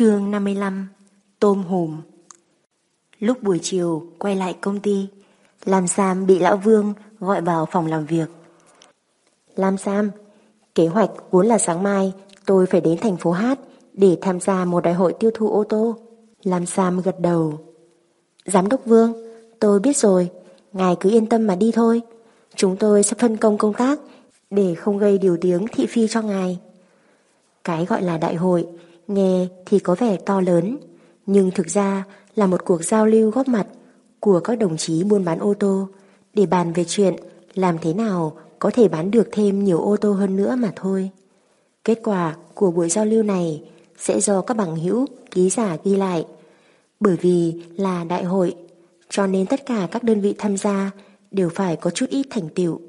chương 55 Tôm hùm Lúc buổi chiều quay lại công ty Lam Sam bị Lão Vương gọi vào phòng làm việc Lam Sam Kế hoạch vốn là sáng mai tôi phải đến thành phố Hát để tham gia một đại hội tiêu thụ ô tô. Lam Sam gật đầu. Giám đốc Vương, tôi biết rồi, ngài cứ yên tâm mà đi thôi. Chúng tôi sẽ phân công công tác để không gây điều tiếng thị phi cho ngài. Cái gọi là đại hội, nghe thì có vẻ to lớn, nhưng thực ra là một cuộc giao lưu góp mặt của các đồng chí buôn bán ô tô để bàn về chuyện làm thế nào có thể bán được thêm nhiều ô tô hơn nữa mà thôi. Kết quả của buổi giao lưu này sẽ do các bằng hữu ký giả ghi lại. Bởi vì là đại hội, cho nên tất cả các đơn vị tham gia đều phải có chút ít thành tựu.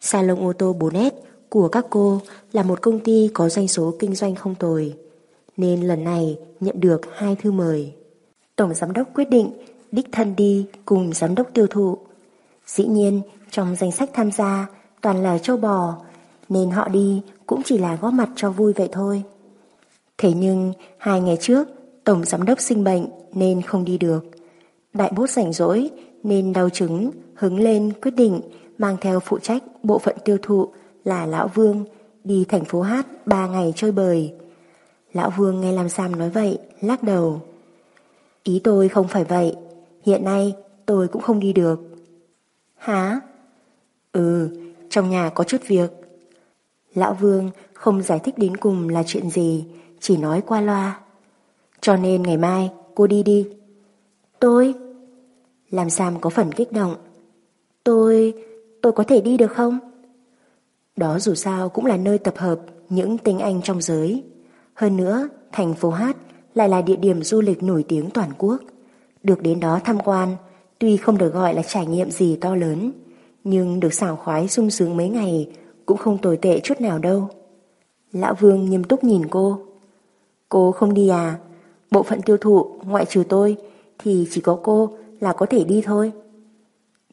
Salon ô tô 4S của các cô là một công ty có doanh số kinh doanh không tồi, nên lần này nhận được hai thư mời. Tổng giám đốc quyết định đích thân đi cùng giám đốc tiêu thụ. Dĩ nhiên, trong danh sách tham gia toàn là châu bò, nên họ đi cũng chỉ là góp mặt cho vui vậy thôi. Thế nhưng, hai ngày trước, Tổng Giám đốc sinh bệnh nên không đi được. Đại bốt rảnh rỗi nên đau chứng, hứng lên quyết định mang theo phụ trách bộ phận tiêu thụ là Lão Vương đi thành phố Hát ba ngày chơi bời. Lão Vương nghe làm Sam nói vậy, lắc đầu. Ý tôi không phải vậy, hiện nay tôi cũng không đi được. Hả? Ừ, trong nhà có chút việc. Lão Vương không giải thích đến cùng là chuyện gì, chỉ nói qua loa. Cho nên ngày mai cô đi đi. Tôi? Làm Sam có phần kích động. Tôi... tôi có thể đi được không? Đó dù sao cũng là nơi tập hợp những tinh anh trong giới. Hơn nữa, thành phố Hát lại là địa điểm du lịch nổi tiếng toàn quốc. Được đến đó tham quan, tuy không được gọi là trải nghiệm gì to lớn, nhưng được xảo khoái sung sướng mấy ngày cũng không tồi tệ chút nào đâu. Lão Vương nghiêm túc nhìn cô. Cô không đi à? Bộ phận tiêu thụ ngoại trừ tôi thì chỉ có cô là có thể đi thôi.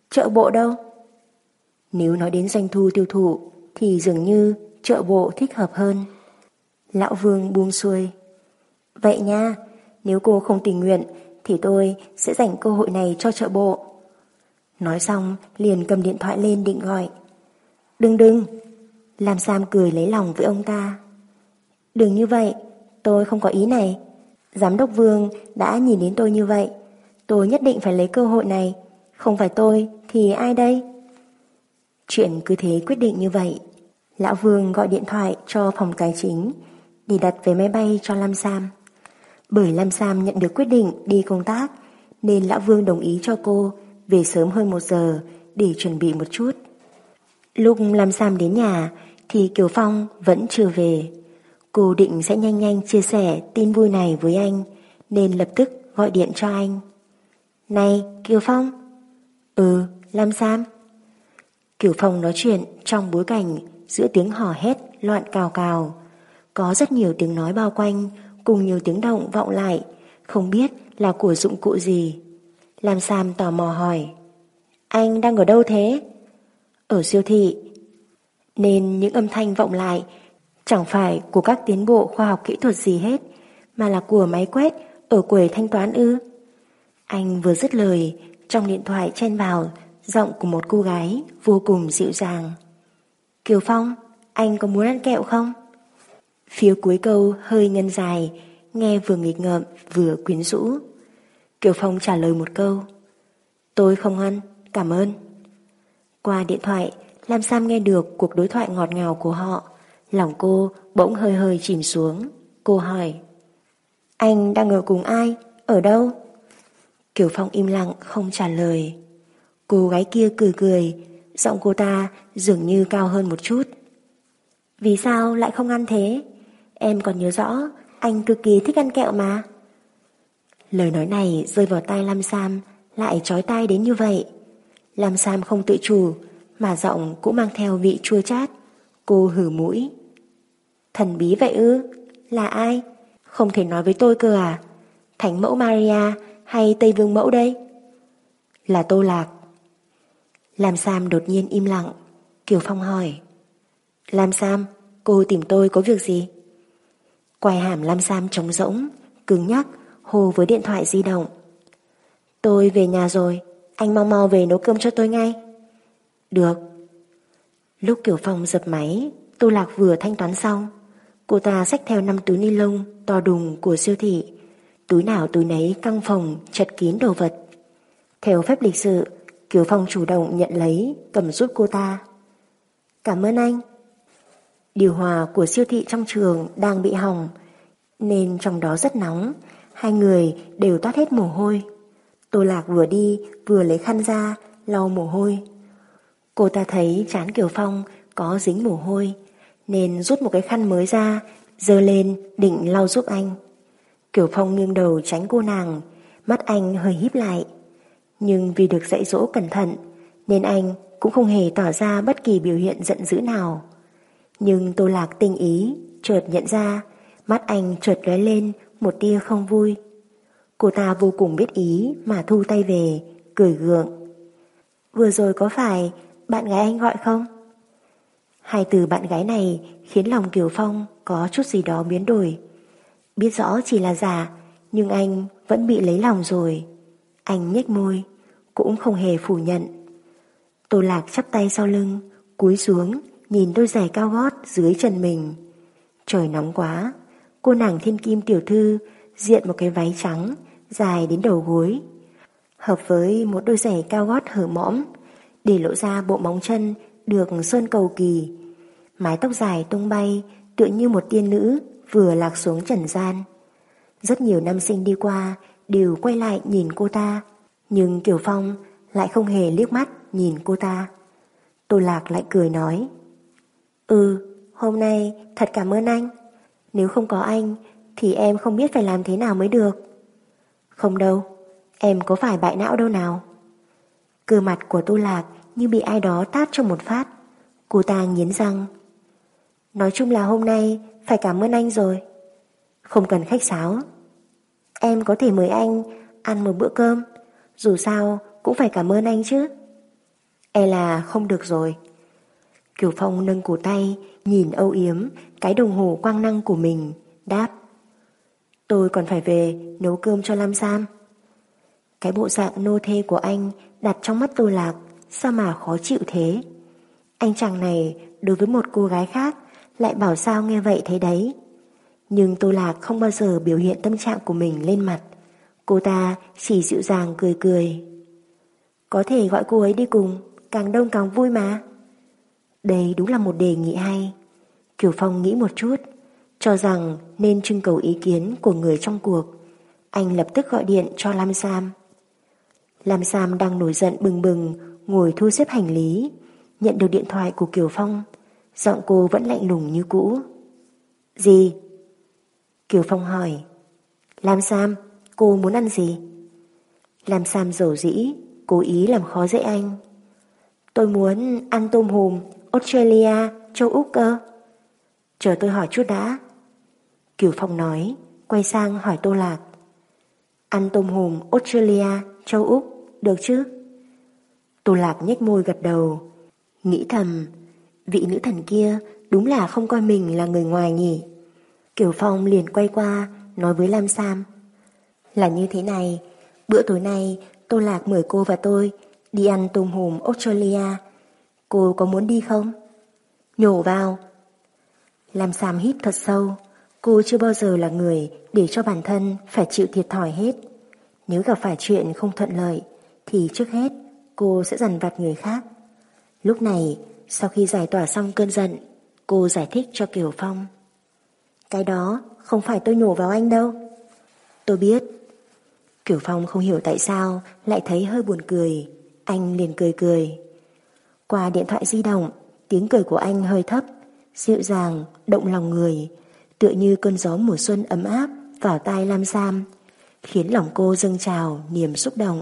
Chợ bộ đâu? Nếu nói đến doanh thu tiêu thụ thì dường như chợ bộ thích hợp hơn. Lão Vương buông xuôi. Vậy nha, nếu cô không tình nguyện thì tôi sẽ dành cơ hội này cho chợ bộ. Nói xong liền cầm điện thoại lên định gọi. Đừng đừng, Lam Sam cười lấy lòng với ông ta. Đừng như vậy, tôi không có ý này. Giám đốc Vương đã nhìn đến tôi như vậy. Tôi nhất định phải lấy cơ hội này. Không phải tôi thì ai đây? Chuyện cứ thế quyết định như vậy. Lão Vương gọi điện thoại cho phòng tài chính để đặt vé máy bay cho Lam Sam. Bởi Lam Sam nhận được quyết định đi công tác, nên Lão Vương đồng ý cho cô về sớm hơn một giờ để chuẩn bị một chút. Lúc Lam Sam đến nhà, thì Kiều Phong vẫn chưa về. Cô định sẽ nhanh nhanh chia sẻ tin vui này với anh, nên lập tức gọi điện cho anh. Này, Kiều Phong Ừ Lam Sam Kiều Phong nói chuyện trong bối cảnh giữa tiếng hò hét loạn cào cào. Có rất nhiều tiếng nói bao quanh cùng nhiều tiếng động vọng lại không biết là của dụng cụ gì. Lam Sam tò mò hỏi Anh đang ở đâu thế? Ở siêu thị nên những âm thanh vọng lại chẳng phải của các tiến bộ khoa học kỹ thuật gì hết, mà là của máy quét ở quầy thanh toán ư. Anh vừa dứt lời, trong điện thoại chen vào giọng của một cô gái vô cùng dịu dàng. Kiều Phong, anh có muốn ăn kẹo không? Phía cuối câu hơi ngân dài, nghe vừa nghịch ngợm vừa quyến rũ. Kiều Phong trả lời một câu. Tôi không ăn, cảm ơn. Qua điện thoại, Lam Sam nghe được cuộc đối thoại ngọt ngào của họ. Lòng cô bỗng hơi hơi chìm xuống. Cô hỏi. Anh đang ở cùng ai? Ở đâu? Kiều Phong im lặng không trả lời. Cô gái kia cười cười, giọng cô ta dường như cao hơn một chút. Vì sao lại không ăn thế? Em còn nhớ rõ anh cực kỳ thích ăn kẹo mà. Lời nói này rơi vào tai Lam Sam lại trói tai đến như vậy. Lam Sam không tự chủ mà giọng cũng mang theo vị chua chát. Cô hử mũi. Thần bí vậy ư? Là ai? Không thể nói với tôi cơ à? Thánh mẫu Maria hay Tây Vương mẫu đây? Là Tô Lạc. Lam Sam đột nhiên im lặng. Kiều Phong hỏi. Lam Sam, cô tìm tôi có việc gì? Quài hàm Lam Sam trống rỗng, cứng nhắc, hồ với điện thoại di động. Tôi về nhà rồi, anh mau mau về nấu cơm cho tôi ngay. Được. Lúc Kiều Phong dập máy, Tô Lạc vừa thanh toán xong. Cô ta xách theo năm túi ni lông to đùng của siêu thị. Túi nào túi nấy căng phòng, chật kín đồ vật. Theo phép lịch sự, Kiều Phong chủ động nhận lấy, cầm giúp cô ta. Cảm ơn anh. Điều hòa của siêu thị trong trường đang bị hỏng, nên trong đó rất nóng, hai người đều toát hết mồ hôi. Tô Lạc vừa đi vừa lấy khăn ra, lau mồ hôi. Cô ta thấy chán Kiều Phong có dính mồ hôi, nên rút một cái khăn mới ra, dơ lên định lau giúp anh. Kiều Phong nghiêng đầu tránh cô nàng, mắt anh hơi híp lại. Nhưng vì được dạy dỗ cẩn thận, nên anh cũng không hề tỏ ra bất kỳ biểu hiện giận dữ nào. Nhưng Tô Lạc tinh ý, chợt nhận ra, mắt anh chợt lóe lên một tia không vui. Cô ta vô cùng biết ý mà thu tay về, cười gượng. Vừa rồi có phải bạn gái anh gọi không? Hai từ bạn gái này khiến lòng Kiều Phong có chút gì đó biến đổi. Biết rõ chỉ là giả, nhưng anh vẫn bị lấy lòng rồi. Anh nhếch môi, cũng không hề phủ nhận. Tô Lạc chắp tay sau lưng, cúi xuống, nhìn đôi giày cao gót dưới chân mình. Trời nóng quá, cô nàng thiên kim tiểu thư diện một cái váy trắng dài đến đầu gối. Hợp với một đôi giày cao gót hở mõm, để lộ ra bộ móng chân được sơn cầu kỳ. Mái tóc dài tung bay tựa như một tiên nữ vừa lạc xuống trần gian. Rất nhiều năm sinh đi qua đều quay lại nhìn cô ta, nhưng Kiều Phong lại không hề liếc mắt nhìn cô ta. Tô Lạc lại cười nói Ừ, hôm nay thật cảm ơn anh. Nếu không có anh thì em không biết phải làm thế nào mới được. Không đâu, em có phải bại não đâu nào. Cơ mặt của Tô Lạc như bị ai đó tát cho một phát. Cô ta nghiến răng. Nói chung là hôm nay phải cảm ơn anh rồi. Không cần khách sáo. Em có thể mời anh ăn một bữa cơm. Dù sao cũng phải cảm ơn anh chứ. E là không được rồi. Kiều Phong nâng cổ tay, nhìn âu yếm cái đồng hồ quang năng của mình, đáp. Tôi còn phải về nấu cơm cho Lam Sam. Cái bộ dạng nô thê của anh đặt trong mắt tôi lạc, sao mà khó chịu thế? Anh chàng này đối với một cô gái khác lại bảo sao nghe vậy thế đấy. Nhưng Tô Lạc không bao giờ biểu hiện tâm trạng của mình lên mặt. Cô ta chỉ dịu dàng cười cười. Có thể gọi cô ấy đi cùng, càng đông càng vui mà. Đây đúng là một đề nghị hay. Kiều Phong nghĩ một chút, cho rằng nên trưng cầu ý kiến của người trong cuộc. Anh lập tức gọi điện cho Lam Sam. Lam Sam đang nổi giận bừng bừng, ngồi thu xếp hành lý. Nhận được điện thoại của Kiều Phong, giọng cô vẫn lạnh lùng như cũ. Gì? Kiều Phong hỏi. Lam Sam, cô muốn ăn gì? Lam Sam dầu dĩ, cố ý làm khó dễ anh. Tôi muốn ăn tôm hùm, Australia, châu Úc cơ. Chờ tôi hỏi chút đã. Kiều Phong nói, quay sang hỏi Tô Lạc. Ăn tôm hùm Australia, châu Úc, được chứ? Tô Lạc nhếch môi gật đầu, nghĩ thầm, vị nữ thần kia đúng là không coi mình là người ngoài nhỉ. Kiều Phong liền quay qua, nói với Lam Sam. Là như thế này, bữa tối nay Tô Lạc mời cô và tôi đi ăn tôm hùm Australia. Cô có muốn đi không? Nhổ vào. làm Sam hít thật sâu. Cô chưa bao giờ là người để cho bản thân phải chịu thiệt thòi hết. Nếu gặp phải chuyện không thuận lợi, thì trước hết cô sẽ dằn vặt người khác. Lúc này, sau khi giải tỏa xong cơn giận, cô giải thích cho Kiều Phong. Cái đó không phải tôi nhổ vào anh đâu. Tôi biết. Kiều Phong không hiểu tại sao lại thấy hơi buồn cười. Anh liền cười cười. Qua điện thoại di động, tiếng cười của anh hơi thấp, dịu dàng, động lòng người, tựa như cơn gió mùa xuân ấm áp vào tai Lam Sam, khiến lòng cô dâng trào niềm xúc động.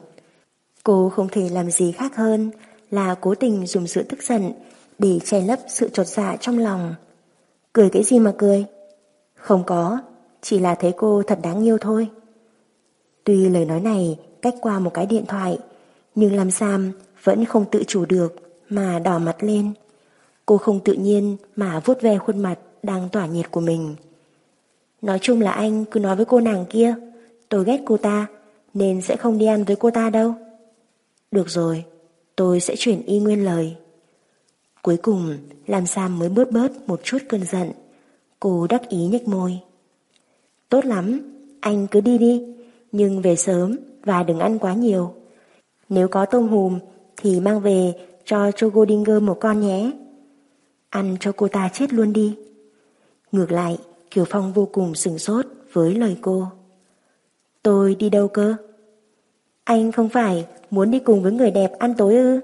Cô không thể làm gì khác hơn là cố tình dùng sự tức giận để che lấp sự trột dạ trong lòng. Cười cái gì mà cười? Không có, chỉ là thấy cô thật đáng yêu thôi. Tuy lời nói này cách qua một cái điện thoại, nhưng Lam Sam vẫn không tự chủ được mà đỏ mặt lên. Cô không tự nhiên mà vuốt ve khuôn mặt đang tỏa nhiệt của mình. Nói chung là anh cứ nói với cô nàng kia, tôi ghét cô ta, nên sẽ không đi ăn với cô ta đâu. Được rồi, tôi sẽ chuyển y nguyên lời. Cuối cùng, làm Sam mới bớt bớt một chút cơn giận. Cô đắc ý nhếch môi. Tốt lắm, anh cứ đi đi, nhưng về sớm và đừng ăn quá nhiều. Nếu có tôm hùm thì mang về cho cho Goldinger một con nhé. Ăn cho cô ta chết luôn đi. Ngược lại, Kiều Phong vô cùng sừng sốt với lời cô. Tôi đi đâu cơ? Anh không phải muốn đi cùng với người đẹp ăn tối ư?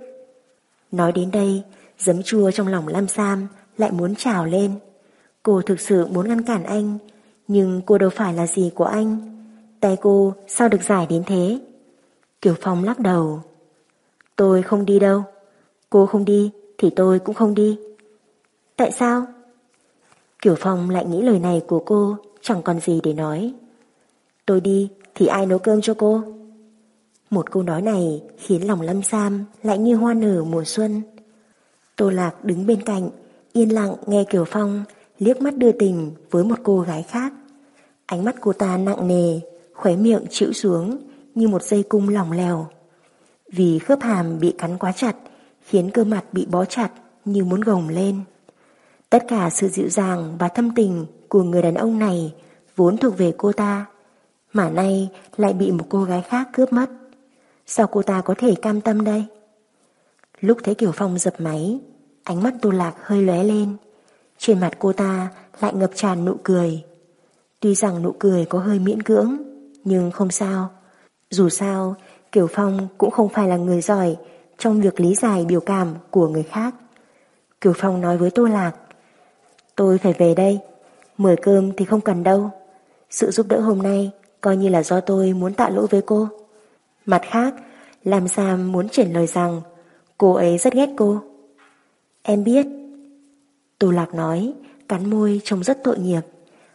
Nói đến đây, giấm chua trong lòng Lam Sam lại muốn trào lên. Cô thực sự muốn ngăn cản anh, nhưng cô đâu phải là gì của anh. Tay cô sao được giải đến thế? Kiều Phong lắc đầu. Tôi không đi đâu. Cô không đi thì tôi cũng không đi. Tại sao? Kiều Phong lại nghĩ lời này của cô chẳng còn gì để nói. Tôi đi thì ai nấu cơm cho cô? Một câu nói này khiến lòng Lâm Sam lại như hoa nở mùa xuân. Tô Lạc đứng bên cạnh, yên lặng nghe Kiều Phong liếc mắt đưa tình với một cô gái khác. Ánh mắt cô ta nặng nề, khóe miệng chịu xuống như một dây cung lỏng lèo. Vì khớp hàm bị cắn quá chặt, khiến cơ mặt bị bó chặt như muốn gồng lên. Tất cả sự dịu dàng và thâm tình của người đàn ông này vốn thuộc về cô ta, mà nay lại bị một cô gái khác cướp mất. Sao cô ta có thể cam tâm đây? Lúc thấy Kiều Phong dập máy, ánh mắt Tô Lạc hơi lóe lên. Trên mặt cô ta lại ngập tràn nụ cười. Tuy rằng nụ cười có hơi miễn cưỡng, nhưng không sao. Dù sao, Kiều Phong cũng không phải là người giỏi trong việc lý giải biểu cảm của người khác. Kiều Phong nói với Tô Lạc, tôi phải về đây, mời cơm thì không cần đâu. Sự giúp đỡ hôm nay coi như là do tôi muốn tạ lỗi với cô. Mặt khác, làm Sam muốn chuyển lời rằng cô ấy rất ghét cô. Em biết. Tô Lạc nói, cắn môi trông rất tội nghiệp,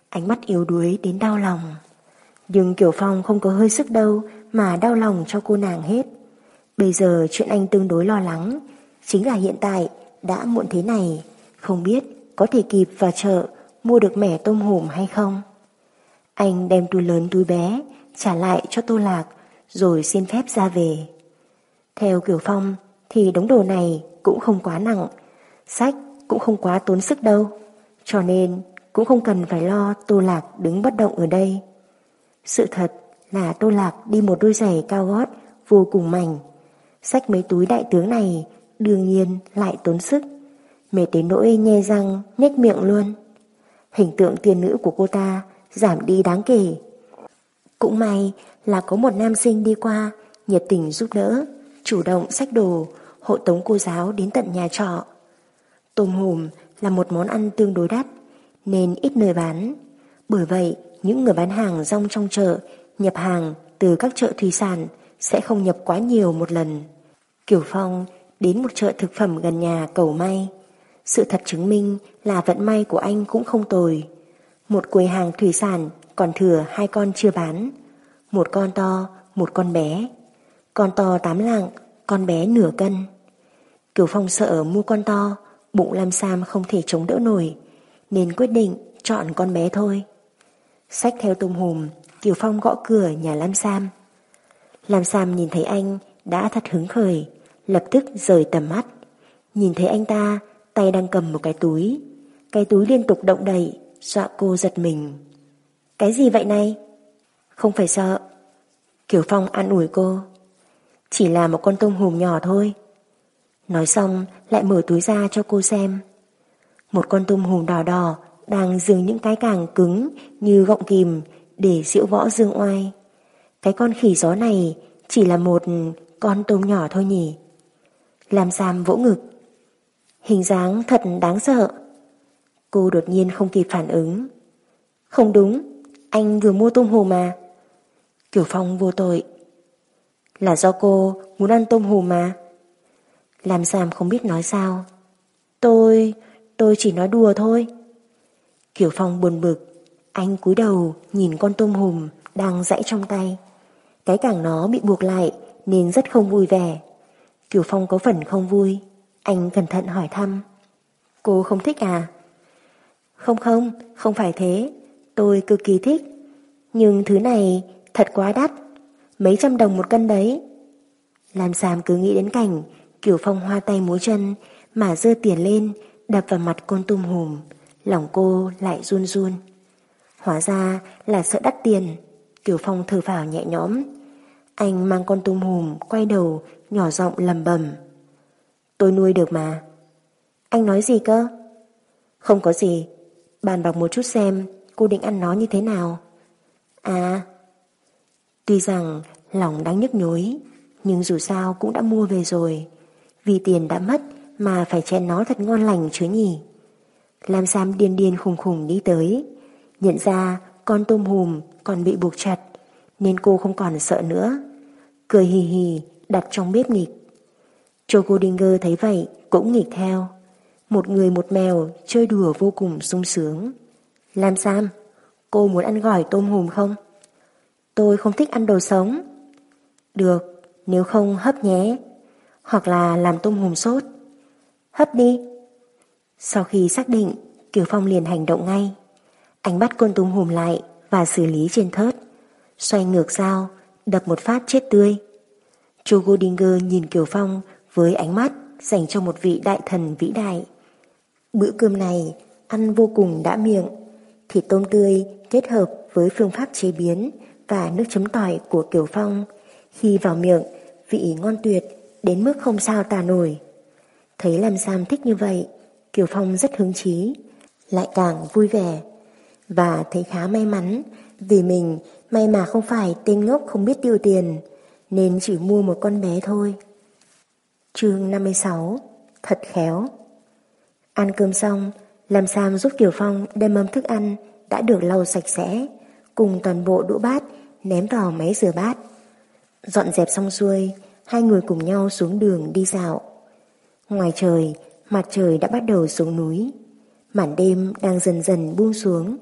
ánh mắt yếu đuối đến đau lòng. Nhưng Kiều Phong không có hơi sức đâu mà đau lòng cho cô nàng hết. Bây giờ chuyện anh tương đối lo lắng, chính là hiện tại đã muộn thế này, không biết có thể kịp vào chợ mua được mẻ tôm hùm hay không. Anh đem túi lớn túi bé trả lại cho Tô Lạc rồi xin phép ra về. Theo Kiều Phong thì đống đồ này cũng không quá nặng, sách cũng không quá tốn sức đâu, cho nên cũng không cần phải lo Tô Lạc đứng bất động ở đây. Sự thật là Tô Lạc đi một đôi giày cao gót vô cùng mảnh xách mấy túi đại tướng này đương nhiên lại tốn sức. Mệt đến nỗi nhe răng, nhếch miệng luôn. Hình tượng tiên nữ của cô ta giảm đi đáng kể. Cũng may là có một nam sinh đi qua, nhiệt tình giúp đỡ, chủ động sách đồ, hộ tống cô giáo đến tận nhà trọ. Tôm hùm là một món ăn tương đối đắt, nên ít nơi bán. Bởi vậy, những người bán hàng rong trong chợ nhập hàng từ các chợ thủy sản sẽ không nhập quá nhiều một lần. Kiều Phong đến một chợ thực phẩm gần nhà cầu may. Sự thật chứng minh là vận may của anh cũng không tồi. Một quầy hàng thủy sản còn thừa hai con chưa bán. Một con to, một con bé. Con to tám lạng, con bé nửa cân. Kiều Phong sợ mua con to, bụng Lam Sam không thể chống đỡ nổi, nên quyết định chọn con bé thôi. Sách theo tôm hùm, Kiều Phong gõ cửa nhà Lam Sam. Lam Sam nhìn thấy anh đã thật hứng khởi, lập tức rời tầm mắt. Nhìn thấy anh ta, tay đang cầm một cái túi. Cái túi liên tục động đậy, dọa cô giật mình. Cái gì vậy này? Không phải sợ. Kiều Phong an ủi cô. Chỉ là một con tôm hùm nhỏ thôi. Nói xong lại mở túi ra cho cô xem. Một con tôm hùm đỏ đỏ đang dừng những cái càng cứng như gọng kìm để diễu võ dương oai. Cái con khỉ gió này chỉ là một con tôm nhỏ thôi nhỉ. Làm Sam vỗ ngực. Hình dáng thật đáng sợ. Cô đột nhiên không kịp phản ứng. Không đúng, anh vừa mua tôm hùm mà. Kiểu Phong vô tội. Là do cô muốn ăn tôm hùm mà. Làm Sam không biết nói sao. Tôi, tôi chỉ nói đùa thôi. Kiểu Phong buồn bực, anh cúi đầu nhìn con tôm hùm đang dãy trong tay. Cái càng nó bị buộc lại nên rất không vui vẻ. Kiều Phong có phần không vui, anh cẩn thận hỏi thăm. Cô không thích à? Không không, không phải thế, tôi cực kỳ thích. Nhưng thứ này thật quá đắt, mấy trăm đồng một cân đấy. Làm xàm cứ nghĩ đến cảnh Kiều Phong hoa tay múa chân mà dơ tiền lên đập vào mặt con tum hùm, lòng cô lại run run. Hóa ra là sợ đắt tiền, Kiều Phong thở vào nhẹ nhõm. Anh mang con tôm hùm quay đầu nhỏ giọng lầm bầm. Tôi nuôi được mà. Anh nói gì cơ? Không có gì, bàn bạc một chút xem cô định ăn nó như thế nào. À, tuy rằng lòng đang nhức nhối, nhưng dù sao cũng đã mua về rồi. Vì tiền đã mất mà phải chén nó thật ngon lành chứ nhỉ. Lam Sam điên điên khùng khùng đi tới. Nhận ra con tôm hùm còn bị buộc chặt nên cô không còn sợ nữa. Cười hì hì đặt trong bếp nghịch. Choco Dinger thấy vậy cũng nghịch theo. Một người một mèo chơi đùa vô cùng sung sướng. Lam Sam, cô muốn ăn gỏi tôm hùm không? Tôi không thích ăn đồ sống. Được, nếu không hấp nhé. Hoặc là làm tôm hùm sốt. Hấp đi. Sau khi xác định, Kiều Phong liền hành động ngay. Anh bắt con tôm hùm lại và xử lý trên thớt. Xoay ngược dao, đập một phát chết tươi. Chu Godinger nhìn Kiều Phong với ánh mắt dành cho một vị đại thần vĩ đại. Bữa cơm này ăn vô cùng đã miệng. Thịt tôm tươi kết hợp với phương pháp chế biến và nước chấm tỏi của Kiều Phong. Khi vào miệng, vị ngon tuyệt đến mức không sao tả nổi. Thấy làm Sam thích như vậy, Kiều Phong rất hứng chí, lại càng vui vẻ. Và thấy khá may mắn vì mình may mà không phải tên ngốc không biết tiêu tiền, nên chỉ mua một con bé thôi. chương 56 Thật khéo Ăn cơm xong, làm Sam giúp Kiều Phong đem mâm thức ăn đã được lau sạch sẽ, cùng toàn bộ đũa bát ném vào máy rửa bát. Dọn dẹp xong xuôi, hai người cùng nhau xuống đường đi dạo. Ngoài trời, mặt trời đã bắt đầu xuống núi. Màn đêm đang dần dần buông xuống.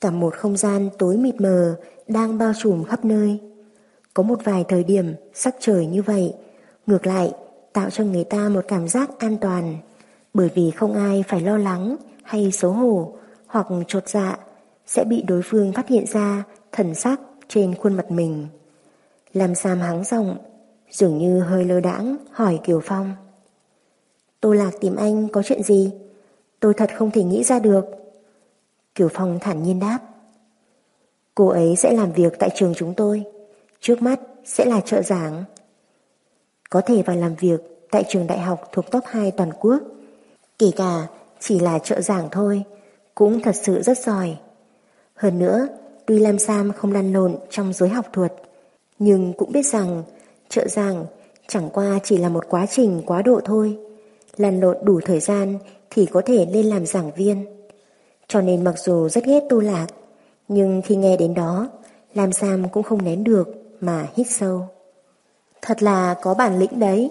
Cả một không gian tối mịt mờ đang bao trùm khắp nơi. Có một vài thời điểm sắc trời như vậy, ngược lại tạo cho người ta một cảm giác an toàn, bởi vì không ai phải lo lắng hay xấu hổ hoặc trột dạ sẽ bị đối phương phát hiện ra thần sắc trên khuôn mặt mình. Làm Sam hắng giọng, dường như hơi lơ đãng hỏi Kiều Phong. Tô Lạc tìm anh có chuyện gì? Tôi thật không thể nghĩ ra được. Kiều Phong thản nhiên đáp. Cô ấy sẽ làm việc tại trường chúng tôi. Trước mắt sẽ là trợ giảng. Có thể vào làm việc tại trường đại học thuộc top 2 toàn quốc. Kể cả chỉ là trợ giảng thôi, cũng thật sự rất giỏi. Hơn nữa, tuy Lam Sam không lăn lộn trong giới học thuật, nhưng cũng biết rằng trợ giảng chẳng qua chỉ là một quá trình quá độ thôi. Lăn lộn đủ thời gian thì có thể lên làm giảng viên. Cho nên mặc dù rất ghét tu Lạc, nhưng khi nghe đến đó, Lam Sam cũng không nén được mà hít sâu. Thật là có bản lĩnh đấy.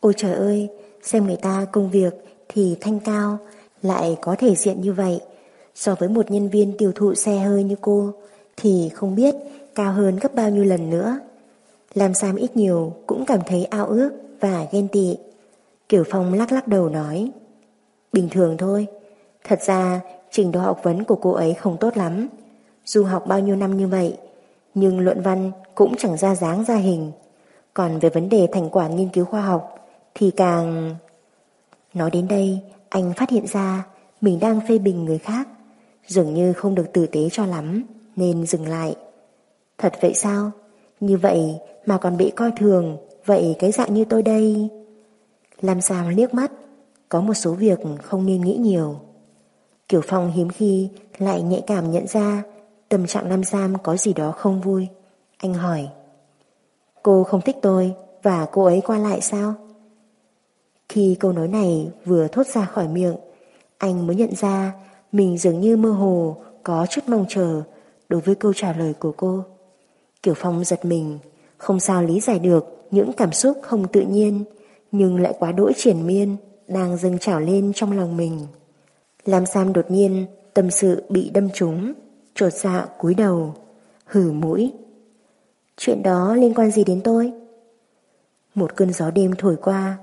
Ôi trời ơi, xem người ta công việc thì thanh cao, lại có thể diện như vậy. So với một nhân viên tiêu thụ xe hơi như cô, thì không biết cao hơn gấp bao nhiêu lần nữa. Làm Sam ít nhiều cũng cảm thấy ao ước và ghen tị. Kiểu Phong lắc lắc đầu nói Bình thường thôi Thật ra trình độ học vấn của cô ấy không tốt lắm. Dù học bao nhiêu năm như vậy, Nhưng luận văn cũng chẳng ra dáng ra hình. Còn về vấn đề thành quả nghiên cứu khoa học Thì càng... Nói đến đây, Anh phát hiện ra Mình đang phê bình người khác, Dường như không được tử tế cho lắm, Nên dừng lại. Thật vậy sao? Như vậy mà còn bị coi thường, Vậy cái dạng như tôi đây? Làm sao liếc mắt, Có một số việc không nên nghĩ nhiều. Kiểu Phong hiếm khi Lại nhạy cảm nhận ra Tâm trạng nam Sam có gì đó không vui. Anh hỏi Cô không thích tôi Và cô ấy qua lại sao? Khi câu nói này vừa thốt ra khỏi miệng Anh mới nhận ra Mình dường như mơ hồ Có chút mong chờ Đối với câu trả lời của cô. Kiểu Phong giật mình Không sao lý giải được Những cảm xúc không tự nhiên nhưng lại quá đỗi triển miên, đang dâng trào lên trong lòng mình. Lam Sam đột nhiên tâm sự bị đâm trúng, trột dạ cúi đầu, hử mũi. Chuyện đó liên quan gì đến tôi? Một cơn gió đêm thổi qua,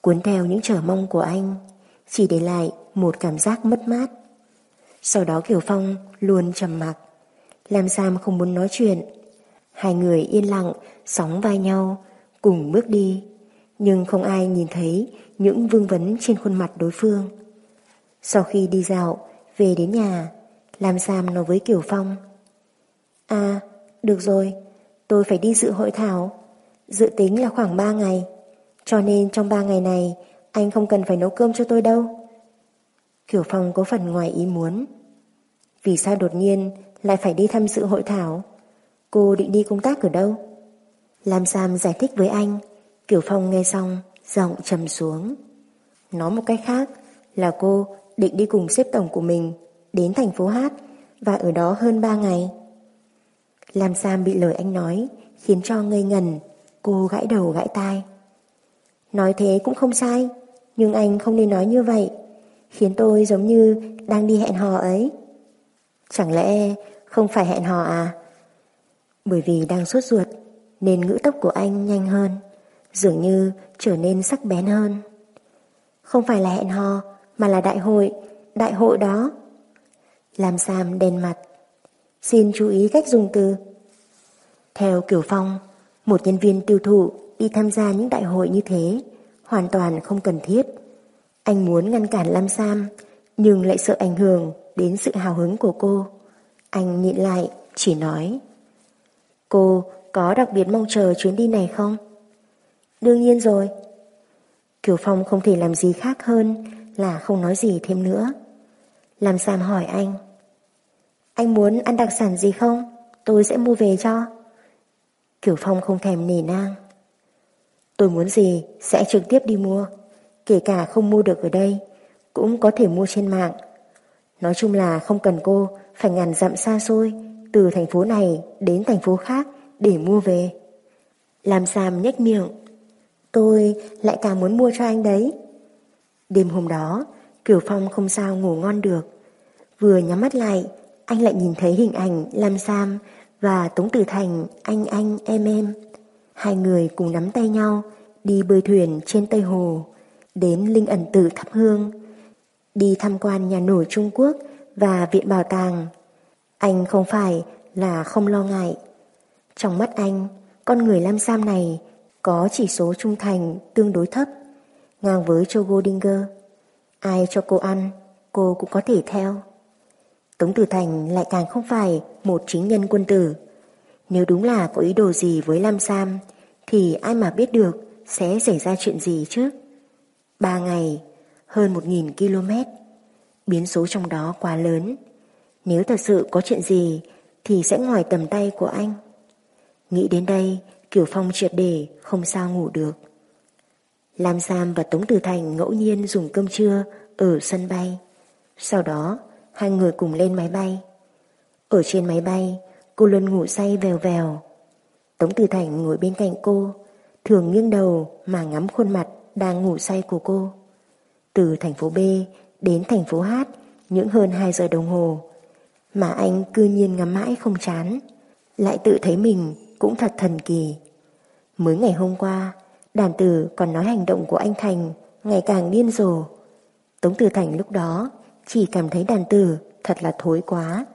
cuốn theo những trở mong của anh, chỉ để lại một cảm giác mất mát. Sau đó Kiều Phong luôn trầm mặc. Lam Sam không muốn nói chuyện. Hai người yên lặng, sóng vai nhau, cùng bước đi. Nhưng không ai nhìn thấy những vương vấn trên khuôn mặt đối phương. Sau khi đi dạo, về đến nhà, Lam Sam nói với Kiều Phong. À, được rồi, tôi phải đi dự hội thảo. Dự tính là khoảng 3 ngày. Cho nên trong 3 ngày này, anh không cần phải nấu cơm cho tôi đâu. Kiều Phong có phần ngoài ý muốn. Vì sao đột nhiên lại phải đi tham dự hội thảo? Cô định đi công tác ở đâu? Lam Sam giải thích với anh. Kiều Phong nghe xong, giọng trầm xuống. Nói một cách khác là cô định đi cùng xếp tổng của mình đến thành phố Hát và ở đó hơn 3 ngày. Lam Sam bị lời anh nói khiến cho ngây ngần, cô gãi đầu gãi tai. Nói thế cũng không sai, nhưng anh không nên nói như vậy, khiến tôi giống như đang đi hẹn hò ấy. Chẳng lẽ không phải hẹn hò à? Bởi vì đang sốt ruột nên ngữ tốc của anh nhanh hơn, dường như trở nên sắc bén hơn. Không phải là hẹn hò mà là đại hội, đại hội đó. Làm Sam đen mặt. Xin chú ý cách dùng từ. Theo Kiều Phong, một nhân viên tiêu thụ đi tham gia những đại hội như thế hoàn toàn không cần thiết. Anh muốn ngăn cản Lam Sam nhưng lại sợ ảnh hưởng đến sự hào hứng của cô. Anh nhịn lại, chỉ nói Cô có đặc biệt mong chờ chuyến đi này không? Đương nhiên rồi. Kiều Phong không thể làm gì khác hơn là không nói gì thêm nữa. làm Sam hỏi anh Anh muốn ăn đặc sản gì không? Tôi sẽ mua về cho. kiểu Phong không thèm nề nang. Tôi muốn gì sẽ trực tiếp đi mua. Kể cả không mua được ở đây, cũng có thể mua trên mạng. Nói chung là không cần cô phải ngàn dặm xa xôi từ thành phố này đến thành phố khác để mua về. Làm Sam nhếch miệng. Tôi lại càng muốn mua cho anh đấy. Đêm hôm đó, Kiều Phong không sao ngủ ngon được. Vừa nhắm mắt lại, anh lại nhìn thấy hình ảnh Lam Sam và Tống Tử Thành anh anh em em. Hai người cùng nắm tay nhau đi bơi thuyền trên Tây Hồ, đến Linh ẩn tử thắp hương, đi tham quan nhà nổi Trung Quốc và viện bảo tàng. Anh không phải là không lo ngại. Trong mắt anh, con người Lam Sam này có chỉ số trung thành tương đối thấp, ngang với Joe Goldinger. Ai cho cô ăn, cô cũng có thể theo. Tống Tử Thành lại càng không phải một chính nhân quân tử. Nếu đúng là có ý đồ gì với Lam Sam, thì ai mà biết được sẽ xảy ra chuyện gì chứ? Ba ngày, hơn một nghìn km, biến số trong đó quá lớn. Nếu thật sự có chuyện gì thì sẽ ngoài tầm tay của anh. Nghĩ đến đây, Kiều Phong triệt để không sao ngủ được. Lam Sam và Tống Tử Thành ngẫu nhiên dùng cơm trưa ở sân bay. Sau đó, hai người cùng lên máy bay. Ở trên máy bay, cô luôn ngủ say vèo vèo. Tống Tử Thành ngồi bên cạnh cô, thường nghiêng đầu mà ngắm khuôn mặt đang ngủ say của cô. Từ thành phố B đến thành phố H những hơn 2 giờ đồng hồ, mà anh cư nhiên ngắm mãi không chán, lại tự thấy mình cũng thật thần kỳ. Mới ngày hôm qua, đàn tử còn nói hành động của anh Thành ngày càng điên rồ. Tống Tử Thành lúc đó chỉ cảm thấy đàn tử thật là thối quá.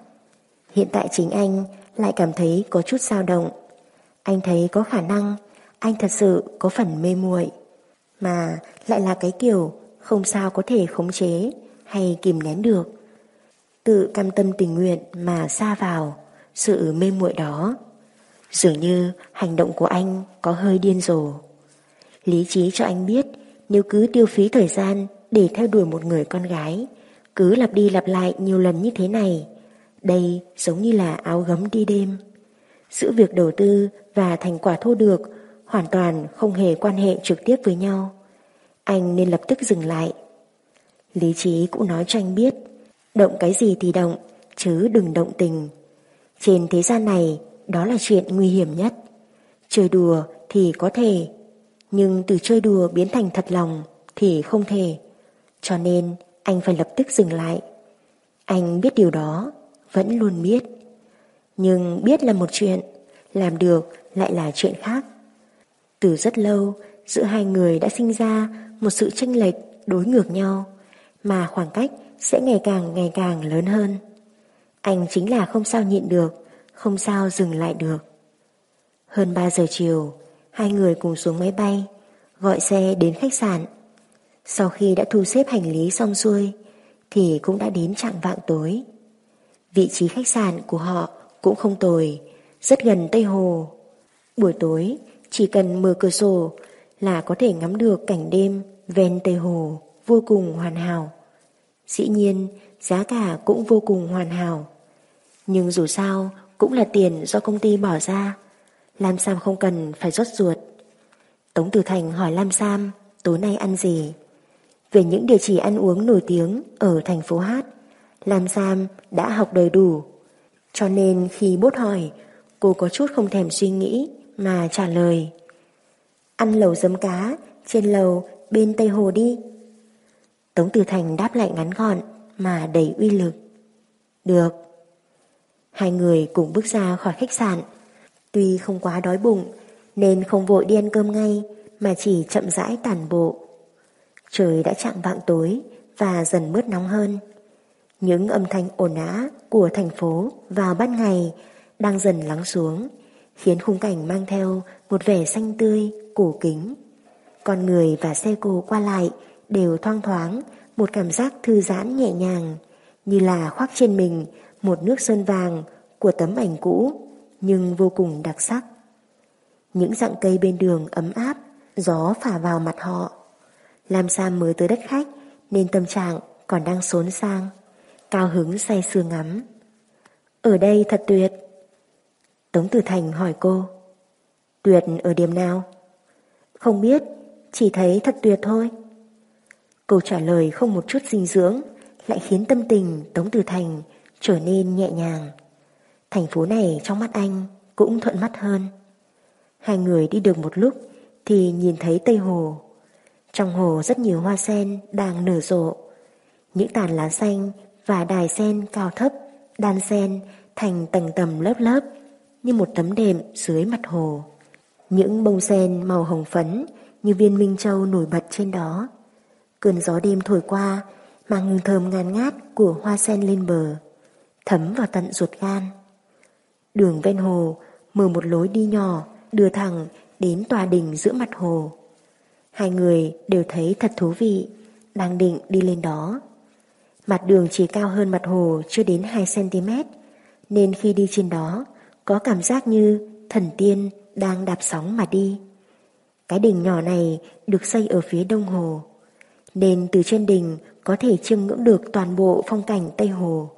Hiện tại chính anh lại cảm thấy có chút dao động. Anh thấy có khả năng anh thật sự có phần mê muội, mà lại là cái kiểu không sao có thể khống chế hay kìm nén được. Tự cam tâm tình nguyện mà xa vào sự mê muội đó. Dường như hành động của anh có hơi điên rồ. Lý trí cho anh biết nếu cứ tiêu phí thời gian để theo đuổi một người con gái, cứ lặp đi lặp lại nhiều lần như thế này, đây giống như là áo gấm đi đêm. Giữa việc đầu tư và thành quả thu được hoàn toàn không hề quan hệ trực tiếp với nhau. Anh nên lập tức dừng lại. Lý trí cũng nói cho anh biết, động cái gì thì động, chứ đừng động tình. Trên thế gian này, đó là chuyện nguy hiểm nhất. Chơi đùa thì có thể, nhưng từ chơi đùa biến thành thật lòng thì không thể. Cho nên anh phải lập tức dừng lại. Anh biết điều đó, vẫn luôn biết. Nhưng biết là một chuyện, làm được lại là chuyện khác. Từ rất lâu, giữa hai người đã sinh ra một sự tranh lệch đối ngược nhau, mà khoảng cách sẽ ngày càng ngày càng lớn hơn. Anh chính là không sao nhịn được, không sao dừng lại được. Hơn 3 giờ chiều, hai người cùng xuống máy bay, gọi xe đến khách sạn. Sau khi đã thu xếp hành lý xong xuôi, thì cũng đã đến trạng vạng tối. Vị trí khách sạn của họ cũng không tồi, rất gần Tây Hồ. Buổi tối, chỉ cần mở cửa sổ là có thể ngắm được cảnh đêm ven Tây Hồ vô cùng hoàn hảo. Dĩ nhiên, giá cả cũng vô cùng hoàn hảo. Nhưng dù sao, cũng là tiền do công ty bỏ ra. Lam Sam không cần phải rót ruột. Tống Tử Thành hỏi Lam Sam tối nay ăn gì. Về những địa chỉ ăn uống nổi tiếng ở thành phố Hát, Lam Sam đã học đầy đủ. Cho nên khi bốt hỏi, cô có chút không thèm suy nghĩ mà trả lời. Ăn lẩu giấm cá, trên lầu bên Tây Hồ đi. Tống Tử Thành đáp lại ngắn gọn mà đầy uy lực. Được. Hai người cùng bước ra khỏi khách sạn. Tuy không quá đói bụng nên không vội đi ăn cơm ngay mà chỉ chậm rãi tản bộ. Trời đã chạng vạng tối và dần mướt nóng hơn. Những âm thanh ồn ào của thành phố vào ban ngày đang dần lắng xuống, khiến khung cảnh mang theo một vẻ xanh tươi, cổ kính. Con người và xe cộ qua lại đều thoang thoáng một cảm giác thư giãn nhẹ nhàng, như là khoác trên mình một nước sơn vàng của tấm ảnh cũ, nhưng vô cùng đặc sắc. Những dạng cây bên đường ấm áp, gió phả vào mặt họ. Lam Sam mới tới đất khách nên tâm trạng còn đang xốn sang, cao hứng say sưa ngắm. Ở đây thật tuyệt. Tống Tử Thành hỏi cô. Tuyệt ở điểm nào? Không biết, chỉ thấy thật tuyệt thôi. Câu trả lời không một chút dinh dưỡng lại khiến tâm tình Tống Tử Thành trở nên nhẹ nhàng. Thành phố này trong mắt anh cũng thuận mắt hơn. Hai người đi được một lúc thì nhìn thấy Tây Hồ. Trong hồ rất nhiều hoa sen đang nở rộ. Những tàn lá xanh và đài sen cao thấp đan sen thành tầng tầm lớp lớp như một tấm đệm dưới mặt hồ. Những bông sen màu hồng phấn như viên minh châu nổi bật trên đó. Cơn gió đêm thổi qua mang hương thơm ngàn ngát của hoa sen lên bờ, thấm vào tận ruột gan. Đường ven hồ mở một lối đi nhỏ đưa thẳng đến tòa đình giữa mặt hồ. Hai người đều thấy thật thú vị, đang định đi lên đó. Mặt đường chỉ cao hơn mặt hồ chưa đến 2cm, nên khi đi trên đó có cảm giác như thần tiên đang đạp sóng mà đi. Cái đỉnh nhỏ này được xây ở phía đông hồ, nên từ trên đỉnh có thể chiêm ngưỡng được toàn bộ phong cảnh Tây Hồ.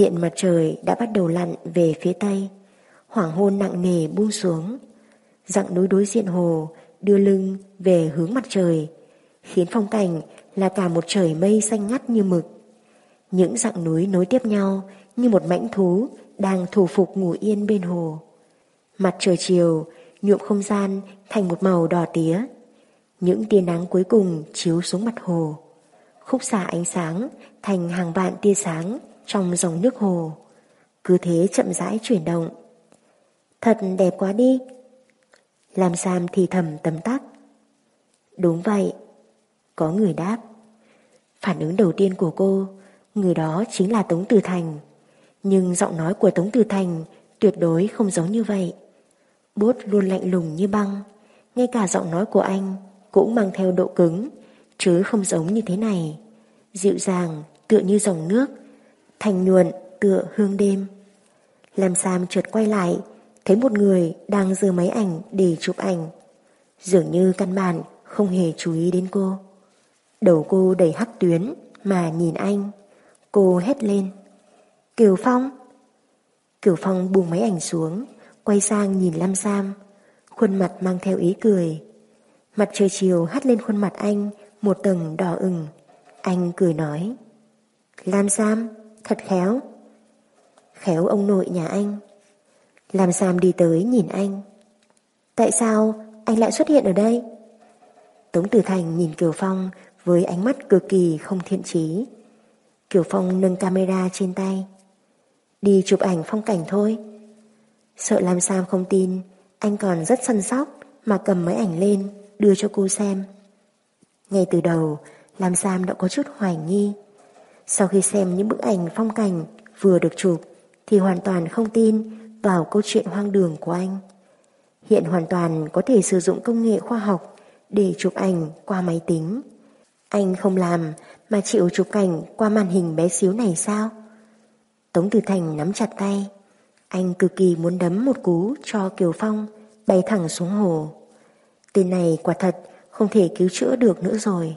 Hiện mặt trời đã bắt đầu lặn về phía Tây, hoàng hôn nặng nề buông xuống. Dặng núi đối diện hồ đưa lưng về hướng mặt trời, khiến phong cảnh là cả một trời mây xanh ngắt như mực. Những dặng núi nối tiếp nhau như một mãnh thú đang thủ phục ngủ yên bên hồ. Mặt trời chiều nhuộm không gian thành một màu đỏ tía. Những tia nắng cuối cùng chiếu xuống mặt hồ. Khúc xạ ánh sáng thành hàng vạn tia sáng trong dòng nước hồ. Cứ thế chậm rãi chuyển động. Thật đẹp quá đi. Làm Sam thì thầm tấm tắc. Đúng vậy. Có người đáp. Phản ứng đầu tiên của cô, người đó chính là Tống Từ Thành. Nhưng giọng nói của Tống Từ Thành tuyệt đối không giống như vậy. Bốt luôn lạnh lùng như băng, ngay cả giọng nói của anh cũng mang theo độ cứng, chứ không giống như thế này. Dịu dàng, tựa như dòng nước, thành nhuận tựa hương đêm. Làm Sam chợt quay lại, thấy một người đang giơ máy ảnh để chụp ảnh. Dường như căn bản không hề chú ý đến cô. Đầu cô đầy hắc tuyến mà nhìn anh. Cô hét lên. Kiều Phong! Kiều Phong buông máy ảnh xuống, quay sang nhìn Lam Sam, khuôn mặt mang theo ý cười. Mặt trời chiều hắt lên khuôn mặt anh một tầng đỏ ửng. Anh cười nói, Lam Sam, thật khéo. Khéo ông nội nhà anh. làm Sam đi tới nhìn anh. Tại sao anh lại xuất hiện ở đây? Tống Tử Thành nhìn Kiều Phong với ánh mắt cực kỳ không thiện trí. Kiều Phong nâng camera trên tay. Đi chụp ảnh phong cảnh thôi. Sợ làm Sam không tin, anh còn rất săn sóc mà cầm máy ảnh lên, đưa cho cô xem. Ngay từ đầu, làm Sam đã có chút hoài nghi. Sau khi xem những bức ảnh phong cảnh vừa được chụp, thì hoàn toàn không tin vào câu chuyện hoang đường của anh. Hiện hoàn toàn có thể sử dụng công nghệ khoa học để chụp ảnh qua máy tính. Anh không làm mà chịu chụp cảnh qua màn hình bé xíu này sao? Tống Tử Thành nắm chặt tay. Anh cực kỳ muốn đấm một cú cho Kiều Phong bay thẳng xuống hồ. Tên này quả thật không thể cứu chữa được nữa rồi.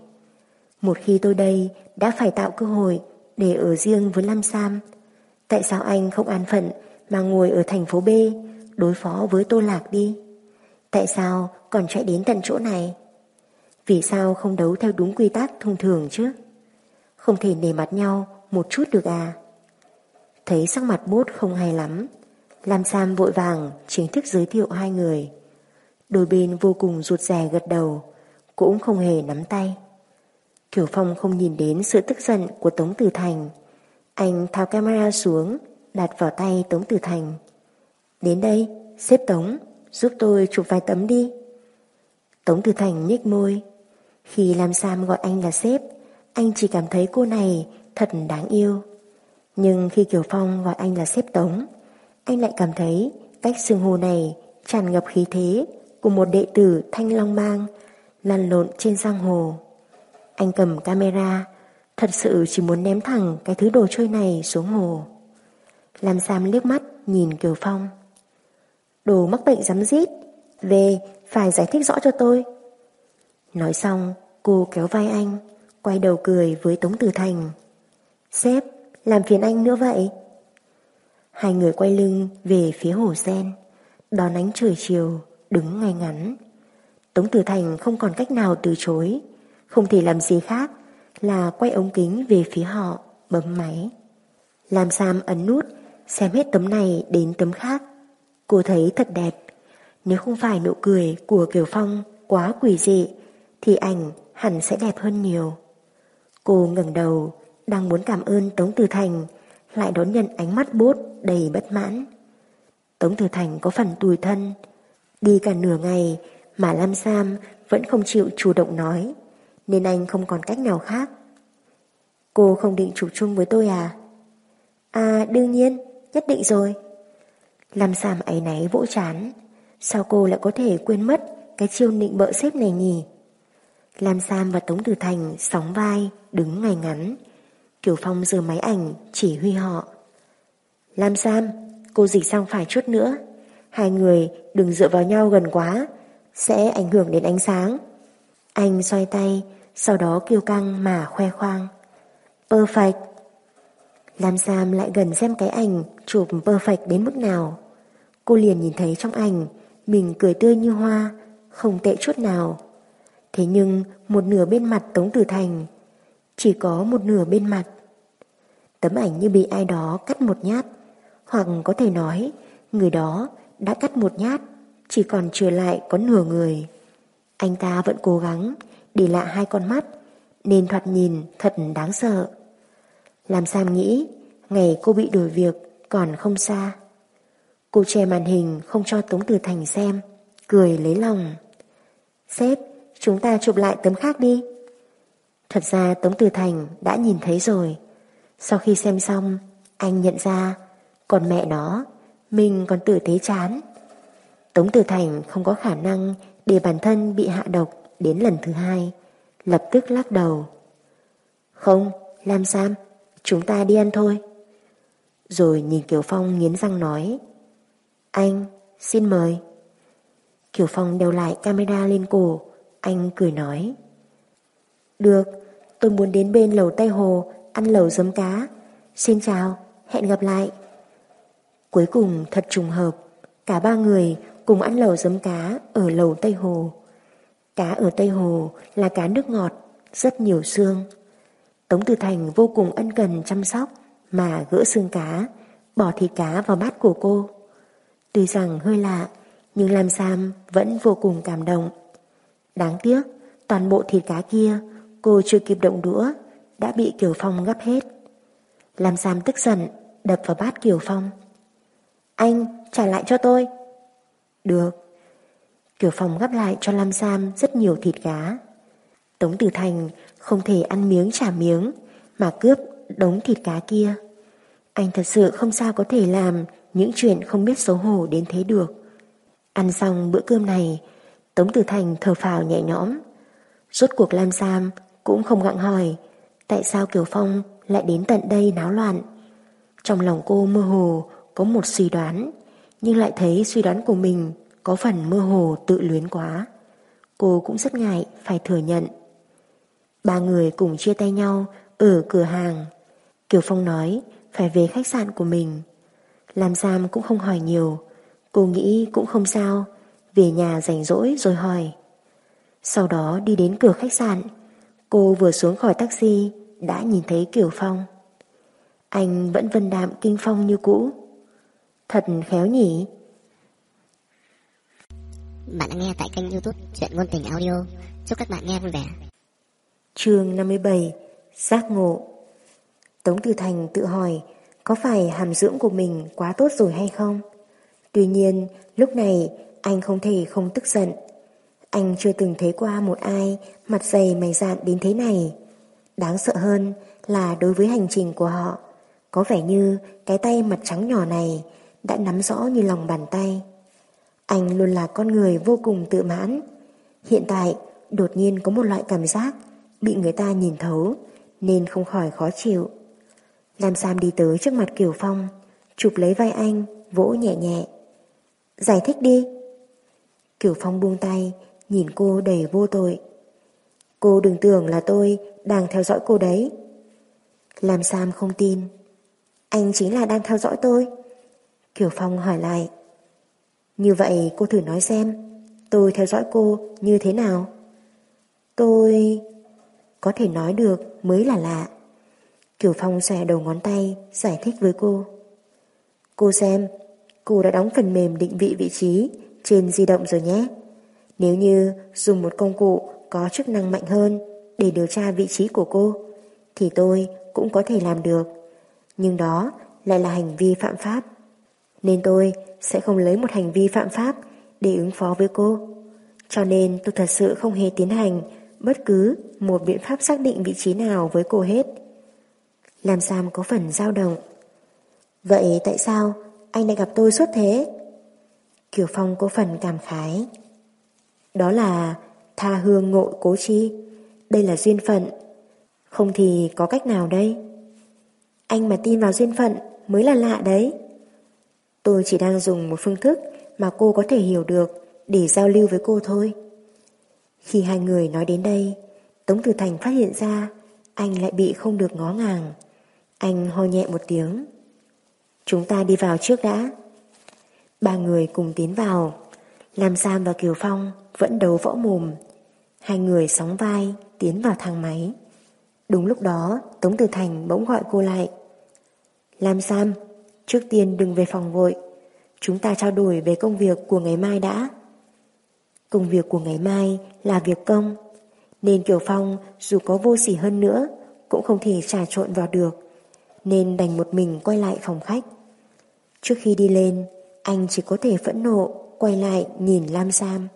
Một khi tôi đây đã phải tạo cơ hội để ở riêng với Lam Sam, tại sao anh không an phận mà ngồi ở thành phố B đối phó với Tô Lạc đi? Tại sao còn chạy đến tận chỗ này? Vì sao không đấu theo đúng quy tắc thông thường chứ? Không thể nề mặt nhau một chút được à? Thấy sắc mặt bốt không hay lắm, Lam Sam vội vàng chính thức giới thiệu hai người. Đôi bên vô cùng ruột rè gật đầu, cũng không hề nắm tay. Kiều Phong không nhìn đến sự tức giận của Tống Tử Thành. Anh tháo camera xuống, đặt vào tay Tống Tử Thành. Đến đây, xếp Tống, giúp tôi chụp vài tấm đi. Tống Tử Thành nhếch môi. Khi Lam Sam gọi anh là sếp, anh chỉ cảm thấy cô này thật đáng yêu. Nhưng khi Kiều Phong gọi anh là sếp Tống, anh lại cảm thấy cách xưng hô này tràn ngập khí thế của một đệ tử thanh long mang lăn lộn trên giang hồ. Anh cầm camera, thật sự chỉ muốn ném thẳng cái thứ đồ chơi này xuống hồ. Làm Sam liếc mắt nhìn Kiều Phong. Đồ mắc bệnh rắm rít, về phải giải thích rõ cho tôi. Nói xong, cô kéo vai anh, quay đầu cười với Tống Tử Thành. Sếp, làm phiền anh nữa vậy. Hai người quay lưng về phía hồ sen, đón ánh trời chiều, đứng ngay ngắn. Tống Tử Thành không còn cách nào từ chối, không thể làm gì khác là quay ống kính về phía họ, bấm máy. Làm Sam ấn nút, xem hết tấm này đến tấm khác. Cô thấy thật đẹp. Nếu không phải nụ cười của Kiều Phong quá quỷ dị, thì ảnh hẳn sẽ đẹp hơn nhiều. Cô ngẩng đầu, đang muốn cảm ơn Tống Từ Thành, lại đón nhận ánh mắt bốt đầy bất mãn. Tống Từ Thành có phần tủi thân, đi cả nửa ngày mà Lam Sam vẫn không chịu chủ động nói, nên anh không còn cách nào khác. Cô không định chụp chung với tôi à? À đương nhiên, nhất định rồi. Lam Sam ấy náy vỗ chán, sao cô lại có thể quên mất cái chiêu nịnh bợ xếp này nhỉ? Lam Sam và Tống Tử Thành sóng vai, đứng ngay ngắn. Kiều Phong giơ máy ảnh, chỉ huy họ. Lam Sam, cô dịch sang phải chút nữa. Hai người đừng dựa vào nhau gần quá, sẽ ảnh hưởng đến ánh sáng. Anh xoay tay, sau đó kêu căng mà khoe khoang. Perfect. Lam Sam lại gần xem cái ảnh chụp perfect đến mức nào. Cô liền nhìn thấy trong ảnh mình cười tươi như hoa, không tệ chút nào. Thế nhưng một nửa bên mặt Tống Tử Thành chỉ có một nửa bên mặt. Tấm ảnh như bị ai đó cắt một nhát, hoặc có thể nói người đó đã cắt một nhát, chỉ còn trừ lại có nửa người. Anh ta vẫn cố gắng để lại hai con mắt, nên thoạt nhìn thật đáng sợ. Làm Sam nghĩ, ngày cô bị đổi việc còn không xa. Cô che màn hình không cho Tống Tử Thành xem, cười lấy lòng. Sếp, chúng ta chụp lại tấm khác đi. Thật ra Tống Tử Thành đã nhìn thấy rồi. Sau khi xem xong, anh nhận ra, còn mẹ nó, mình còn tử tế chán. Tống Tử Thành không có khả năng để bản thân bị hạ độc đến lần thứ hai, lập tức lắc đầu. Không, Lam Sam, chúng ta đi ăn thôi. Rồi nhìn Kiều Phong nghiến răng nói, anh, xin mời. Kiều Phong đeo lại camera lên cổ, anh cười nói. Được, tôi muốn đến bên lầu Tây Hồ ăn lẩu giấm cá. Xin chào, hẹn gặp lại. Cuối cùng thật trùng hợp, cả ba người cùng ăn lẩu giấm cá ở lầu Tây Hồ. Cá ở Tây Hồ là cá nước ngọt, rất nhiều xương. Tống Tử Thành vô cùng ân cần chăm sóc mà gỡ xương cá, bỏ thịt cá vào bát của cô. Tuy rằng hơi lạ, nhưng Lam Sam vẫn vô cùng cảm động. Đáng tiếc, toàn bộ thịt cá kia cô chưa kịp động đũa đã bị Kiều Phong gấp hết. Lam Sam tức giận đập vào bát Kiều Phong. Anh trả lại cho tôi. Được. Kiều Phong gấp lại cho Lam Sam rất nhiều thịt cá. Tống Tử Thành Không thể ăn miếng trả miếng mà cướp đống thịt cá kia. Anh thật sự không sao có thể làm những chuyện không biết xấu hổ đến thế được. Ăn xong bữa cơm này, Tống Tử Thành thở phào nhẹ nhõm. Rốt cuộc Lam Sam cũng không gặng hỏi tại sao Kiều Phong lại đến tận đây náo loạn. Trong lòng cô mơ hồ có một suy đoán, nhưng lại thấy suy đoán của mình có phần mơ hồ tự luyến quá. Cô cũng rất ngại phải thừa nhận. Ba người cùng chia tay nhau ở cửa hàng. Kiều Phong nói phải về khách sạn của mình. Làm giam cũng không hỏi nhiều. Cô nghĩ cũng không sao. Về nhà rảnh rỗi rồi hỏi. Sau đó đi đến cửa khách sạn. Cô vừa xuống khỏi taxi đã nhìn thấy Kiều Phong. Anh vẫn vân đạm kinh phong như cũ. Thật khéo nhỉ. Bạn đang nghe tại kênh youtube Chuyện Ngôn Tình Audio. Chúc các bạn nghe vui vẻ. chương 57 Giác ngộ Tống Từ Thành tự hỏi có phải hàm dưỡng của mình quá tốt rồi hay không? Tuy nhiên, lúc này anh không thể không tức giận. Anh chưa từng thấy qua một ai mặt dày mày dạn đến thế này. Đáng sợ hơn là đối với hành trình của họ, có vẻ như cái tay mặt trắng nhỏ này đã nắm rõ như lòng bàn tay. Anh luôn là con người vô cùng tự mãn. Hiện tại, đột nhiên có một loại cảm giác bị người ta nhìn thấu, nên không khỏi khó chịu. Lam Sam đi tới trước mặt Kiều Phong, chụp lấy vai anh, vỗ nhẹ nhẹ. Giải thích đi. Kiều Phong buông tay, nhìn cô đầy vô tội. Cô đừng tưởng là tôi đang theo dõi cô đấy. Lam Sam không tin. Anh chính là đang theo dõi tôi. Kiều Phong hỏi lại. Như vậy cô thử nói xem, tôi theo dõi cô như thế nào? Tôi... Có thể nói được mới là lạ. Kiều Phong xòe đầu ngón tay giải thích với cô. Cô xem, cô đã đóng phần mềm định vị vị trí trên di động rồi nhé. Nếu như dùng một công cụ có chức năng mạnh hơn để điều tra vị trí của cô, thì tôi cũng có thể làm được. Nhưng đó lại là hành vi phạm pháp. Nên tôi sẽ không lấy một hành vi phạm pháp để ứng phó với cô. Cho nên tôi thật sự không hề tiến hành bất cứ một biện pháp xác định vị trí nào với cô hết. làm Sam có phần dao động. Vậy tại sao anh lại gặp tôi suốt thế? Kiều Phong có phần cảm khái. Đó là tha hương ngộ cố chi. Đây là duyên phận. Không thì có cách nào đây? Anh mà tin vào duyên phận mới là lạ đấy. Tôi chỉ đang dùng một phương thức mà cô có thể hiểu được để giao lưu với cô thôi. Khi hai người nói đến đây, Tống Tử Thành phát hiện ra anh lại bị không được ngó ngàng. Anh ho nhẹ một tiếng. Chúng ta đi vào trước đã. Ba người cùng tiến vào. Lam Sam và Kiều Phong vẫn đấu võ mồm. Hai người sóng vai tiến vào thang máy. Đúng lúc đó Tống Tử Thành bỗng gọi cô lại. Lam Sam, trước tiên đừng về phòng vội. Chúng ta trao đổi về công việc của ngày mai đã. Công việc của ngày mai là việc công, nên Kiều Phong dù có vô sỉ hơn nữa cũng không thể trà trộn vào được, nên đành một mình quay lại phòng khách. Trước khi đi lên, anh chỉ có thể phẫn nộ quay lại nhìn Lam Sam.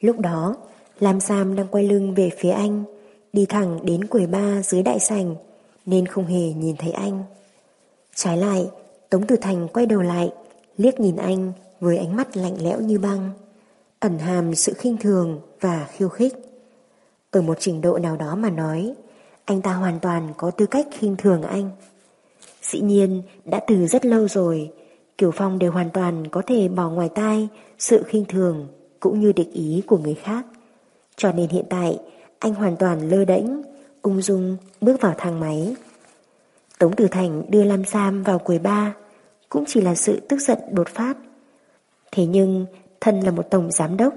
Lúc đó, Lam Sam đang quay lưng về phía anh, đi thẳng đến quầy ba dưới đại sảnh, nên không hề nhìn thấy anh. Trái lại, Tống Tử Thành quay đầu lại, liếc nhìn anh với ánh mắt lạnh lẽo như băng ẩn hàm sự khinh thường và khiêu khích. Ở một trình độ nào đó mà nói, anh ta hoàn toàn có tư cách khinh thường anh. Dĩ nhiên, đã từ rất lâu rồi, Kiều Phong đều hoàn toàn có thể bỏ ngoài tai sự khinh thường cũng như địch ý của người khác. Cho nên hiện tại, anh hoàn toàn lơ đễnh, ung dung bước vào thang máy. Tống Tử Thành đưa Lam Sam vào quầy ba, cũng chỉ là sự tức giận đột phát. Thế nhưng thân là một tổng giám đốc.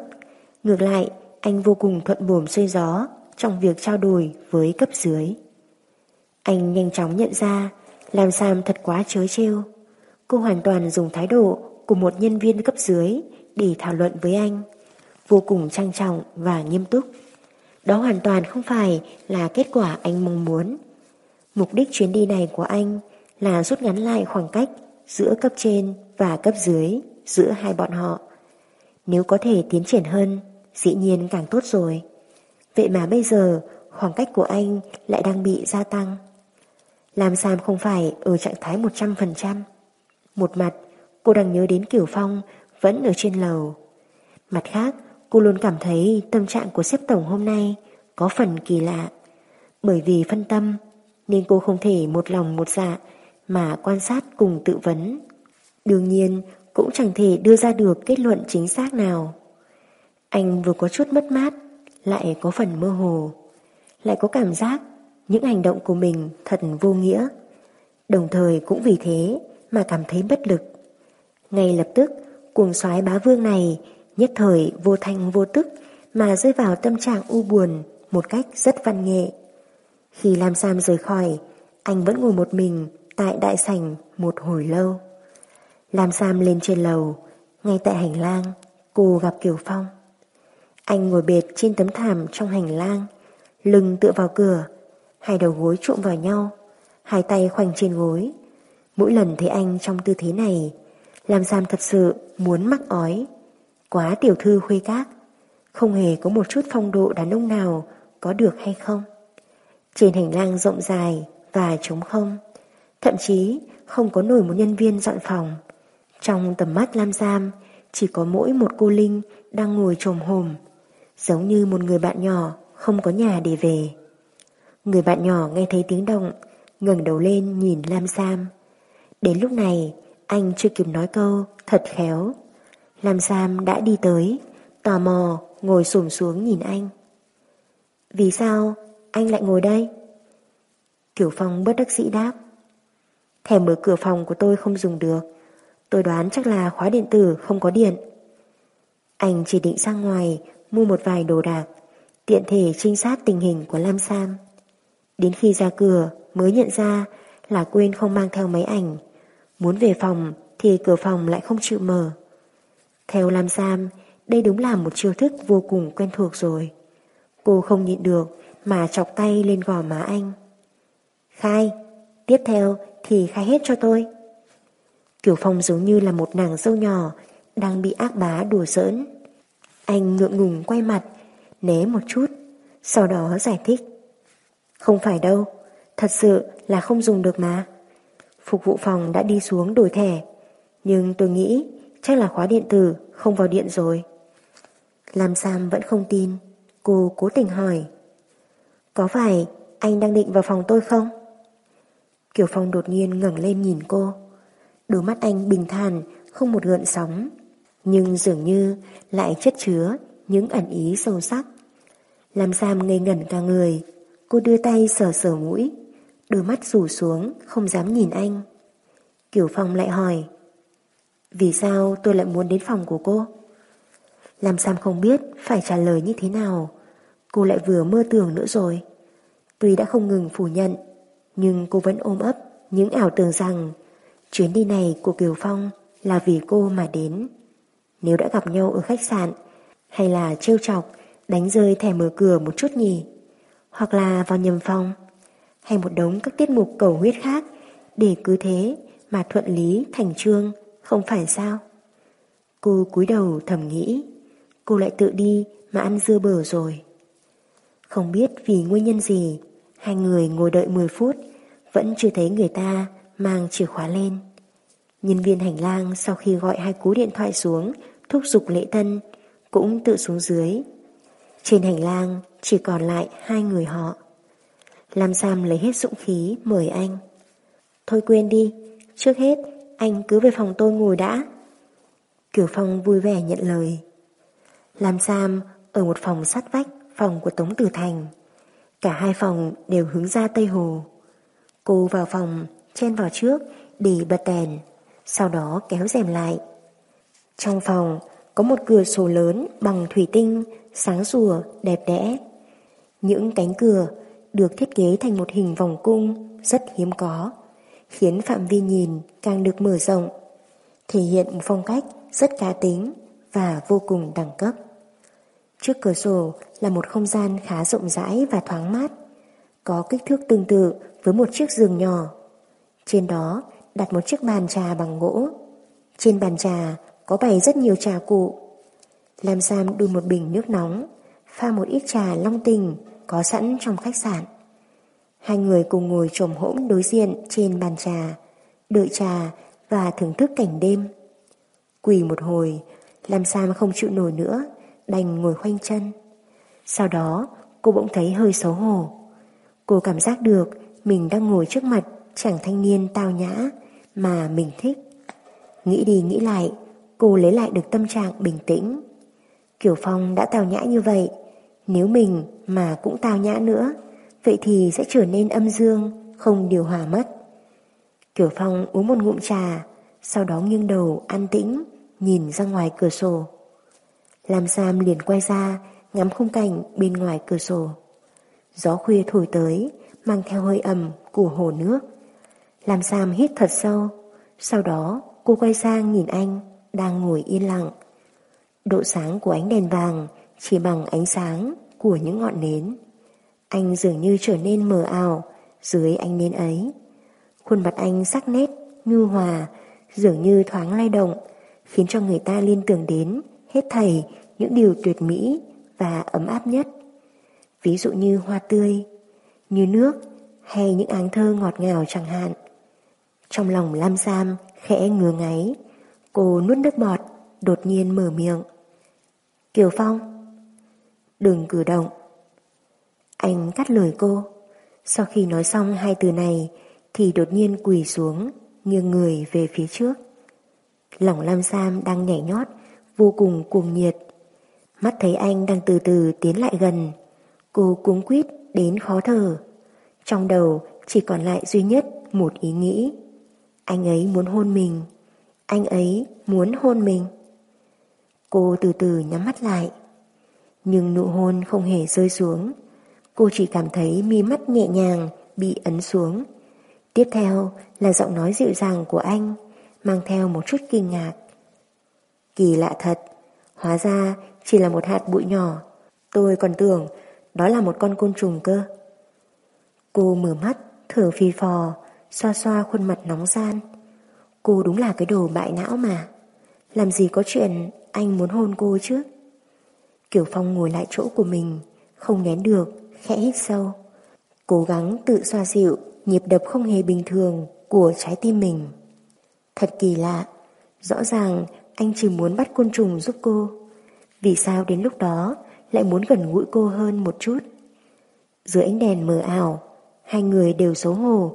Ngược lại, anh vô cùng thuận buồm xuôi gió trong việc trao đổi với cấp dưới. Anh nhanh chóng nhận ra làm Sam thật quá chớ trêu. Cô hoàn toàn dùng thái độ của một nhân viên cấp dưới để thảo luận với anh. Vô cùng trang trọng và nghiêm túc. Đó hoàn toàn không phải là kết quả anh mong muốn. Mục đích chuyến đi này của anh là rút ngắn lại khoảng cách giữa cấp trên và cấp dưới giữa hai bọn họ. Nếu có thể tiến triển hơn, dĩ nhiên càng tốt rồi. Vậy mà bây giờ khoảng cách của anh lại đang bị gia tăng. làm Sam không phải ở trạng thái 100%. Một mặt, cô đang nhớ đến kiều Phong vẫn ở trên lầu. Mặt khác, cô luôn cảm thấy tâm trạng của xếp tổng hôm nay có phần kỳ lạ. Bởi vì phân tâm, nên cô không thể một lòng một dạ mà quan sát cùng tự vấn. Đương nhiên, cũng chẳng thể đưa ra được kết luận chính xác nào. Anh vừa có chút mất mát, lại có phần mơ hồ, lại có cảm giác những hành động của mình thật vô nghĩa. Đồng thời cũng vì thế mà cảm thấy bất lực. Ngay lập tức, cuồng soái bá vương này nhất thời vô thanh vô tức mà rơi vào tâm trạng u buồn một cách rất văn nghệ. Khi Lam Sam rời khỏi, anh vẫn ngồi một mình tại đại sảnh một hồi lâu. Lam Sam lên trên lầu, ngay tại hành lang, cô gặp Kiều Phong. Anh ngồi bệt trên tấm thảm trong hành lang, lưng tựa vào cửa, hai đầu gối trộm vào nhau, hai tay khoanh trên gối. Mỗi lần thấy anh trong tư thế này, Lam Sam thật sự muốn mắc ói. Quá tiểu thư khuê các, không hề có một chút phong độ đàn ông nào có được hay không. Trên hành lang rộng dài và trống không, thậm chí không có nổi một nhân viên dọn phòng. Trong tầm mắt Lam Sam chỉ có mỗi một cô Linh đang ngồi trồm hồm, giống như một người bạn nhỏ không có nhà để về. Người bạn nhỏ nghe thấy tiếng động, ngẩng đầu lên nhìn Lam Sam. Đến lúc này, anh chưa kịp nói câu thật khéo. Lam Sam đã đi tới, tò mò ngồi xổm xuống nhìn anh. Vì sao anh lại ngồi đây? Kiểu Phong bất đắc dĩ đáp. Thẻ mở cửa phòng của tôi không dùng được. Tôi đoán chắc là khóa điện tử không có điện. Anh chỉ định sang ngoài mua một vài đồ đạc, tiện thể trinh sát tình hình của Lam Sam. Đến khi ra cửa mới nhận ra là quên không mang theo máy ảnh. Muốn về phòng thì cửa phòng lại không chịu mở. Theo Lam Sam, đây đúng là một chiêu thức vô cùng quen thuộc rồi. Cô không nhịn được mà chọc tay lên gò má anh. Khai, tiếp theo thì khai hết cho tôi. Kiểu Phong giống như là một nàng dâu nhỏ đang bị ác bá đùa giỡn. Anh ngượng ngùng quay mặt, né một chút, sau đó giải thích. Không phải đâu, thật sự là không dùng được mà. Phục vụ phòng đã đi xuống đổi thẻ, nhưng tôi nghĩ chắc là khóa điện tử không vào điện rồi. Làm Sam vẫn không tin, cô cố tình hỏi. Có phải anh đang định vào phòng tôi không? Kiều Phong đột nhiên ngẩng lên nhìn cô. Đôi mắt anh bình thản, không một gợn sóng, nhưng dường như lại chất chứa những ẩn ý sâu sắc. Làm Sam ngây ngẩn cả người, cô đưa tay sờ sờ mũi, đôi mắt rủ xuống, không dám nhìn anh. Kiều Phong lại hỏi, vì sao tôi lại muốn đến phòng của cô? Làm Sam không biết phải trả lời như thế nào, cô lại vừa mơ tưởng nữa rồi. Tuy đã không ngừng phủ nhận, nhưng cô vẫn ôm ấp những ảo tưởng rằng chuyến đi này của Kiều Phong là vì cô mà đến. Nếu đã gặp nhau ở khách sạn, hay là trêu chọc, đánh rơi thẻ mở cửa một chút nhỉ? Hoặc là vào nhầm phòng, hay một đống các tiết mục cầu huyết khác để cứ thế mà thuận lý thành trương, không phải sao? Cô cúi đầu thầm nghĩ, cô lại tự đi mà ăn dưa bở rồi. Không biết vì nguyên nhân gì, hai người ngồi đợi 10 phút, vẫn chưa thấy người ta mang chìa khóa lên. Nhân viên hành lang sau khi gọi hai cú điện thoại xuống, thúc giục lễ tân, cũng tự xuống dưới. Trên hành lang chỉ còn lại hai người họ. Lam Sam lấy hết dũng khí mời anh. Thôi quên đi, trước hết anh cứ về phòng tôi ngồi đã. Kiều Phong vui vẻ nhận lời. Lam Sam ở một phòng sát vách phòng của Tống Tử Thành. Cả hai phòng đều hướng ra Tây Hồ. Cô vào phòng, chen vào trước để bật đèn, sau đó kéo rèm lại. Trong phòng có một cửa sổ lớn bằng thủy tinh, sáng rùa, đẹp đẽ. Những cánh cửa được thiết kế thành một hình vòng cung rất hiếm có, khiến phạm vi nhìn càng được mở rộng, thể hiện một phong cách rất cá tính và vô cùng đẳng cấp. Trước cửa sổ là một không gian khá rộng rãi và thoáng mát, có kích thước tương tự với một chiếc giường nhỏ. Trên đó đặt một chiếc bàn trà bằng gỗ. Trên bàn trà có bày rất nhiều trà cụ. Lam Sam đun một bình nước nóng, pha một ít trà long tình, có sẵn trong khách sạn. Hai người cùng ngồi trồm hỗn đối diện trên bàn trà, đợi trà và thưởng thức cảnh đêm. Quỳ một hồi, làm Sam không chịu nổi nữa, đành ngồi khoanh chân. Sau đó, cô bỗng thấy hơi xấu hổ. Cô cảm giác được mình đang ngồi trước mặt chàng thanh niên tao nhã mà mình thích. Nghĩ đi nghĩ lại, cô lấy lại được tâm trạng bình tĩnh. Kiều Phong đã tao nhã như vậy, nếu mình mà cũng tao nhã nữa, vậy thì sẽ trở nên âm dương, không điều hòa mất. Kiều Phong uống một ngụm trà, sau đó nghiêng đầu an tĩnh, nhìn ra ngoài cửa sổ. Lam Sam liền quay ra, ngắm khung cảnh bên ngoài cửa sổ. Gió khuya thổi tới, mang theo hơi ẩm của hồ nước. làm Sam hít thật sâu, sau đó cô quay sang nhìn anh, đang ngồi yên lặng. Độ sáng của ánh đèn vàng chỉ bằng ánh sáng của những ngọn nến. Anh dường như trở nên mờ ảo dưới ánh nến ấy. Khuôn mặt anh sắc nét, nhu hòa, dường như thoáng lay động, khiến cho người ta liên tưởng đến hết thảy những điều tuyệt mỹ và ấm áp nhất. Ví dụ như hoa tươi, như nước hay những áng thơ ngọt ngào chẳng hạn. Trong lòng Lam Sam khẽ ngứa ngáy, cô nuốt nước bọt, đột nhiên mở miệng. Kiều Phong, đừng cử động. Anh cắt lời cô. Sau khi nói xong hai từ này thì đột nhiên quỳ xuống, nghiêng người về phía trước. Lòng Lam Sam đang nhảy nhót, vô cùng cuồng nhiệt. Mắt thấy anh đang từ từ tiến lại gần. Cô cuống quýt đến khó thở. Trong đầu chỉ còn lại duy nhất một ý nghĩ. Anh ấy muốn hôn mình. Anh ấy muốn hôn mình. Cô từ từ nhắm mắt lại. Nhưng nụ hôn không hề rơi xuống. Cô chỉ cảm thấy mi mắt nhẹ nhàng bị ấn xuống. Tiếp theo là giọng nói dịu dàng của anh, mang theo một chút kinh ngạc. Kỳ lạ thật, hóa ra chỉ là một hạt bụi nhỏ. Tôi còn tưởng đó là một con côn trùng cơ. Cô mở mắt, thở phì phò, xoa xoa khuôn mặt nóng gian. Cô đúng là cái đồ bại não mà. Làm gì có chuyện anh muốn hôn cô chứ? Kiểu Phong ngồi lại chỗ của mình, không nén được, khẽ hít sâu. Cố gắng tự xoa dịu nhịp đập không hề bình thường của trái tim mình. Thật kỳ lạ, rõ ràng anh chỉ muốn bắt côn trùng giúp cô. Vì sao đến lúc đó lại muốn gần gũi cô hơn một chút? Dưới ánh đèn mờ ảo, hai người đều xấu hổ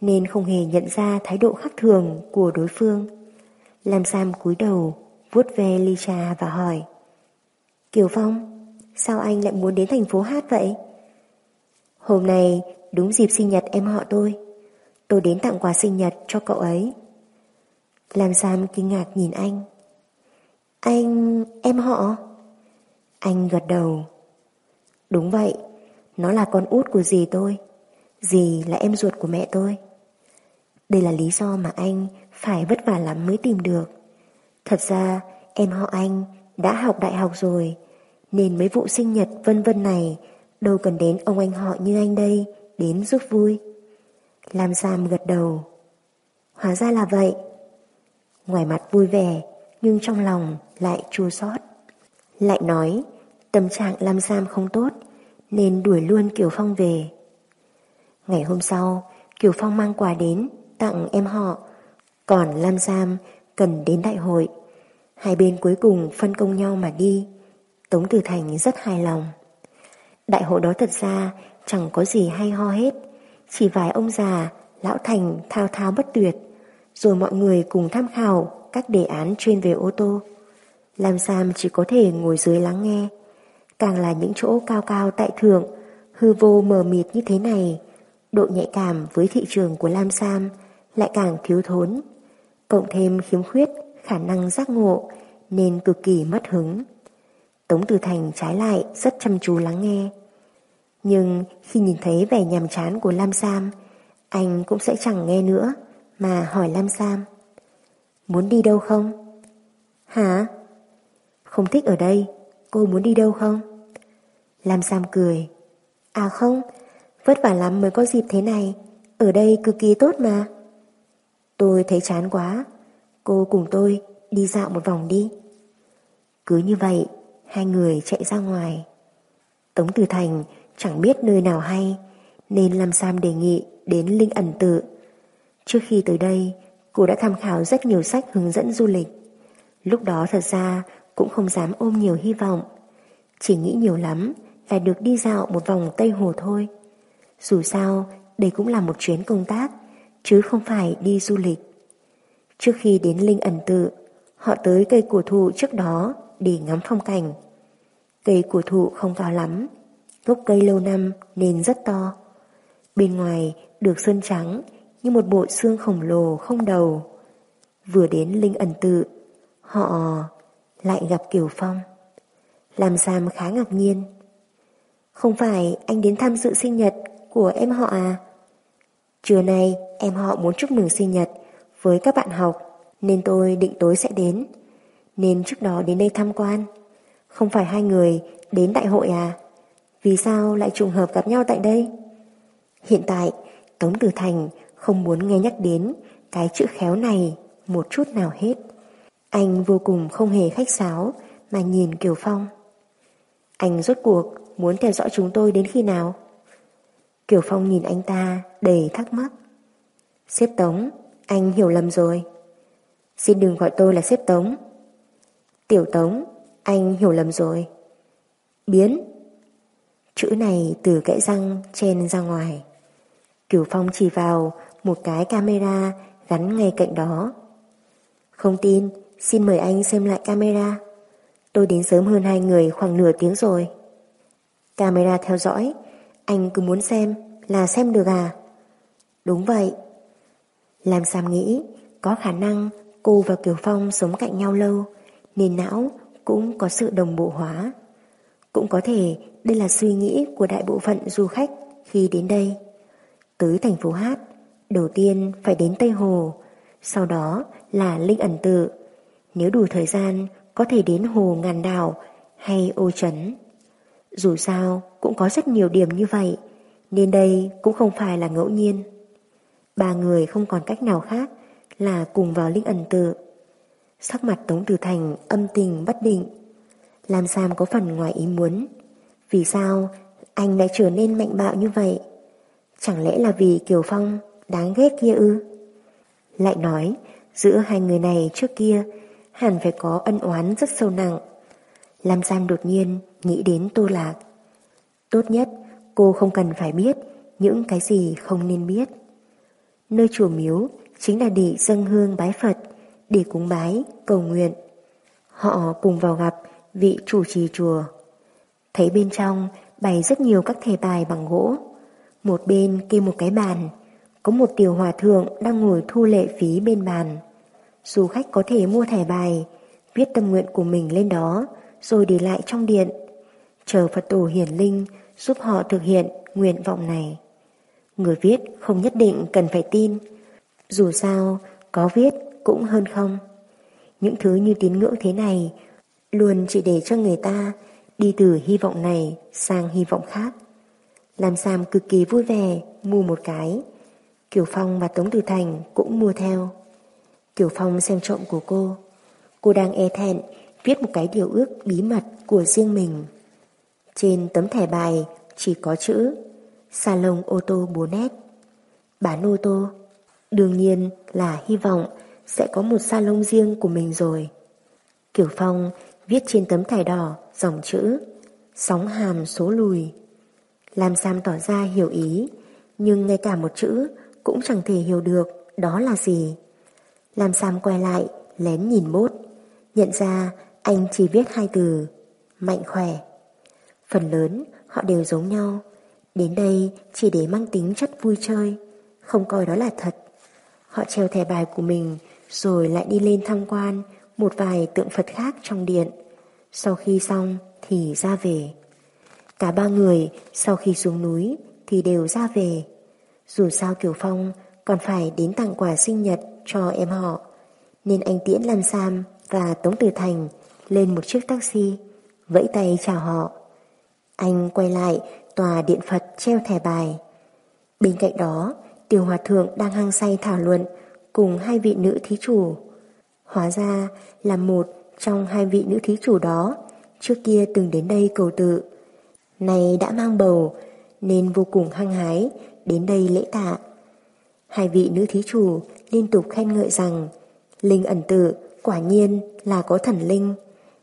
nên không hề nhận ra thái độ khác thường của đối phương. Lam Sam cúi đầu, vuốt ve ly trà và hỏi Kiều Phong, sao anh lại muốn đến thành phố hát vậy? Hôm nay đúng dịp sinh nhật em họ tôi. Tôi đến tặng quà sinh nhật cho cậu ấy. Lam Sam kinh ngạc nhìn anh. Anh... em họ? Anh gật đầu. Đúng vậy, nó là con út của dì tôi. Dì là em ruột của mẹ tôi. Đây là lý do mà anh phải vất vả lắm mới tìm được. Thật ra em họ anh đã học đại học rồi nên mấy vụ sinh nhật vân vân này đâu cần đến ông anh họ như anh đây đến giúp vui. Lam Sam gật đầu. Hóa ra là vậy. Ngoài mặt vui vẻ nhưng trong lòng lại chua xót. Lại nói tâm trạng Lam Sam không tốt nên đuổi luôn Kiều Phong về. Ngày hôm sau Kiều Phong mang quà đến tặng em họ còn Lam Sam cần đến đại hội. Hai bên cuối cùng phân công nhau mà đi. Tống Tử Thành rất hài lòng. Đại hội đó thật ra chẳng có gì hay ho hết. Chỉ vài ông già, lão thành thao thao bất tuyệt. Rồi mọi người cùng tham khảo các đề án chuyên về ô tô. Lam Sam chỉ có thể ngồi dưới lắng nghe. Càng là những chỗ cao cao tại thượng, hư vô mờ mịt như thế này, độ nhạy cảm với thị trường của Lam Sam lại càng thiếu thốn. Cộng thêm khiếm khuyết khả năng giác ngộ nên cực kỳ mất hứng. Tống Tử Thành trái lại rất chăm chú lắng nghe. Nhưng khi nhìn thấy vẻ nhàm chán của Lam Sam, anh cũng sẽ chẳng nghe nữa mà hỏi Lam Sam. Muốn đi đâu không? Hả? Không thích ở đây, cô muốn đi đâu không? Lam Sam cười. À không, vất vả lắm mới có dịp thế này, ở đây cực kỳ tốt mà. Tôi thấy chán quá, cô cùng tôi đi dạo một vòng đi. Cứ như vậy, hai người chạy ra ngoài. Tống Tử Thành chẳng biết nơi nào hay, nên Lam Sam đề nghị đến Linh ẩn tự. Trước khi tới đây, cô đã tham khảo rất nhiều sách hướng dẫn du lịch. Lúc đó thật ra cũng không dám ôm nhiều hy vọng. Chỉ nghĩ nhiều lắm là được đi dạo một vòng Tây Hồ thôi. Dù sao, đây cũng là một chuyến công tác, chứ không phải đi du lịch. Trước khi đến Linh ẩn tự, họ tới cây cổ thụ trước đó để ngắm phong cảnh. Cây cổ thụ không cao lắm, gốc cây lâu năm nên rất to. Bên ngoài được sơn trắng như một bộ xương khổng lồ không đầu. Vừa đến Linh ẩn tự, họ lại gặp Kiều Phong. Làm Sam khá ngạc nhiên. Không phải anh đến tham dự sinh nhật của em họ à? Trưa nay em họ muốn chúc mừng sinh nhật với các bạn học nên tôi định tối sẽ đến. Nên trước đó đến đây tham quan. Không phải hai người đến đại hội à? Vì sao lại trùng hợp gặp nhau tại đây? Hiện tại, Tống Tử Thành không muốn nghe nhắc đến cái chữ khéo này một chút nào hết. Anh vô cùng không hề khách sáo mà nhìn Kiều Phong. Anh rốt cuộc muốn theo dõi chúng tôi đến khi nào? Kiều Phong nhìn anh ta đầy thắc mắc. Xếp Tống, anh hiểu lầm rồi. Xin đừng gọi tôi là xếp Tống. Tiểu Tống, anh hiểu lầm rồi. Biến. Chữ này từ kẽ răng chen ra ngoài. Kiều Phong chỉ vào một cái camera gắn ngay cạnh đó. Không tin, xin mời anh xem lại camera. Tôi đến sớm hơn hai người khoảng nửa tiếng rồi. Camera theo dõi, anh cứ muốn xem là xem được à? Đúng vậy. Làm Sam nghĩ có khả năng cô và Kiều Phong sống cạnh nhau lâu nên não cũng có sự đồng bộ hóa. Cũng có thể đây là suy nghĩ của đại bộ phận du khách khi đến đây. Tới thành phố Hát, đầu tiên phải đến Tây Hồ, sau đó là Linh ẩn tự. Nếu đủ thời gian có thể đến Hồ Ngàn Đảo hay Ô Trấn. Dù sao cũng có rất nhiều điểm như vậy, nên đây cũng không phải là ngẫu nhiên. Ba người không còn cách nào khác là cùng vào Linh ẩn tự. Sắc mặt Tống Tử Thành âm tình bất định. Làm Sam có phần ngoài ý muốn. Vì sao anh lại trở nên mạnh bạo như vậy? Chẳng lẽ là vì Kiều Phong đáng ghét kia ư? Lại nói, giữa hai người này trước kia hẳn phải có ân oán rất sâu nặng. Lam Sam đột nhiên nghĩ đến Tô Lạc. Tốt nhất, cô không cần phải biết những cái gì không nên biết. Nơi chùa miếu chính là để dâng hương bái Phật, để cúng bái, cầu nguyện. Họ cùng vào gặp vị chủ trì chùa. Thấy bên trong bày rất nhiều các thẻ bài bằng gỗ. Một bên kê một cái bàn, có một tiểu hòa thượng đang ngồi thu lệ phí bên bàn. Du khách có thể mua thẻ bài, viết tâm nguyện của mình lên đó, rồi để lại trong điện. Chờ Phật tổ hiển linh giúp họ thực hiện nguyện vọng này. Người viết không nhất định cần phải tin. Dù sao, có viết cũng hơn không. Những thứ như tín ngưỡng thế này luôn chỉ để cho người ta đi từ hy vọng này sang hy vọng khác. Làm Sam cực kỳ vui vẻ mua một cái. Kiều Phong và Tống từ Thành cũng mua theo. Kiều Phong xem trộm của cô. Cô đang e thẹn viết một cái điều ước bí mật của riêng mình. Trên tấm thẻ bài chỉ có chữ Salon ô tô 4 nét. Bán ô tô, đương nhiên là hy vọng sẽ có một salon riêng của mình rồi. Kiều Phong viết trên tấm thẻ đỏ dòng chữ Sóng hàm số lùi. Lam Sam tỏ ra hiểu ý, nhưng ngay cả một chữ cũng chẳng thể hiểu được đó là gì. Lam Sam quay lại, lén nhìn bốt, nhận ra anh chỉ viết hai từ, mạnh khỏe. Phần lớn họ đều giống nhau, đến đây chỉ để mang tính chất vui chơi, không coi đó là thật. Họ treo thẻ bài của mình rồi lại đi lên tham quan một vài tượng Phật khác trong điện. Sau khi xong thì ra về. Cả ba người sau khi xuống núi thì đều ra về. Dù sao Kiều Phong còn phải đến tặng quà sinh nhật cho em họ, nên anh Tiễn Lam Sam và Tống Tử Thành lên một chiếc taxi, vẫy tay chào họ. Anh quay lại tòa điện Phật treo thẻ bài. Bên cạnh đó, Tiểu Hòa Thượng đang hăng say thảo luận cùng hai vị nữ thí chủ. Hóa ra là một trong hai vị nữ thí chủ đó trước kia từng đến đây cầu tự. Này đã mang bầu nên vô cùng hăng hái đến đây lễ tạ. Hai vị nữ thí chủ liên tục khen ngợi rằng linh ẩn tự quả nhiên là có thần linh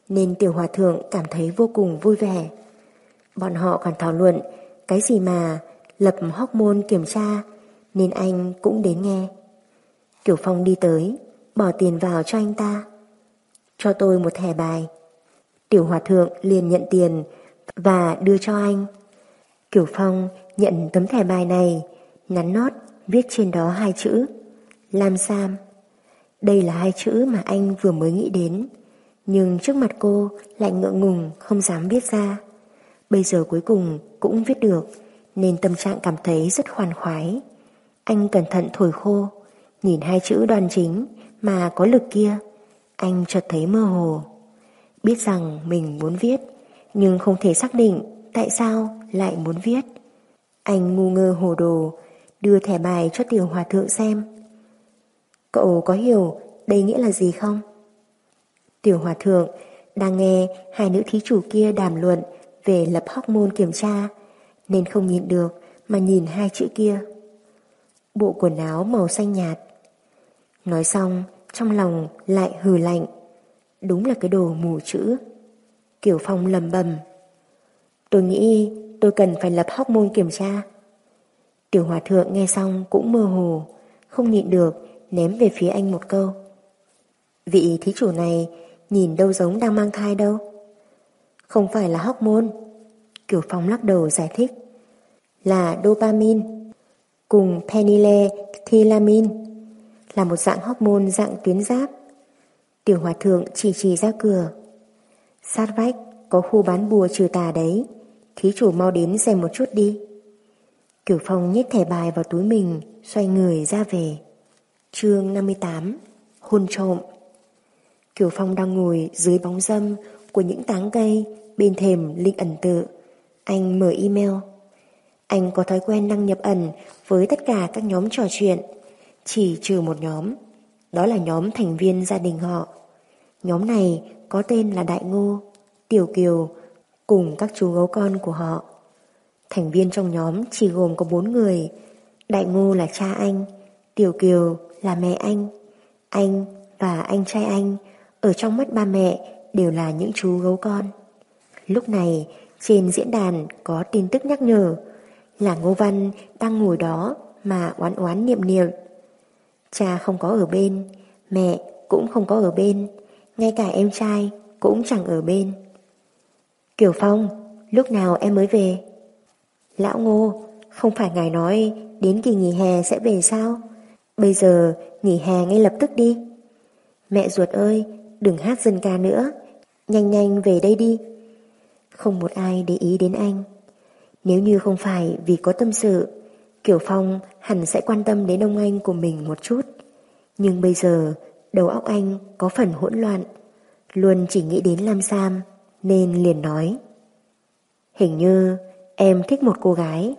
nên tiểu hòa thượng cảm thấy vô cùng vui vẻ. Bọn họ còn thảo luận cái gì mà lập hóc môn kiểm tra nên anh cũng đến nghe. Kiểu Phong đi tới, bỏ tiền vào cho anh ta. Cho tôi một thẻ bài. Tiểu Hòa Thượng liền nhận tiền và đưa cho anh. Kiểu Phong nhận tấm thẻ bài này, nắn nót viết trên đó hai chữ Lam Sam. Đây là hai chữ mà anh vừa mới nghĩ đến, nhưng trước mặt cô lại ngượng ngùng không dám viết ra. Bây giờ cuối cùng cũng viết được, nên tâm trạng cảm thấy rất khoan khoái. Anh cẩn thận thổi khô, nhìn hai chữ đoan chính mà có lực kia, anh chợt thấy mơ hồ. Biết rằng mình muốn viết, nhưng không thể xác định tại sao lại muốn viết. Anh ngu ngơ hồ đồ, đưa thẻ bài cho tiểu hòa thượng xem. Cậu có hiểu đây nghĩa là gì không? Tiểu hòa thượng đang nghe hai nữ thí chủ kia đàm luận về lập hóc môn kiểm tra, nên không nhìn được mà nhìn hai chữ kia. Bộ quần áo màu xanh nhạt. Nói xong, trong lòng lại hừ lạnh. Đúng là cái đồ mù chữ. Kiểu Phong lầm bầm. Tôi nghĩ tôi cần phải lập hóc môn kiểm tra. Tiểu hòa thượng nghe xong cũng mơ hồ, không nhịn được, ném về phía anh một câu. Vị thí chủ này nhìn đâu giống đang mang thai đâu. Không phải là hóc môn. Kiểu Phong lắc đầu giải thích. Là dopamine cùng phenylethylamine là một dạng hormone dạng tuyến giáp. Tiểu hòa thượng chỉ chỉ ra cửa. Sát vách có khu bán bùa trừ tà đấy. Thí chủ mau đến xem một chút đi. Kiểu Phong nhét thẻ bài vào túi mình, xoay người ra về chương 58 Hôn trộm Kiều Phong đang ngồi dưới bóng dâm của những táng cây bên thềm linh ẩn tự. Anh mở email. Anh có thói quen đăng nhập ẩn với tất cả các nhóm trò chuyện, chỉ trừ một nhóm. Đó là nhóm thành viên gia đình họ. Nhóm này có tên là Đại Ngô, Tiểu Kiều cùng các chú gấu con của họ. Thành viên trong nhóm chỉ gồm có bốn người. Đại Ngô là cha anh, Tiểu Kiều là mẹ anh, anh và anh trai anh ở trong mắt ba mẹ đều là những chú gấu con. Lúc này trên diễn đàn có tin tức nhắc nhở là Ngô Văn đang ngồi đó mà oán oán niệm niệm. Cha không có ở bên, mẹ cũng không có ở bên, ngay cả em trai cũng chẳng ở bên. Kiều Phong, lúc nào em mới về? Lão Ngô, không phải ngài nói đến kỳ nghỉ hè sẽ về sao? Bây giờ nghỉ hè ngay lập tức đi. Mẹ ruột ơi, đừng hát dân ca nữa, nhanh nhanh về đây đi. Không một ai để ý đến anh. Nếu như không phải vì có tâm sự, Kiểu Phong hẳn sẽ quan tâm đến ông anh của mình một chút. Nhưng bây giờ, đầu óc anh có phần hỗn loạn, luôn chỉ nghĩ đến Lam Sam, nên liền nói. Hình như em thích một cô gái.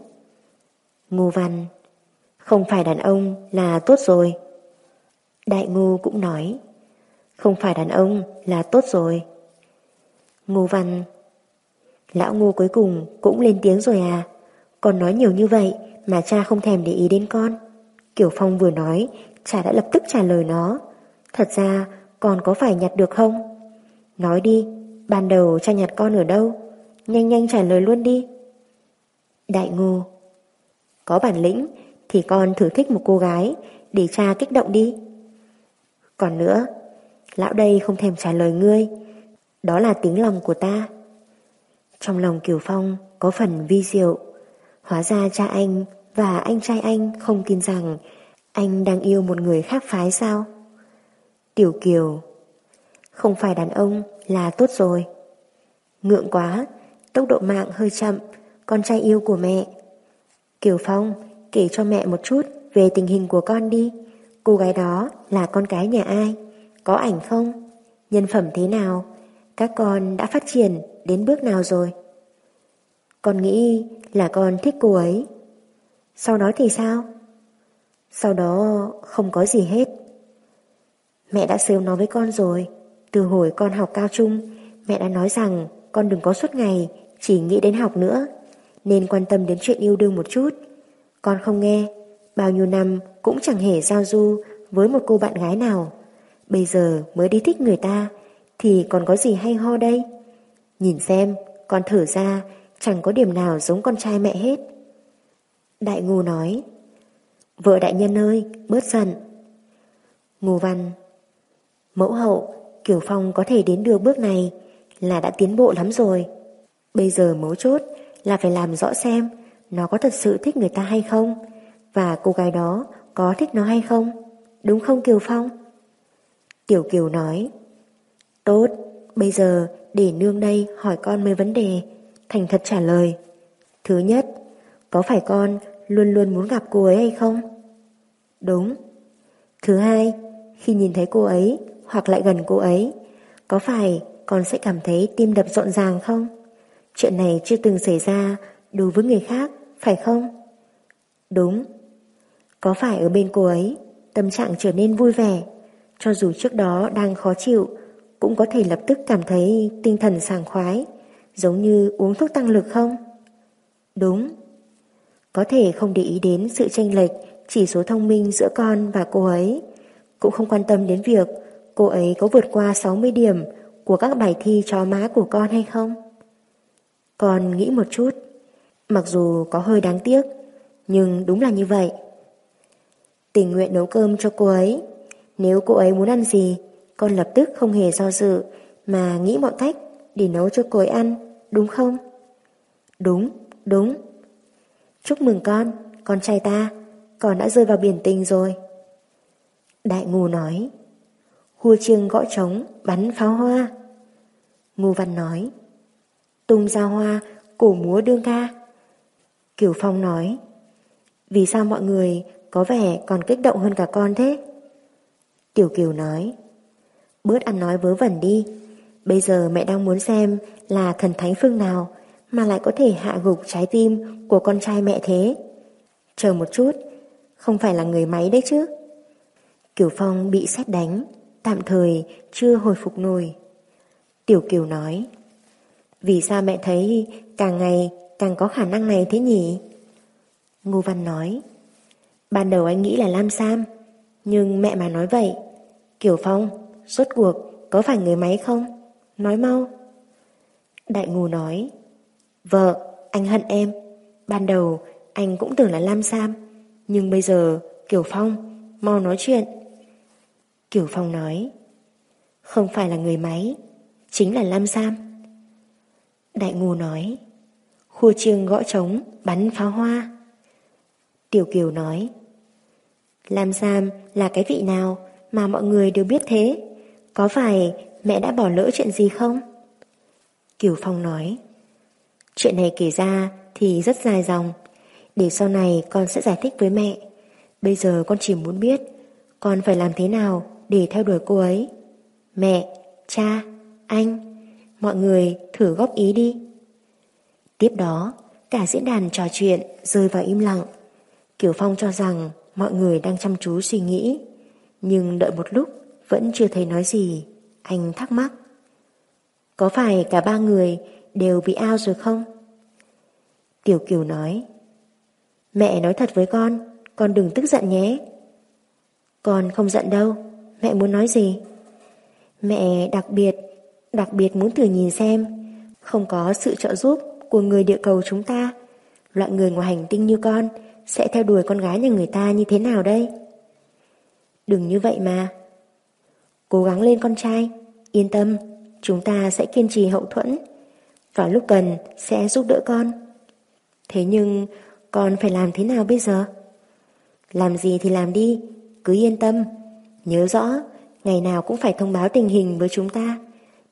Ngô Văn, không phải đàn ông là tốt rồi. Đại Ngô cũng nói, không phải đàn ông là tốt rồi. Ngô Văn, lão Ngô cuối cùng cũng lên tiếng rồi à, còn nói nhiều như vậy mà cha không thèm để ý đến con. Kiểu Phong vừa nói, cha đã lập tức trả lời nó. Thật ra, con có phải nhặt được không? Nói đi, ban đầu cha nhặt con ở đâu? Nhanh nhanh trả lời luôn đi. Đại ngô Có bản lĩnh thì con thử thích một cô gái để cha kích động đi. Còn nữa, lão đây không thèm trả lời ngươi. Đó là tiếng lòng của ta. Trong lòng Kiều Phong có phần vi diệu. Hóa ra cha anh và anh trai anh không tin rằng anh đang yêu một người khác phái sao? Tiểu Kiều Không phải đàn ông là tốt rồi. Ngượng quá, tốc độ mạng hơi chậm, con trai yêu của mẹ. Kiều Phong kể cho mẹ một chút về tình hình của con đi. Cô gái đó là con cái nhà ai? Có ảnh không? Nhân phẩm thế nào? Các con đã phát triển đến bước nào rồi? Con nghĩ là con thích cô ấy. Sau đó thì sao? Sau đó không có gì hết. Mẹ đã sớm nói với con rồi. Từ hồi con học cao trung, mẹ đã nói rằng con đừng có suốt ngày chỉ nghĩ đến học nữa. nên quan tâm đến chuyện yêu đương một chút. Con không nghe, bao nhiêu năm cũng chẳng hề giao du với một cô bạn gái nào. Bây giờ mới đi thích người ta, thì còn có gì hay ho đây? Nhìn xem, con thở ra, chẳng có điểm nào giống con trai mẹ hết. Đại ngô nói, vợ đại nhân ơi, bớt giận. Ngô văn, mẫu hậu, Kiều Phong có thể đến được bước này là đã tiến bộ lắm rồi. Bây giờ mấu chốt là phải làm rõ xem nó có thật sự thích người ta hay không và cô gái đó có thích nó hay không. Đúng không Kiều Phong? Tiểu Kiều nói Tốt, bây giờ để nương đây hỏi con mấy vấn đề, thành thật trả lời. Thứ nhất, có phải con luôn luôn muốn gặp cô ấy hay không? Đúng. Thứ hai, khi nhìn thấy cô ấy hoặc lại gần cô ấy, có phải con sẽ cảm thấy tim đập rộn ràng không? Chuyện này chưa từng xảy ra đối với người khác, phải không? Đúng. Có phải ở bên cô ấy, tâm trạng trở nên vui vẻ, cho dù trước đó đang khó chịu, cũng có thể lập tức cảm thấy tinh thần sảng khoái, giống như uống thuốc tăng lực không? Đúng. Có thể không để ý đến sự tranh lệch chỉ số thông minh giữa con và cô ấy, cũng không quan tâm đến việc cô ấy có vượt qua 60 điểm của các bài thi cho má của con hay không? Con nghĩ một chút, mặc dù có hơi đáng tiếc, nhưng đúng là như vậy. Tình nguyện nấu cơm cho cô ấy, nếu cô ấy muốn ăn gì, con lập tức không hề do dự mà nghĩ mọi cách để nấu cho cô ấy ăn, đúng không? Đúng, đúng. Chúc mừng con, con trai ta, con đã rơi vào biển tình rồi. Đại ngù nói, hua chiêng gõ trống, bắn pháo hoa. Ngô Văn nói, tung ra hoa, cổ múa đương ca. Kiều Phong nói, vì sao mọi người có vẻ còn kích động hơn cả con thế? Tiểu Kiều nói, bớt ăn nói vớ vẩn đi, bây giờ mẹ đang muốn xem là thần thánh phương nào mà lại có thể hạ gục trái tim của con trai mẹ thế. Chờ một chút, không phải là người máy đấy chứ. Kiều Phong bị xét đánh, tạm thời chưa hồi phục nổi. Tiểu Kiều nói, vì sao mẹ thấy càng ngày càng có khả năng này thế nhỉ? Ngô Văn nói, ban đầu anh nghĩ là Lam Sam, nhưng mẹ mà nói vậy. kiểu Phong, rốt cuộc có phải người máy không? Nói mau. Đại Ngô nói, vợ, anh hận em. Ban đầu anh cũng tưởng là Lam Sam, nhưng bây giờ kiểu Phong, mau nói chuyện. kiểu Phong nói, không phải là người máy, chính là Lam Sam. Đại Ngô nói, khua chiêng gõ trống, bắn pháo hoa. Tiểu Kiều nói, Lam Sam là cái vị nào mà mọi người đều biết thế? Có phải mẹ đã bỏ lỡ chuyện gì không? Kiều Phong nói, chuyện này kể ra thì rất dài dòng, để sau này con sẽ giải thích với mẹ. Bây giờ con chỉ muốn biết con phải làm thế nào để theo đuổi cô ấy. Mẹ, cha, anh, mọi người thử góp ý đi. Tiếp đó, cả diễn đàn trò chuyện rơi vào im lặng. Kiều Phong cho rằng mọi người đang chăm chú suy nghĩ, nhưng đợi một lúc vẫn chưa thấy nói gì. Anh thắc mắc. Có phải cả ba người đều bị ao rồi không? Tiểu Kiều nói. Mẹ nói thật với con, con đừng tức giận nhé. Con không giận đâu, mẹ muốn nói gì? Mẹ đặc biệt, đặc biệt muốn thử nhìn xem, không có sự trợ giúp của người địa cầu chúng ta, loại người ngoài hành tinh như con sẽ theo đuổi con gái nhà người ta như thế nào đây? Đừng như vậy mà. Cố gắng lên con trai, yên tâm, chúng ta sẽ kiên trì hậu thuẫn, và lúc cần sẽ giúp đỡ con. Thế nhưng con phải làm thế nào bây giờ? Làm gì thì làm đi, cứ yên tâm. Nhớ rõ, ngày nào cũng phải thông báo tình hình với chúng ta,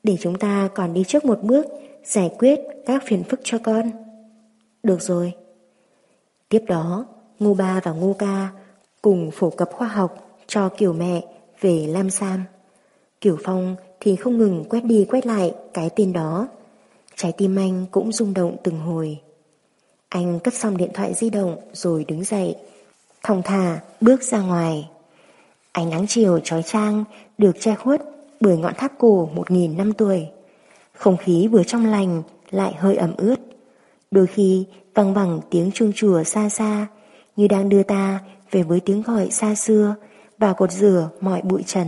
để chúng ta còn đi trước một bước giải quyết các phiền phức cho con. Được rồi. Tiếp đó, Ngô Ba và Ngô Ca cùng phổ cập khoa học cho Kiều mẹ về Lam Sam. Kiều Phong thì không ngừng quét đi quét lại cái tên đó. Trái tim anh cũng rung động từng hồi. Anh cất xong điện thoại di động rồi đứng dậy, thong thả bước ra ngoài. Ánh nắng chiều trói trang được che khuất bởi ngọn tháp cổ một nghìn năm tuổi. Không khí vừa trong lành lại hơi ẩm ướt. Đôi khi văng vẳng tiếng chuông chùa xa xa như đang đưa ta về với tiếng gọi xa xưa và cột rửa mọi bụi trần.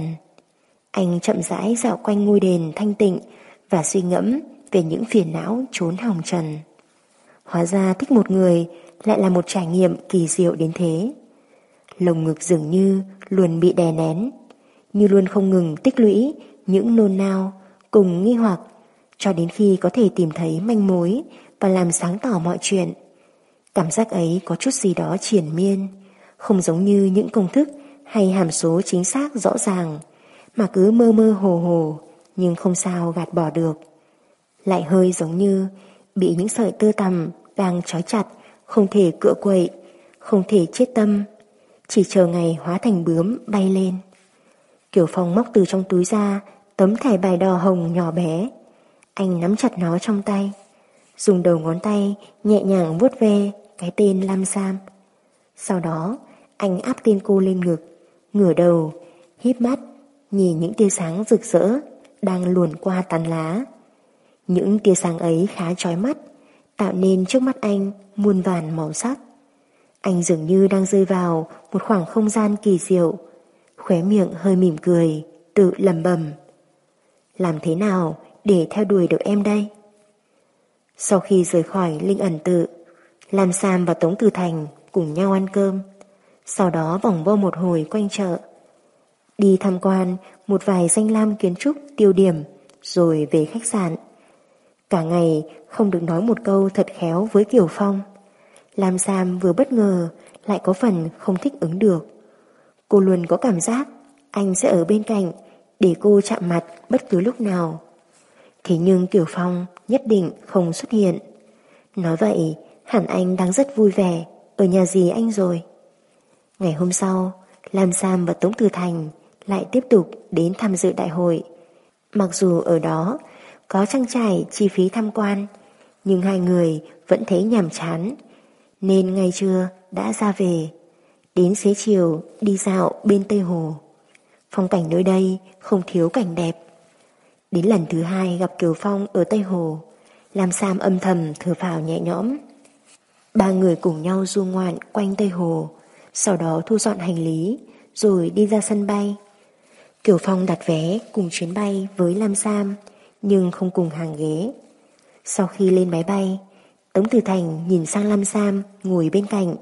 Anh chậm rãi dạo quanh ngôi đền thanh tịnh và suy ngẫm về những phiền não trốn hồng trần. Hóa ra thích một người lại là một trải nghiệm kỳ diệu đến thế. Lồng ngực dường như luôn bị đè nén, như luôn không ngừng tích lũy những nôn nao cùng nghi hoặc cho đến khi có thể tìm thấy manh mối và làm sáng tỏ mọi chuyện. Cảm giác ấy có chút gì đó triển miên, không giống như những công thức hay hàm số chính xác rõ ràng, mà cứ mơ mơ hồ hồ, nhưng không sao gạt bỏ được. Lại hơi giống như bị những sợi tơ tằm đang trói chặt, không thể cựa quậy, không thể chết tâm, chỉ chờ ngày hóa thành bướm bay lên. kiểu Phong móc từ trong túi ra tấm thẻ bài đỏ hồng nhỏ bé. Anh nắm chặt nó trong tay, dùng đầu ngón tay nhẹ nhàng vuốt ve cái tên Lam Sam. Sau đó, anh áp tên cô lên ngực, ngửa đầu, híp mắt, nhìn những tia sáng rực rỡ đang luồn qua tán lá. Những tia sáng ấy khá chói mắt, tạo nên trước mắt anh muôn vàn màu sắc. Anh dường như đang rơi vào một khoảng không gian kỳ diệu, khóe miệng hơi mỉm cười, tự lầm bầm. Làm thế nào để theo đuổi được em đây? Sau khi rời khỏi Linh ẩn tự, Lam Sam và Tống Từ Thành cùng nhau ăn cơm, sau đó vòng vo một hồi quanh chợ. Đi tham quan một vài danh lam kiến trúc tiêu điểm rồi về khách sạn. Cả ngày không được nói một câu thật khéo với Kiều Phong. Lam Sam vừa bất ngờ lại có phần không thích ứng được. Cô luôn có cảm giác anh sẽ ở bên cạnh để cô chạm mặt bất cứ lúc nào. Thế nhưng tiểu Phong nhất định không xuất hiện. Nói vậy, hẳn anh đang rất vui vẻ ở nhà gì anh rồi. Ngày hôm sau, Lam Sam và Tống Từ Thành lại tiếp tục đến tham dự đại hội. Mặc dù ở đó có trang trải chi phí tham quan, nhưng hai người vẫn thấy nhàm chán, nên ngày trưa đã ra về. Đến xế chiều đi dạo bên Tây Hồ. Phong cảnh nơi đây không thiếu cảnh đẹp. Đến lần thứ hai gặp Kiều Phong ở Tây Hồ, Lam Sam âm thầm thở phào nhẹ nhõm. Ba người cùng nhau du ngoạn quanh Tây Hồ, sau đó thu dọn hành lý, rồi đi ra sân bay. Kiều Phong đặt vé cùng chuyến bay với Lam Sam, nhưng không cùng hàng ghế. Sau khi lên máy bay, Tống Tử Thành nhìn sang Lam Sam ngồi bên cạnh,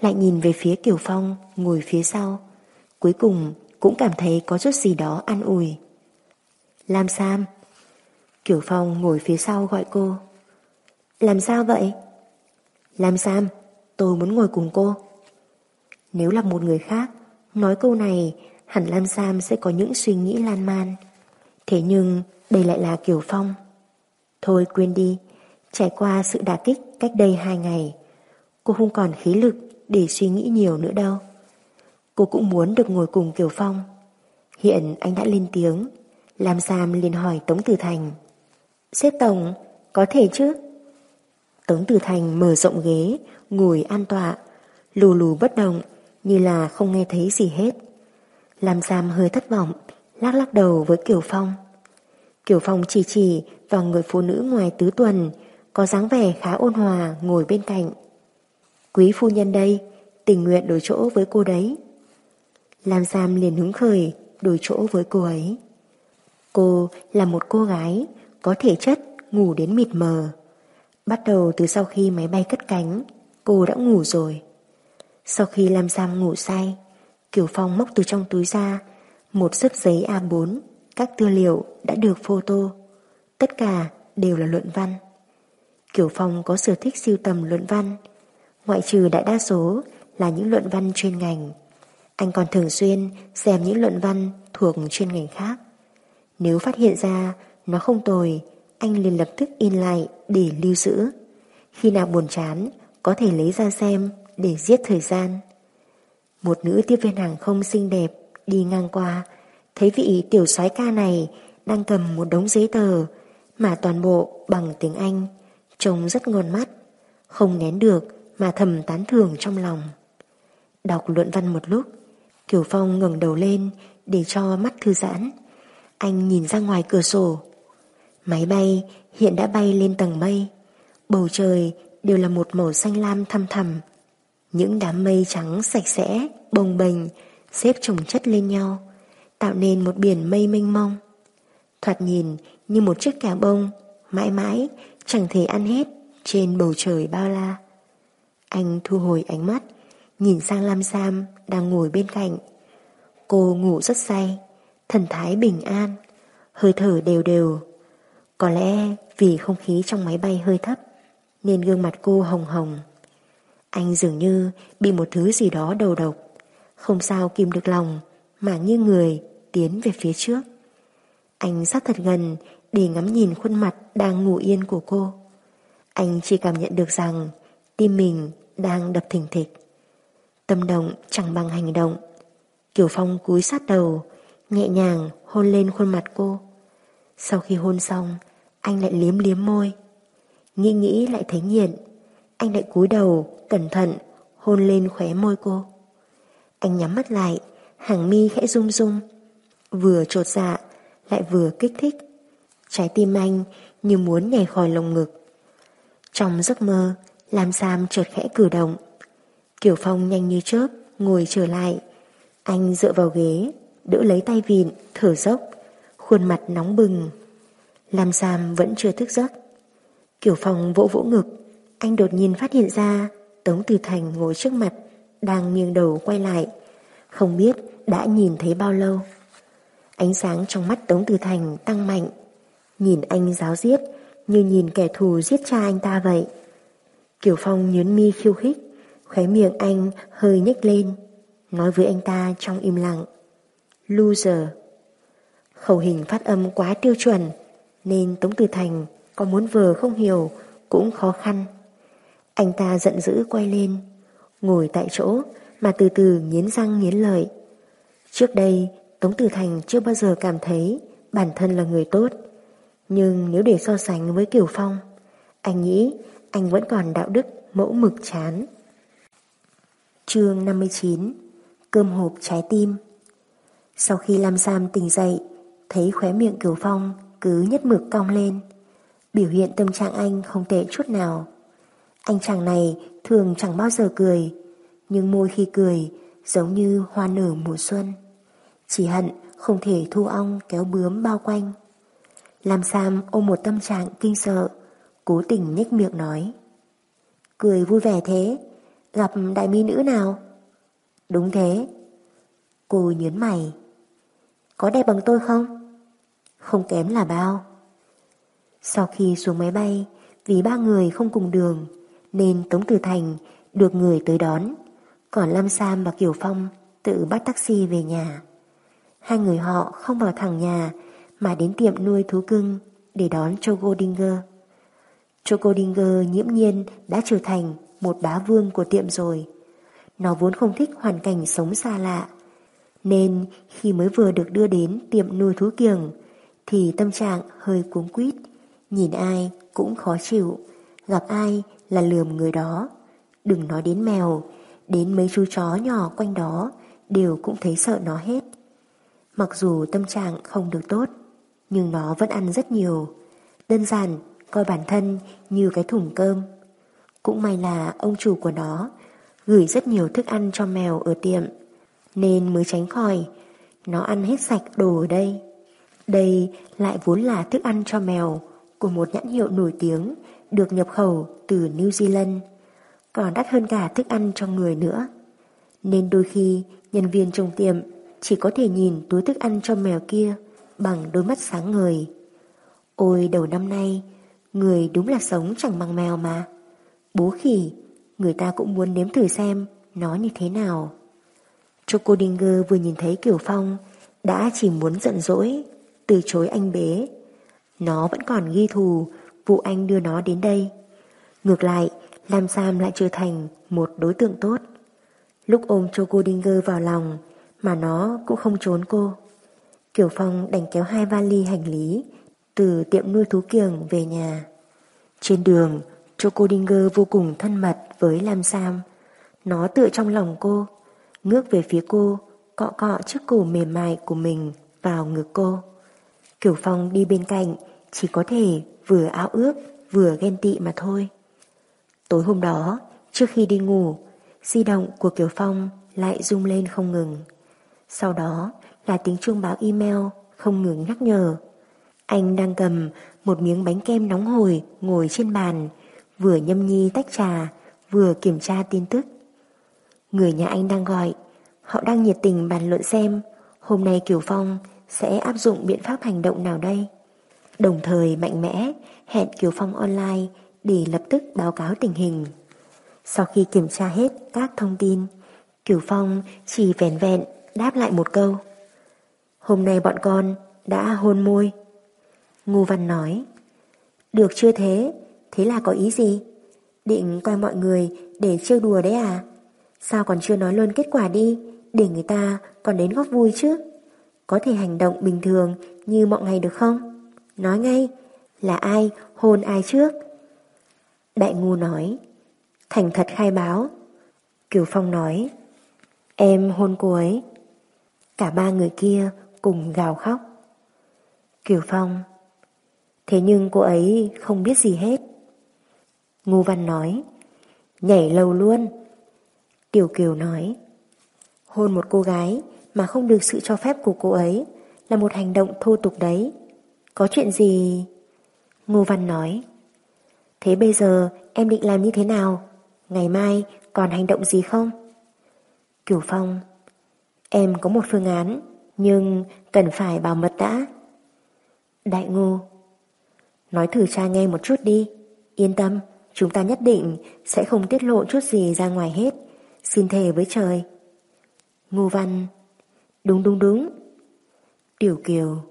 lại nhìn về phía Kiều Phong ngồi phía sau. Cuối cùng cũng cảm thấy có chút gì đó an ủi. Lam Sam. Kiều Phong ngồi phía sau gọi cô. Làm sao vậy? Lam Sam, tôi muốn ngồi cùng cô. Nếu là một người khác, nói câu này hẳn Lam Sam sẽ có những suy nghĩ lan man. Thế nhưng đây lại là Kiều Phong. Thôi quên đi, trải qua sự đả kích cách đây hai ngày, cô không còn khí lực để suy nghĩ nhiều nữa đâu. Cô cũng muốn được ngồi cùng Kiều Phong. Hiện anh đã lên tiếng, Lam Sam liền hỏi Tống Tử Thành. Xếp Tổng, có thể chứ? Tống Tử Thành mở rộng ghế, ngồi an tọa, lù lù bất động, như là không nghe thấy gì hết. Lam Sam hơi thất vọng, lắc lắc đầu với Kiều Phong. Kiều Phong chỉ chỉ vào người phụ nữ ngoài tứ tuần, có dáng vẻ khá ôn hòa ngồi bên cạnh. Quý phu nhân đây, tình nguyện đổi chỗ với cô đấy. Lam Sam liền hứng khởi đổi chỗ với cô ấy. Cô là một cô gái có thể chất ngủ đến mịt mờ. Bắt đầu từ sau khi máy bay cất cánh, cô đã ngủ rồi. Sau khi Lam Sam ngủ say, Kiều Phong móc từ trong túi ra một sấp giấy A4, các tư liệu đã được photo. Tất cả đều là luận văn. Kiều Phong có sở thích siêu tầm luận văn, ngoại trừ đại đa số là những luận văn chuyên ngành. Anh còn thường xuyên xem những luận văn thuộc chuyên ngành khác. Nếu phát hiện ra nó không tồi, anh liền lập tức in lại để lưu giữ. Khi nào buồn chán, có thể lấy ra xem để giết thời gian. Một nữ tiếp viên hàng không xinh đẹp đi ngang qua, thấy vị tiểu soái ca này đang cầm một đống giấy tờ mà toàn bộ bằng tiếng Anh, trông rất ngon mắt, không nén được mà thầm tán thưởng trong lòng. Đọc luận văn một lúc, Kiều Phong ngẩng đầu lên để cho mắt thư giãn. Anh nhìn ra ngoài cửa sổ. Máy bay hiện đã bay lên tầng mây. Bầu trời đều là một màu xanh lam thăm thầm. Những đám mây trắng sạch sẽ, bồng bềnh, xếp chồng chất lên nhau, tạo nên một biển mây mênh mông. Thoạt nhìn như một chiếc cà bông, mãi mãi chẳng thể ăn hết trên bầu trời bao la. Anh thu hồi ánh mắt, nhìn sang Lam Sam đang ngồi bên cạnh. Cô ngủ rất say, thần thái bình an, hơi thở đều đều. Có lẽ vì không khí trong máy bay hơi thấp, nên gương mặt cô hồng hồng. Anh dường như bị một thứ gì đó đầu độc, không sao kìm được lòng, mà như người tiến về phía trước. Anh sát thật gần để ngắm nhìn khuôn mặt đang ngủ yên của cô. Anh chỉ cảm nhận được rằng tim mình đang đập thình thịch. Tâm động chẳng bằng hành động. Kiều Phong cúi sát đầu, nhẹ nhàng hôn lên khuôn mặt cô. Sau khi hôn xong, anh lại liếm liếm môi. Nghĩ nghĩ lại thấy nghiện, anh lại cúi đầu, cẩn thận, hôn lên khóe môi cô. Anh nhắm mắt lại, hàng mi khẽ rung rung, vừa trột dạ, lại vừa kích thích. Trái tim anh như muốn nhảy khỏi lồng ngực. Trong giấc mơ, Lam Sam chợt khẽ cử động. Kiểu Phong nhanh như chớp, ngồi trở lại. Anh dựa vào ghế, đỡ lấy tay vịn, thở dốc, khuôn mặt nóng bừng. Lam Sam vẫn chưa thức giấc. Kiểu Phong vỗ vỗ ngực, anh đột nhiên phát hiện ra Tống Từ Thành ngồi trước mặt, đang nghiêng đầu quay lại. Không biết đã nhìn thấy bao lâu. Ánh sáng trong mắt Tống Từ Thành tăng mạnh. Nhìn anh giáo giết như nhìn kẻ thù giết cha anh ta vậy. kiểu Phong nhớn mi khiêu khích, khóe miệng anh hơi nhếch lên, nói với anh ta trong im lặng. Loser. Khẩu hình phát âm quá tiêu chuẩn, nên Tống Từ Thành có muốn vờ không hiểu cũng khó khăn. Anh ta giận dữ quay lên, ngồi tại chỗ mà từ từ nghiến răng nghiến lợi. Trước đây, Tống Từ Thành chưa bao giờ cảm thấy bản thân là người tốt. Nhưng nếu để so sánh với Kiều Phong, anh nghĩ anh vẫn còn đạo đức mẫu mực chán. chương 59 Cơm hộp trái tim sau khi Lam Sam tỉnh dậy, thấy khóe miệng Kiều Phong cứ nhất mực cong lên. Biểu hiện tâm trạng anh không tệ chút nào. Anh chàng này thường chẳng bao giờ cười, nhưng môi khi cười giống như hoa nở mùa xuân. Chỉ hận không thể thu ong kéo bướm bao quanh. Lam Sam ôm một tâm trạng kinh sợ, cố tình nhếch miệng nói. Cười vui vẻ thế, gặp đại mỹ nữ nào? Đúng thế. Cô nhớn mày. Có đẹp bằng tôi không? Không kém là bao. Sau khi xuống máy bay, vì ba người không cùng đường, nên Tống Tử Thành được người tới đón, còn Lam Sam và Kiều Phong tự bắt taxi về nhà. Hai người họ không vào thẳng nhà mà đến tiệm nuôi thú cưng để đón Choco Dinger. Choco Dinger nhiễm nhiên đã trở thành một bá vương của tiệm rồi. Nó vốn không thích hoàn cảnh sống xa lạ, nên khi mới vừa được đưa đến tiệm nuôi thú kiềng thì tâm trạng hơi cuống quýt, nhìn ai cũng khó chịu, gặp ai là lườm người đó. Đừng nói đến mèo, đến mấy chú chó nhỏ quanh đó đều cũng thấy sợ nó hết. Mặc dù tâm trạng không được tốt, nhưng nó vẫn ăn rất nhiều. Đơn giản, coi bản thân như cái thùng cơm. Cũng may là ông chủ của nó gửi rất nhiều thức ăn cho mèo ở tiệm, nên mới tránh khỏi. Nó ăn hết sạch đồ ở đây. Đây lại vốn là thức ăn cho mèo của một nhãn hiệu nổi tiếng được nhập khẩu từ New Zealand, còn đắt hơn cả thức ăn cho người nữa. Nên đôi khi nhân viên trong tiệm chỉ có thể nhìn túi thức ăn cho mèo kia bằng đôi mắt sáng ngời. Ôi đầu năm nay, người đúng là sống chẳng bằng mèo mà. Bố khỉ, người ta cũng muốn nếm thử xem nó như thế nào. Chocodinger vừa nhìn thấy Kiều Phong đã chỉ muốn giận dỗi, từ chối anh bế. Nó vẫn còn ghi thù vụ anh đưa nó đến đây. Ngược lại, Lam Sam lại trở thành một đối tượng tốt. Lúc ôm Chocodinger vào lòng, mà nó cũng không trốn cô. Kiều Phong đành kéo hai vali hành lý từ tiệm nuôi thú kiềng về nhà. Trên đường, Chocodinger vô cùng thân mật với Lam Sam. Nó tựa trong lòng cô, ngước về phía cô, cọ cọ chiếc cổ mềm mại của mình vào ngực cô. Kiều Phong đi bên cạnh, chỉ có thể vừa áo ước, vừa ghen tị mà thôi. Tối hôm đó, trước khi đi ngủ, di động của Kiều Phong lại rung lên không ngừng. Sau đó là tiếng chuông báo email không ngừng nhắc nhở. Anh đang cầm một miếng bánh kem nóng hổi ngồi trên bàn, vừa nhâm nhi tách trà, vừa kiểm tra tin tức. Người nhà anh đang gọi, họ đang nhiệt tình bàn luận xem hôm nay Kiều Phong sẽ áp dụng biện pháp hành động nào đây. Đồng thời mạnh mẽ hẹn Kiều Phong online để lập tức báo cáo tình hình. Sau khi kiểm tra hết các thông tin, Kiều Phong chỉ vẻn vẹn đáp lại một câu. Hôm nay bọn con đã hôn môi. Ngô Văn nói, được chưa thế, thế là có ý gì? Định coi mọi người để trêu đùa đấy à? Sao còn chưa nói luôn kết quả đi, để người ta còn đến góp vui chứ? Có thể hành động bình thường như mọi ngày được không? Nói ngay, là ai hôn ai trước? Đại ngu nói, thành thật khai báo. Kiều Phong nói, em hôn cô ấy. Cả ba người kia cùng gào khóc. Kiều Phong, thế nhưng cô ấy không biết gì hết. Ngu Văn nói, nhảy lầu luôn. Tiểu Kiều nói, hôn một cô gái mà không được sự cho phép của cô ấy là một hành động thô tục đấy. Có chuyện gì? Ngô Văn nói, thế bây giờ em định làm như thế nào? Ngày mai còn hành động gì không? Kiều Phong, em có một phương án, nhưng cần phải bảo mật đã. Đại Ngô, nói thử cha nghe một chút đi, yên tâm. Chúng ta nhất định sẽ không tiết lộ chút gì ra ngoài hết. Xin thề với trời. Ngô Văn. Đúng đúng đúng. Tiểu Kiều.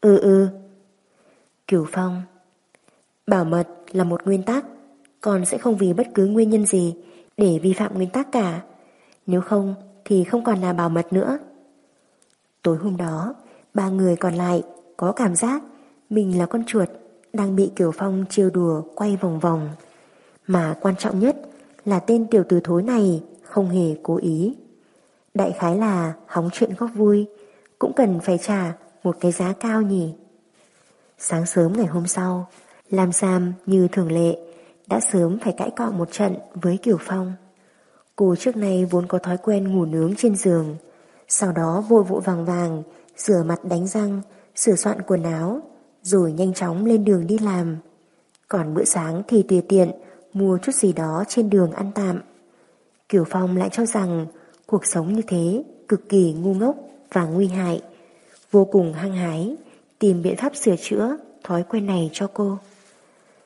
Ừ ừ. Kiều Phong. Bảo mật là một nguyên tắc. Còn sẽ không vì bất cứ nguyên nhân gì để vi phạm nguyên tắc cả. Nếu không thì không còn là bảo mật nữa. Tối hôm đó, ba người còn lại có cảm giác mình là con chuột đang bị Kiều Phong trêu đùa quay vòng vòng. Mà quan trọng nhất là tên tiểu tử thối này không hề cố ý. Đại khái là hóng chuyện góp vui, cũng cần phải trả một cái giá cao nhỉ. Sáng sớm ngày hôm sau, Lam Sam như thường lệ đã sớm phải cãi cọ một trận với Kiều Phong. Cô trước nay vốn có thói quen ngủ nướng trên giường, sau đó vội vội vàng vàng, rửa mặt đánh răng, sửa soạn quần áo, rồi nhanh chóng lên đường đi làm. Còn bữa sáng thì tùy tiện mua chút gì đó trên đường ăn tạm. Kiều Phong lại cho rằng cuộc sống như thế cực kỳ ngu ngốc và nguy hại, vô cùng hăng hái, tìm biện pháp sửa chữa thói quen này cho cô.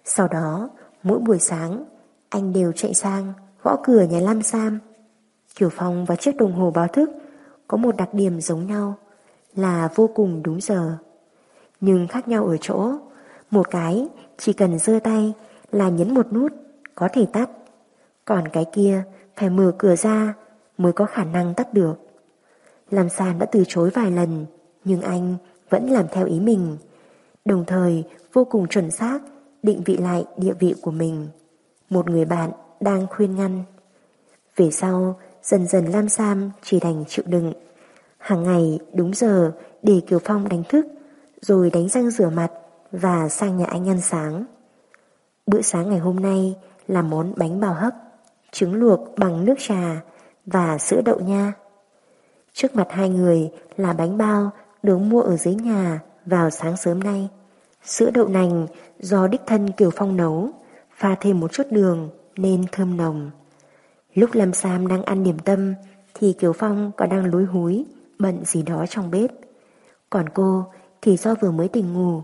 Sau đó, mỗi buổi sáng, anh đều chạy sang gõ cửa nhà Lam Sam. Kiều Phong và chiếc đồng hồ báo thức có một đặc điểm giống nhau là vô cùng đúng giờ. Nhưng khác nhau ở chỗ, một cái chỉ cần giơ tay là nhấn một nút có thể tắt. Còn cái kia phải mở cửa ra mới có khả năng tắt được. Lam San đã từ chối vài lần, nhưng anh vẫn làm theo ý mình, đồng thời vô cùng chuẩn xác định vị lại địa vị của mình. Một người bạn đang khuyên ngăn. Về sau, dần dần Lam Sam chỉ đành chịu đựng. Hàng ngày đúng giờ để Kiều Phong đánh thức, rồi đánh răng rửa mặt và sang nhà anh ăn sáng. Bữa sáng ngày hôm nay là món bánh bào hấp, trứng luộc bằng nước trà và sữa đậu nha. Trước mặt hai người là bánh bao được mua ở dưới nhà vào sáng sớm nay. Sữa đậu nành do đích thân Kiều Phong nấu, pha thêm một chút đường nên thơm nồng. Lúc Lâm Sam đang ăn điểm tâm thì Kiều Phong còn đang lúi húi bận gì đó trong bếp. Còn cô thì do vừa mới tỉnh ngủ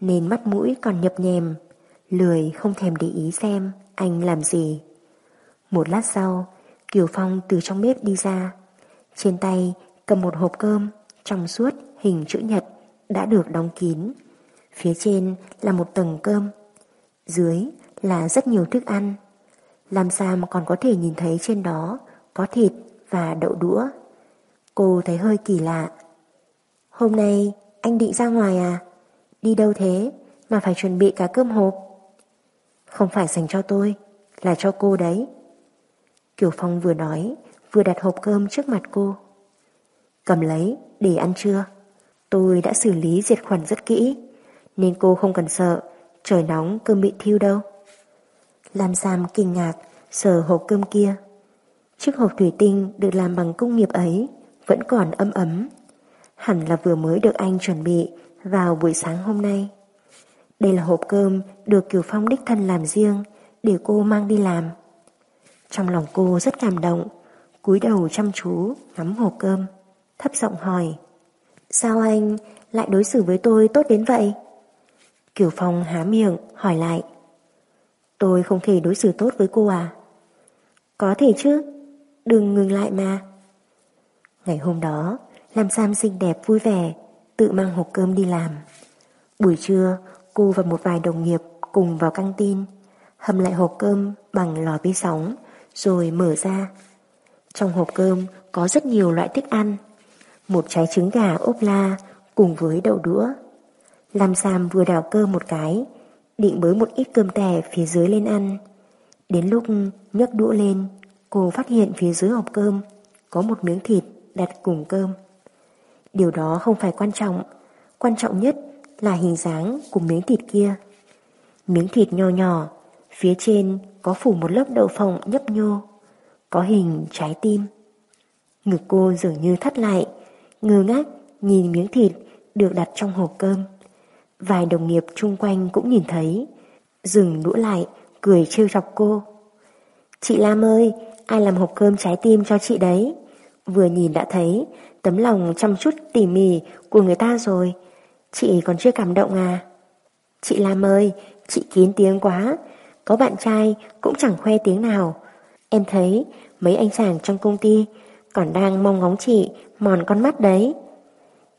nên mắt mũi còn nhập nhèm, lười không thèm để ý xem anh làm gì. Một lát sau, Kiều Phong từ trong bếp đi ra. Trên tay cầm một hộp cơm trong suốt hình chữ nhật đã được đóng kín. Phía trên là một tầng cơm. Dưới là rất nhiều thức ăn. Làm sao mà còn có thể nhìn thấy trên đó có thịt và đậu đũa. Cô thấy hơi kỳ lạ. Hôm nay anh định ra ngoài à? Đi đâu thế mà phải chuẩn bị cả cơm hộp? Không phải dành cho tôi, là cho cô đấy. Kiều Phong vừa nói, vừa đặt hộp cơm trước mặt cô. Cầm lấy, để ăn trưa. Tôi đã xử lý diệt khuẩn rất kỹ, nên cô không cần sợ, trời nóng cơm bị thiêu đâu. Lam Sam kinh ngạc, sờ hộp cơm kia. Chiếc hộp thủy tinh được làm bằng công nghiệp ấy vẫn còn ấm ấm. Hẳn là vừa mới được anh chuẩn bị vào buổi sáng hôm nay. Đây là hộp cơm được Kiều Phong đích thân làm riêng để cô mang đi làm. Trong lòng cô rất cảm động, cúi đầu chăm chú ngắm hộp cơm, thấp giọng hỏi. Sao anh lại đối xử với tôi tốt đến vậy? Kiều Phong há miệng hỏi lại. Tôi không thể đối xử tốt với cô à? Có thể chứ, đừng ngừng lại mà. Ngày hôm đó, Lam Sam xinh đẹp vui vẻ, tự mang hộp cơm đi làm. Buổi trưa, cô và một vài đồng nghiệp cùng vào căng tin, hầm lại hộp cơm bằng lò vi sóng, rồi mở ra. Trong hộp cơm có rất nhiều loại thức ăn, một trái trứng gà ốp la cùng với đậu đũa. Lam Sam vừa đào cơm một cái, định bới một ít cơm tẻ phía dưới lên ăn. Đến lúc nhấc đũa lên, cô phát hiện phía dưới hộp cơm có một miếng thịt đặt cùng cơm. Điều đó không phải quan trọng, quan trọng nhất là hình dáng của miếng thịt kia. Miếng thịt nho nhỏ, phía trên có phủ một lớp đậu phộng nhấp nhô, có hình trái tim. Ngực cô dường như thắt lại, ngơ ngác nhìn miếng thịt được đặt trong hộp cơm. Vài đồng nghiệp chung quanh cũng nhìn thấy, dừng đũa lại, cười trêu chọc cô. Chị Lam ơi, ai làm hộp cơm trái tim cho chị đấy? Vừa nhìn đã thấy tấm lòng chăm chút tỉ mỉ của người ta rồi. Chị còn chưa cảm động à? Chị Lam ơi, chị kín tiếng quá, có bạn trai cũng chẳng khoe tiếng nào. Em thấy mấy anh chàng trong công ty còn đang mong ngóng chị mòn con mắt đấy.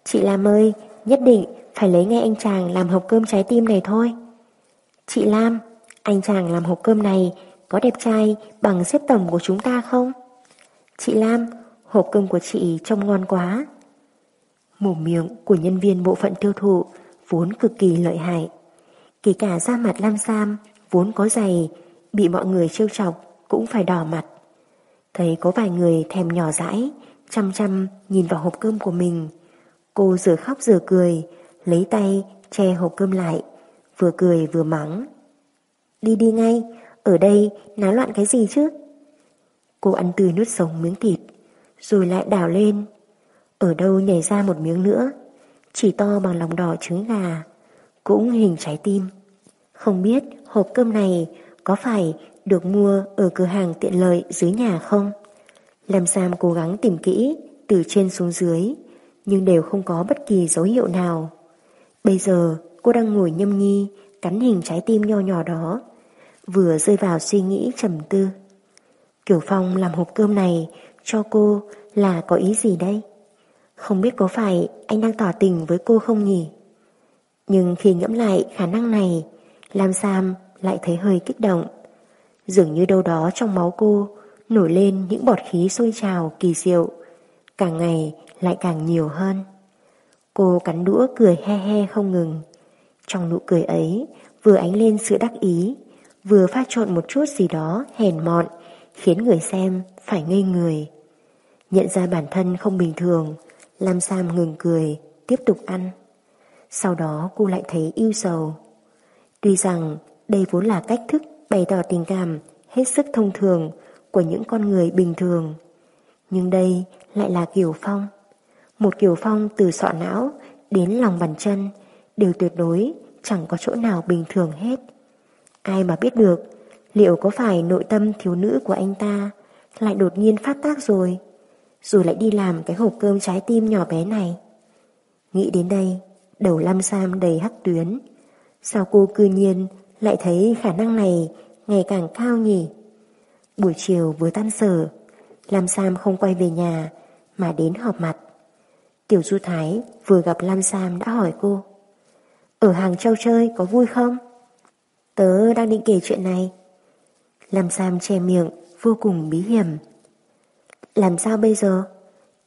Chị Lam ơi, nhất định phải lấy ngay anh chàng làm hộp cơm trái tim này thôi. Chị Lam, anh chàng làm hộp cơm này có đẹp trai bằng xếp tổng của chúng ta không? Chị Lam, hộp cơm của chị trông ngon quá. Mồm miệng của nhân viên bộ phận tiêu thụ vốn cực kỳ lợi hại. Kể cả da mặt Lam Sam vốn có dày, bị mọi người trêu chọc cũng phải đỏ mặt. Thấy có vài người thèm nhỏ dãi, chăm chăm nhìn vào hộp cơm của mình. Cô vừa khóc vừa cười, lấy tay che hộp cơm lại, vừa cười vừa mắng. Đi đi ngay, ở đây náo loạn cái gì chứ? Cô ăn tươi nuốt sống miếng thịt, rồi lại đảo lên. Ở đâu nhảy ra một miếng nữa, chỉ to bằng lòng đỏ trứng gà, cũng hình trái tim. Không biết hộp cơm này có phải được mua ở cửa hàng tiện lợi dưới nhà không? Lâm Sam cố gắng tìm kỹ từ trên xuống dưới, nhưng đều không có bất kỳ dấu hiệu nào. Bây giờ cô đang ngồi nhâm nhi, cắn hình trái tim nho nhỏ đó, vừa rơi vào suy nghĩ trầm tư. Kiểu Phong làm hộp cơm này cho cô là có ý gì đây? Không biết có phải anh đang tỏ tình với cô không nhỉ? Nhưng khi ngẫm lại khả năng này, Lam Sam lại thấy hơi kích động. Dường như đâu đó trong máu cô nổi lên những bọt khí sôi trào kỳ diệu, càng ngày lại càng nhiều hơn. Cô cắn đũa cười he he không ngừng. Trong nụ cười ấy vừa ánh lên sự đắc ý, vừa pha trộn một chút gì đó hèn mọn, khiến người xem phải ngây người. Nhận ra bản thân không bình thường, Lam Sam ngừng cười, tiếp tục ăn. Sau đó cô lại thấy yêu sầu. Tuy rằng đây vốn là cách thức bày tỏ tình cảm hết sức thông thường của những con người bình thường. Nhưng đây lại là Kiều Phong. Một Kiều Phong từ sọ não đến lòng bàn chân đều tuyệt đối chẳng có chỗ nào bình thường hết. Ai mà biết được liệu có phải nội tâm thiếu nữ của anh ta lại đột nhiên phát tác rồi, rồi lại đi làm cái hộp cơm trái tim nhỏ bé này. Nghĩ đến đây, đầu Lam Sam đầy hắc tuyến. Sao cô cư nhiên lại thấy khả năng này ngày càng cao nhỉ? Buổi chiều vừa tan sở, Lam Sam không quay về nhà mà đến họp mặt. Tiểu Du Thái vừa gặp Lam Sam đã hỏi cô Ở Hàng Châu chơi có vui không? Tớ đang định kể chuyện này. Lam Sam che miệng vô cùng bí hiểm. Làm sao bây giờ?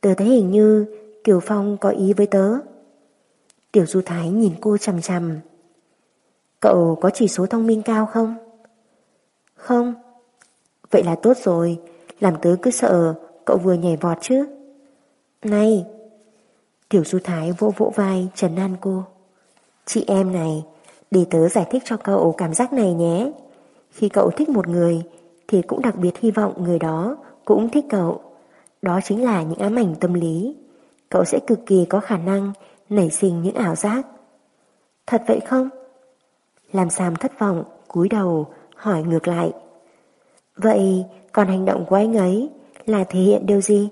Tớ thấy hình như Kiều Phong có ý với tớ. Tiểu Du Thái nhìn cô chằm chằm. Cậu có chỉ số thông minh cao không? Không. Vậy là tốt rồi, làm tớ cứ sợ cậu vừa nhảy vọt chứ. Này! Tiểu Du Thái vỗ vỗ vai trần an cô. Chị em này, để tớ giải thích cho cậu cảm giác này nhé. Khi cậu thích một người thì cũng đặc biệt hy vọng người đó cũng thích cậu. Đó chính là những ám ảnh tâm lý. Cậu sẽ cực kỳ có khả năng nảy sinh những ảo giác. Thật vậy không? Làm Sam thất vọng, cúi đầu, hỏi ngược lại. Vậy còn hành động của anh ấy là thể hiện điều gì?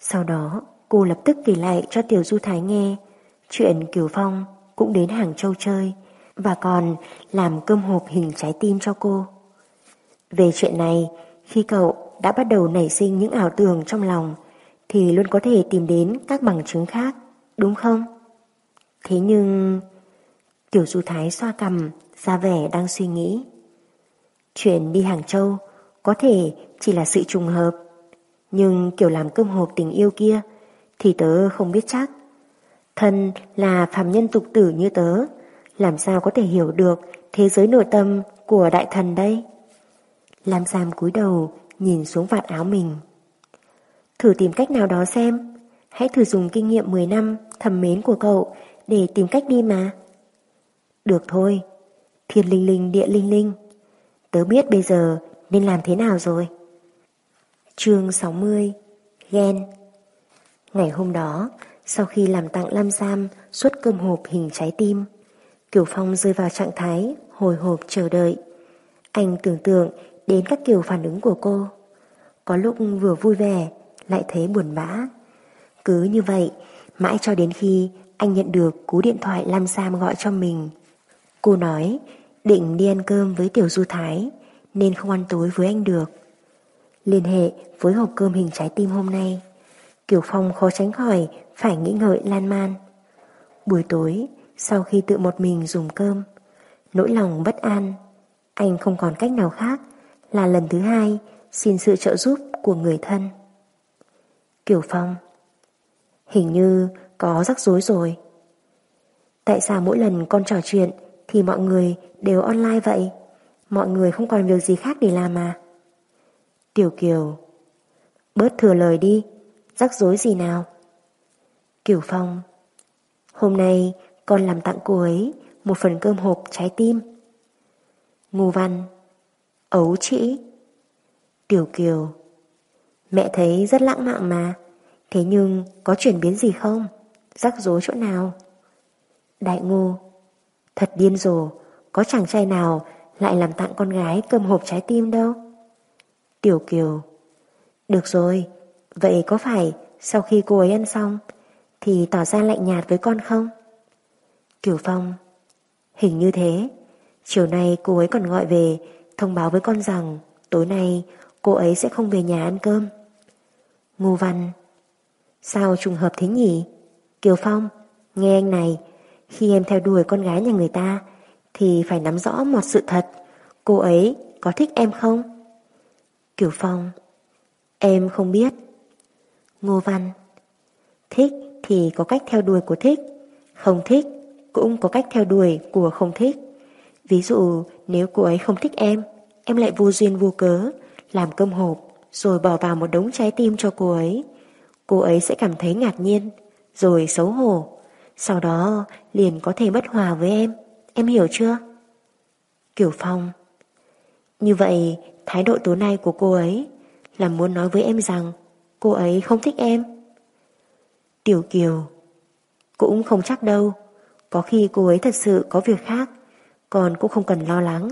Sau đó, cô lập tức kể lại cho Tiểu Du Thái nghe chuyện Kiều Phong cũng đến Hàng Châu chơi và còn làm cơm hộp hình trái tim cho cô. Về chuyện này, khi cậu đã bắt đầu nảy sinh những ảo tưởng trong lòng thì luôn có thể tìm đến các bằng chứng khác, đúng không? Thế nhưng... Tiểu Du Thái xoa cầm, ra vẻ đang suy nghĩ. Chuyện đi Hàng Châu có thể chỉ là sự trùng hợp, nhưng kiểu làm cơm hộp tình yêu kia thì tớ không biết chắc. Thân là phàm nhân tục tử như tớ, làm sao có thể hiểu được thế giới nội tâm của đại thần đây? Lam Sam cúi đầu nhìn xuống vạt áo mình. Thử tìm cách nào đó xem, hãy thử dùng kinh nghiệm 10 năm thầm mến của cậu để tìm cách đi mà. Được thôi, thiên linh linh địa linh linh, tớ biết bây giờ nên làm thế nào rồi. chương 60 Ghen Ngày hôm đó, sau khi làm tặng Lam Sam suốt cơm hộp hình trái tim, Kiều Phong rơi vào trạng thái hồi hộp chờ đợi. Anh tưởng tượng đến các kiểu phản ứng của cô. Có lúc vừa vui vẻ, lại thấy buồn bã. Cứ như vậy, mãi cho đến khi anh nhận được cú điện thoại Lam Sam gọi cho mình. Cô nói định đi ăn cơm với Tiểu Du Thái nên không ăn tối với anh được. Liên hệ với hộp cơm hình trái tim hôm nay, Kiều Phong khó tránh khỏi phải nghĩ ngợi lan man. Buổi tối, sau khi tự một mình dùng cơm, nỗi lòng bất an, anh không còn cách nào khác là lần thứ hai xin sự trợ giúp của người thân. Kiều Phong Hình như có rắc rối rồi. Tại sao mỗi lần con trò chuyện thì mọi người đều online vậy? Mọi người không còn việc gì khác để làm mà. Tiểu Kiều Bớt thừa lời đi, rắc rối gì nào? Kiều Phong Hôm nay con làm tặng cô ấy một phần cơm hộp trái tim. Ngô Văn Ấu trĩ Tiểu Kiều Mẹ thấy rất lãng mạn mà Thế nhưng có chuyển biến gì không? Rắc rối chỗ nào? Đại ngô Thật điên rồ, Có chàng trai nào lại làm tặng con gái cơm hộp trái tim đâu Tiểu Kiều, Được rồi, Vậy có phải sau khi cô ấy ăn xong Thì tỏ ra lạnh nhạt với con không? Kiều Phong, Hình như thế, Chiều nay cô ấy còn gọi về Thông báo với con rằng Tối nay cô ấy sẽ không về nhà ăn cơm Ngô Văn, Sao trùng hợp thế nhỉ? Kiều Phong, Nghe anh này khi em theo đuổi con gái nhà người ta, Thì phải nắm rõ một sự thật. Cô ấy có thích em không? Kiều Phong, Em không biết. Ngô Văn, Thích thì có cách theo đuổi của thích, Không thích cũng có cách theo đuổi của không thích. Ví dụ, nếu cô ấy không thích em Em lại vô duyên vô cớ, Làm cơm hộp Rồi bỏ vào một đống trái tim cho cô ấy. Cô ấy sẽ cảm thấy ngạc nhiên, Rồi xấu hổ. Sau đó, liền có thể bất hòa với em. Em hiểu chưa? Kiểu Phong. Như vậy, thái độ tối nay của cô ấy Là muốn nói với em rằng Cô ấy không thích em. Tiểu Kiều. Cũng không chắc đâu. Có khi cô ấy thật sự có việc khác, Còn cũng không cần lo lắng.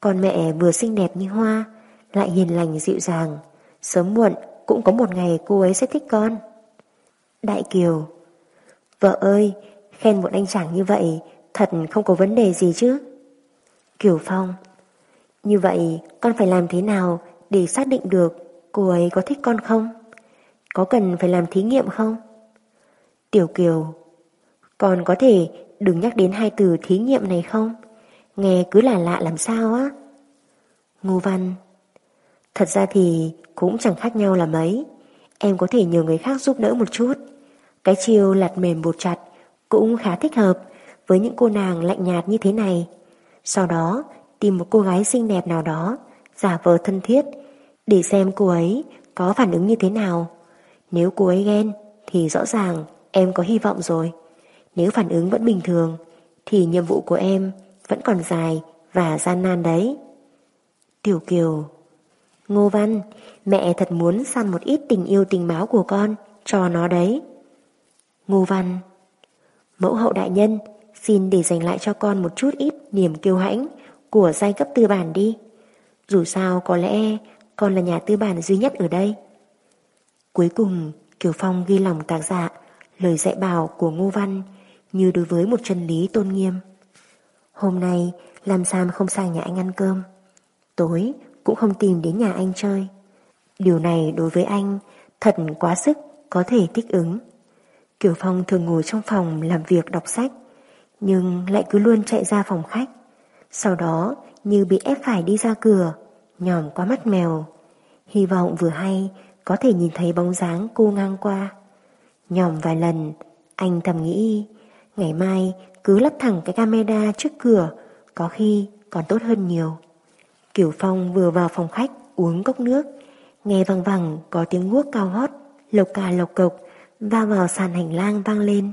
Con mẹ vừa xinh đẹp như hoa, Lại hiền lành dịu dàng. Sớm muộn cũng có một ngày cô ấy sẽ thích con. Đại Kiều. Vợ ơi, Khen một anh chàng như vậy, Thật không có vấn đề gì chứ? Kiều Phong, Như vậy con phải làm thế nào Để xác định được cô ấy có thích con không? Có cần phải làm thí nghiệm không? Tiểu Kiều, Con có thể đừng nhắc đến hai từ thí nghiệm này không? Nghe cứ là lạ làm sao á? Ngô Văn, Thật ra thì cũng chẳng khác nhau là mấy. Em có thể nhờ người khác giúp đỡ một chút. Cái chiêu lặt mềm bột chặt Cũng khá thích hợp Với những cô nàng lạnh nhạt như thế này. Sau đó tìm một cô gái xinh đẹp nào đó Giả vờ thân thiết Để xem cô ấy có phản ứng như thế nào. Nếu cô ấy ghen Thì rõ ràng em có hy vọng rồi. Nếu phản ứng vẫn bình thường Thì nhiệm vụ của em vẫn còn dài Và gian nan đấy. Tiểu Kiều Ngô Văn, mẹ thật muốn săn một ít tình yêu tình báo của con, cho nó đấy. Ngô Văn Mẫu hậu đại nhân, xin để dành lại cho con một chút ít niềm kiêu hãnh của giai cấp tư bản đi. Dù sao có lẽ con là nhà tư bản duy nhất ở đây. Cuối cùng, Kiều Phong ghi lòng tạc dạ lời dạy bảo của Ngô Văn như đối với một chân lý tôn nghiêm. Hôm nay, Lam Sam không sang nhà anh ăn cơm. Tối, cũng không tìm đến nhà anh chơi. Điều này đối với anh thật quá sức có thể thích ứng. Kiều Phong thường ngồi trong phòng làm việc đọc sách, nhưng lại cứ luôn chạy ra phòng khách. Sau đó như bị ép phải đi ra cửa, nhòm qua mắt mèo. Hy vọng vừa hay có thể nhìn thấy bóng dáng cô ngang qua. Nhòm vài lần, anh thầm nghĩ, ngày mai cứ lắp thẳng cái camera trước cửa, có khi còn tốt hơn nhiều. Kiều Phong vừa vào phòng khách uống cốc nước, nghe văng vẳng có tiếng guốc cao hót, lộc cà lộc cộc, va vào sàn hành lang vang lên.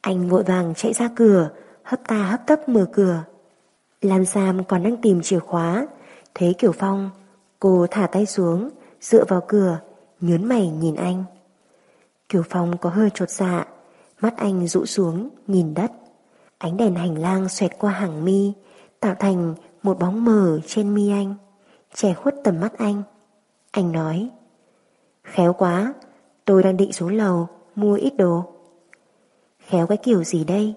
Anh vội vàng chạy ra cửa, hấp ta hấp tấp mở cửa. Lam Sam còn đang tìm chìa khóa, thấy Kiều Phong, cô thả tay xuống, dựa vào cửa, nhớn mày nhìn anh. Kiều Phong có hơi trột dạ, mắt anh rũ xuống, nhìn đất. Ánh đèn hành lang xoẹt qua hàng mi, tạo thành một bóng mờ trên mi anh, che khuất tầm mắt anh. Anh nói, khéo quá, tôi đang định xuống lầu mua ít đồ. Khéo cái kiểu gì đây?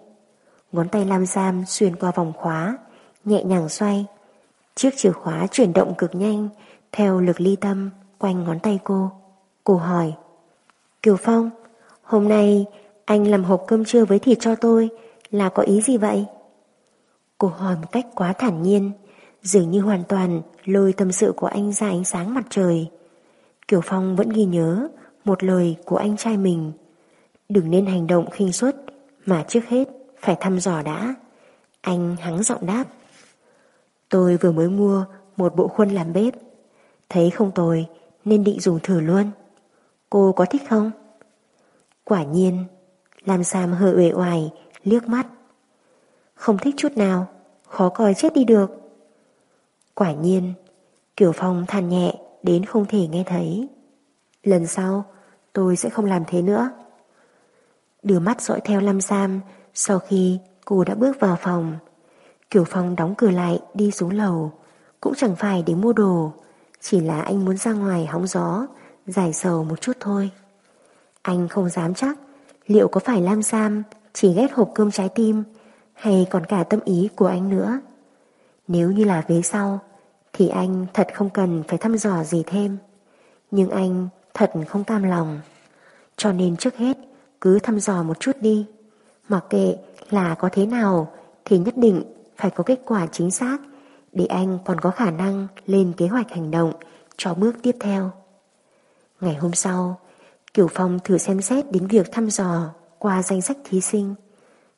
Ngón tay Lam Sam xuyên qua vòng khóa, nhẹ nhàng xoay. Chiếc chìa khóa chuyển động cực nhanh theo lực ly tâm quanh ngón tay cô. Cô hỏi, Kiều Phong, hôm nay anh làm hộp cơm trưa với thịt cho tôi là có ý gì vậy? Cô hỏi một cách quá thản nhiên, dường như hoàn toàn lôi tâm sự của anh ra ánh sáng mặt trời. Kiều Phong vẫn ghi nhớ một lời của anh trai mình. Đừng nên hành động khinh suất, mà trước hết phải thăm dò đã. Anh hắng giọng đáp. Tôi vừa mới mua một bộ khuôn làm bếp. Thấy không tồi nên định dùng thử luôn. Cô có thích không? Quả nhiên, làm Sam hơi uể oải, liếc mắt. Không thích chút nào, khó coi chết đi được. Quả nhiên, Kiều Phong than nhẹ đến không thể nghe thấy. Lần sau, tôi sẽ không làm thế nữa. Đưa mắt dõi theo Lâm Sam sau khi cô đã bước vào phòng. Kiều Phong đóng cửa lại đi xuống lầu, cũng chẳng phải để mua đồ, chỉ là anh muốn ra ngoài hóng gió, giải sầu một chút thôi. Anh không dám chắc liệu có phải Lam Sam chỉ ghét hộp cơm trái tim hay còn cả tâm ý của anh nữa. Nếu như là vế sau thì anh thật không cần phải thăm dò gì thêm. Nhưng anh thật không cam lòng. Cho nên trước hết cứ thăm dò một chút đi. Mặc kệ là có thế nào thì nhất định phải có kết quả chính xác để anh còn có khả năng lên kế hoạch hành động cho bước tiếp theo. Ngày hôm sau, Kiều Phong thử xem xét đến việc thăm dò qua danh sách thí sinh.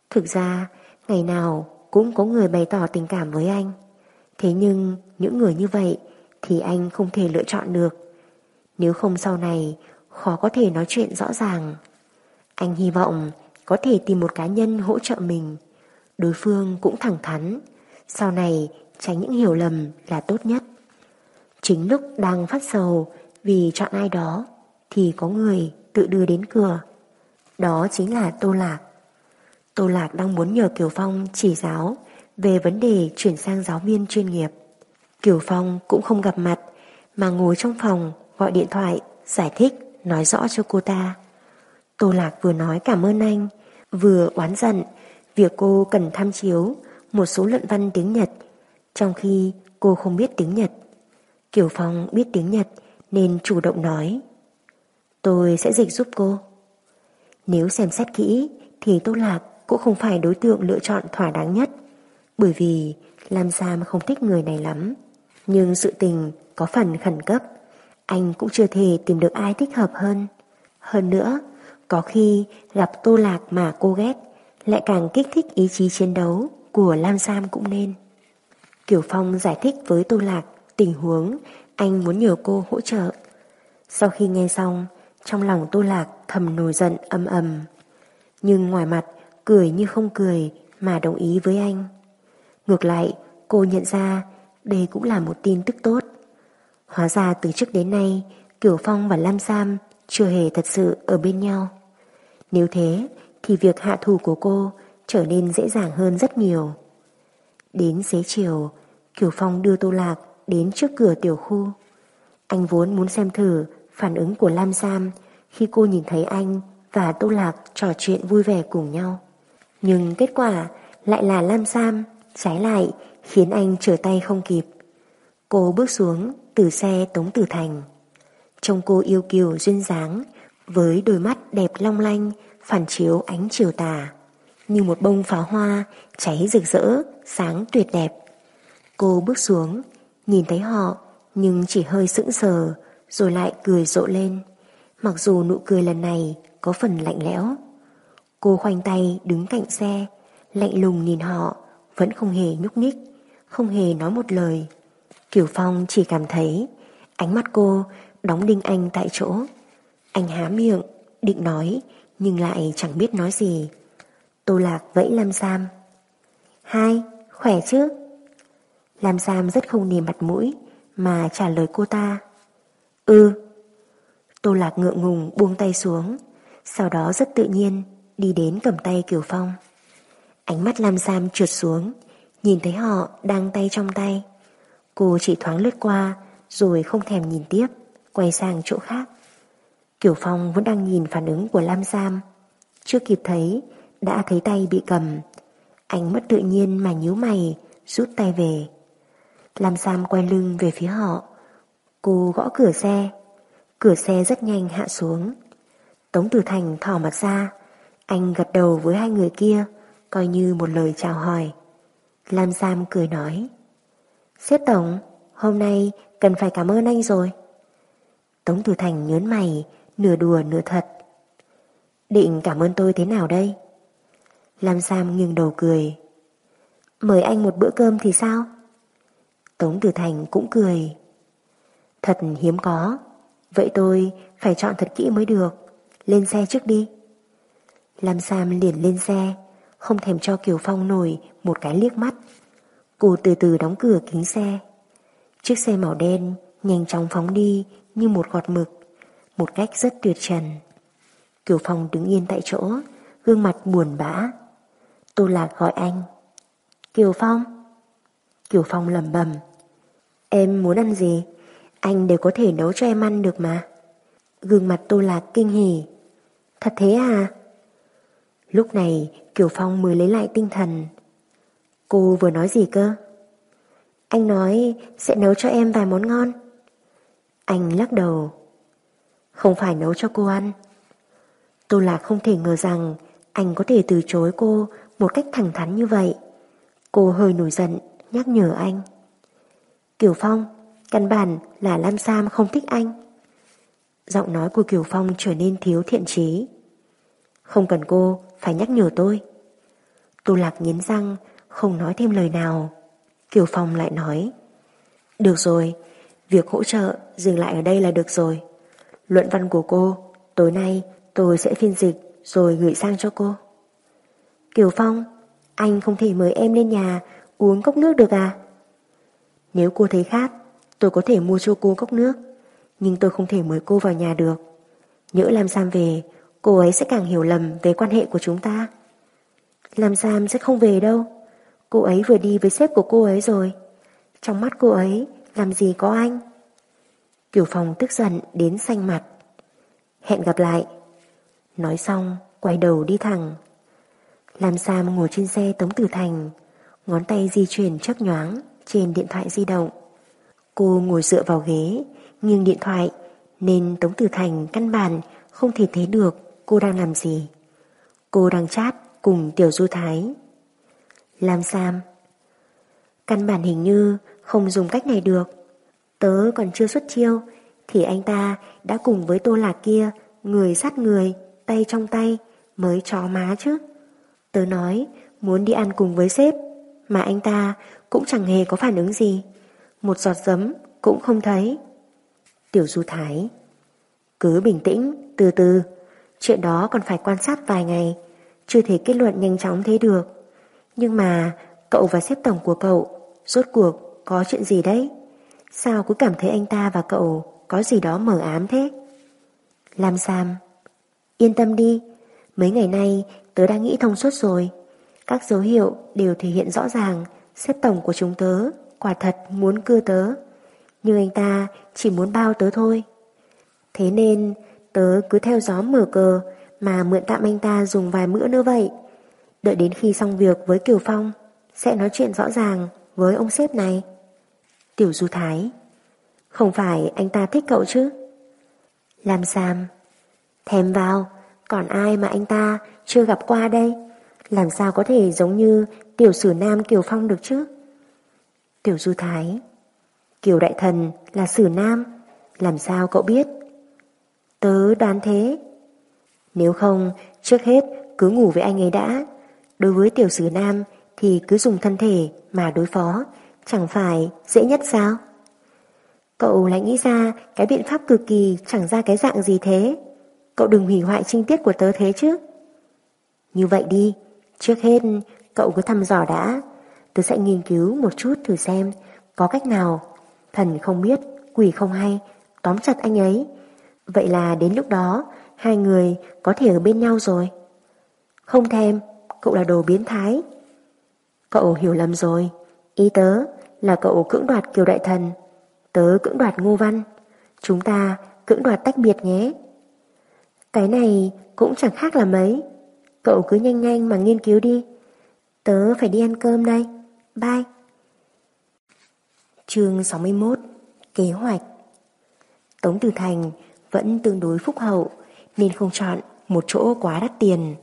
Thực ra, ngày nào cũng có người bày tỏ tình cảm với anh. Thế nhưng, những người như vậy thì anh không thể lựa chọn được. Nếu không sau này, khó có thể nói chuyện rõ ràng. Anh hy vọng có thể tìm một cá nhân hỗ trợ mình. Đối phương cũng thẳng thắn. Sau này, tránh những hiểu lầm là tốt nhất. Chính lúc đang phát sầu vì chọn ai đó, thì có người tự đưa đến cửa. Đó chính là Tô Lạc. Tô Lạc đang muốn nhờ Kiều Phong chỉ giáo về vấn đề chuyển sang giáo viên chuyên nghiệp. Kiều Phong cũng không gặp mặt mà ngồi trong phòng gọi điện thoại, giải thích, nói rõ cho cô ta. Tô Lạc vừa nói cảm ơn anh, vừa oán giận việc cô cần tham chiếu một số luận văn tiếng Nhật, trong khi cô không biết tiếng Nhật. Kiều Phong biết tiếng Nhật nên chủ động nói, Tôi sẽ dịch giúp cô. Nếu xem xét kỹ thì Tô Lạc cũng không phải đối tượng lựa chọn thỏa đáng nhất, bởi vì Lam Sam không thích người này lắm. Nhưng sự tình có phần khẩn cấp anh cũng chưa thể tìm được ai thích hợp hơn. Hơn nữa, có khi gặp Tô Lạc mà cô ghét lại càng kích thích ý chí chiến đấu của Lam Sam cũng nên. Kiều Phong giải thích với Tô Lạc tình huống anh muốn nhờ cô hỗ trợ. Sau khi nghe xong, trong lòng Tô Lạc thầm nổi giận âm ầm. Nhưng ngoài mặt, cười như không cười mà đồng ý với anh. Ngược lại, cô nhận ra đây cũng là một tin tức tốt. Hóa ra từ trước đến nay, Kiều Phong và Lam Sam chưa hề thật sự ở bên nhau. Nếu thế, thì việc hạ thủ của cô trở nên dễ dàng hơn rất nhiều. Đến xế chiều, Kiều Phong đưa Tô Lạc đến trước cửa tiểu khu. Anh vốn muốn xem thử phản ứng của Lam Sam khi cô nhìn thấy anh và Tô Lạc trò chuyện vui vẻ cùng nhau. Nhưng kết quả lại là Lam Sam trái lại khiến anh trở tay không kịp. Cô bước xuống từ xe Tống Tử Thành. Trông cô yêu kiều duyên dáng với đôi mắt đẹp long lanh phản chiếu ánh chiều tà như một bông pháo hoa cháy rực rỡ, sáng tuyệt đẹp. Cô bước xuống, nhìn thấy họ nhưng chỉ hơi sững sờ rồi lại cười rộ lên. Mặc dù nụ cười lần này có phần lạnh lẽo. Cô khoanh tay đứng cạnh xe, lạnh lùng nhìn họ, vẫn không hề nhúc nhích, không hề nói một lời. Kiều Phong chỉ cảm thấy ánh mắt cô đóng đinh anh tại chỗ. Anh há miệng, định nói, nhưng lại chẳng biết nói gì. Tô Lạc vẫy Lam Sam. Hai, khỏe chứ? Lam Sam rất không nề mặt mũi mà trả lời cô ta. Ừ. Tô Lạc ngượng ngùng buông tay xuống, sau đó rất tự nhiên đi đến cầm tay Kiều Phong. Ánh mắt Lam Sam trượt xuống, nhìn thấy họ đang tay trong tay. Cô chỉ thoáng lướt qua rồi không thèm nhìn tiếp, quay sang chỗ khác. kiểu Phong vẫn đang nhìn phản ứng của Lam Sam. Chưa kịp thấy, đã thấy tay bị cầm. Anh mất tự nhiên mà nhíu mày, rút tay về. Lam Sam quay lưng về phía họ. Cô gõ cửa xe. Cửa xe rất nhanh hạ xuống. Tống Tử Thành thỏ mặt ra. Anh gật đầu với hai người kia, coi như một lời chào hỏi. Lam Sam cười nói. Xếp Tổng, hôm nay cần phải cảm ơn anh rồi. Tống Tử Thành nhớn mày, nửa đùa nửa thật. Định cảm ơn tôi thế nào đây? Lam Sam nghiêng đầu cười. Mời anh một bữa cơm thì sao? Tống Tử Thành cũng cười. Thật hiếm có. Vậy tôi phải chọn thật kỹ mới được. Lên xe trước đi. Lam Sam liền lên xe, không thèm cho Kiều Phong nổi một cái liếc mắt. Cô từ từ đóng cửa kính xe. Chiếc xe màu đen nhanh chóng phóng đi như một gọt mực, một cách rất tuyệt trần. Kiều Phong đứng yên tại chỗ, gương mặt buồn bã. Tô Lạc gọi anh. Kiều Phong. Kiều Phong lầm bầm. Em muốn ăn gì? Anh đều có thể nấu cho em ăn được mà. Gương mặt Tô Lạc kinh hỉ. Thật thế à? Lúc này Kiều Phong mới lấy lại tinh thần. Cô vừa nói gì cơ? Anh nói sẽ nấu cho em vài món ngon. Anh lắc đầu. Không phải nấu cho cô ăn. Tô Lạc không thể ngờ rằng anh có thể từ chối cô một cách thẳng thắn như vậy. Cô hơi nổi giận, nhắc nhở anh. Kiều Phong, căn bản là Lam Sam không thích anh. Giọng nói của Kiều Phong trở nên thiếu thiện trí. Không cần cô phải nhắc nhở tôi. Tô Lạc nghiến răng, không nói thêm lời nào. Kiều Phong lại nói. Được rồi, việc hỗ trợ dừng lại ở đây là được rồi. Luận văn của cô, tối nay tôi sẽ phiên dịch rồi gửi sang cho cô. Kiều Phong, anh không thể mời em lên nhà uống cốc nước được à? Nếu cô thấy khát, tôi có thể mua cho cô cốc nước, nhưng tôi không thể mời cô vào nhà được. Nhỡ Lam Sam về, cô ấy sẽ càng hiểu lầm về quan hệ của chúng ta. Lam Sam sẽ không về đâu. Cô ấy vừa đi với sếp của cô ấy rồi. Trong mắt cô ấy, làm gì có anh? Kiểu phòng tức giận đến xanh mặt. Hẹn gặp lại. Nói xong, quay đầu đi thẳng. làm Sam ngồi trên xe Tống Tử Thành, ngón tay di chuyển chấp nhoáng trên điện thoại di động. Cô ngồi dựa vào ghế, nghiêng điện thoại, nên Tống Tử Thành căn bản không thể thấy được cô đang làm gì. Cô đang chat cùng Tiểu Du Thái. Lam Sam Căn bản hình như không dùng cách này được. Tớ còn chưa xuất chiêu thì anh ta đã cùng với tô lạc kia người sát người, tay trong tay mới chó má chứ. Tớ nói muốn đi ăn cùng với sếp mà anh ta cũng chẳng hề có phản ứng gì. Một giọt giấm cũng không thấy. Tiểu Du Thái Cứ bình tĩnh, từ từ. Chuyện đó còn phải quan sát vài ngày. Chưa thể kết luận nhanh chóng thế được. Nhưng mà cậu và xếp tổng của cậu rốt cuộc có chuyện gì đấy? Sao cứ cảm thấy anh ta và cậu có gì đó mờ ám thế? Lam Sam Yên tâm đi, mấy ngày nay tớ đã nghĩ thông suốt rồi. Các dấu hiệu đều thể hiện rõ ràng xếp tổng của chúng tớ quả thật muốn cưa tớ. Nhưng anh ta chỉ muốn bao tớ thôi. Thế nên tớ cứ theo gió mở cờ mà mượn tạm anh ta dùng vài bữa nữa vậy. Đợi đến khi xong việc với Kiều Phong, sẽ nói chuyện rõ ràng với ông sếp này. Tiểu Du Thái, Không phải anh ta thích cậu chứ? Làm Sam Thèm vào, Còn ai mà anh ta chưa gặp qua đây? Làm sao có thể giống như Tiểu sử Nam Kiều Phong được chứ? Tiểu Du Thái, Kiều Đại Thần là sử Nam, Làm sao cậu biết? Tớ đoán thế. Nếu không, trước hết cứ ngủ với anh ấy đã. Đối với tiểu sử Nam Thì cứ dùng thân thể mà đối phó Chẳng phải dễ nhất sao? Cậu lại nghĩ ra Cái biện pháp cực kỳ chẳng ra cái dạng gì thế. Cậu đừng hủy hoại trinh tiết của tớ thế chứ. Như vậy đi Trước hết cậu cứ thăm dò đã. Tớ sẽ nghiên cứu một chút thử xem Có cách nào. Thần không biết, quỷ không hay Tóm chặt anh ấy. Vậy là đến lúc đó Hai người có thể ở bên nhau rồi. Không thèm Cậu là đồ biến thái. Cậu hiểu lầm rồi. Ý tớ là cậu cưỡng đoạt Kiều Đại Thần. Tớ cưỡng đoạt Ngô Văn. Chúng ta cưỡng đoạt tách biệt nhé. Cái này cũng chẳng khác là mấy. Cậu cứ nhanh nhanh mà nghiên cứu đi. Tớ phải đi ăn cơm đây. Bye. Chương 61 Kế hoạch. Tống Tử Thành vẫn tương đối phúc hậu, nên không chọn một chỗ quá đắt tiền.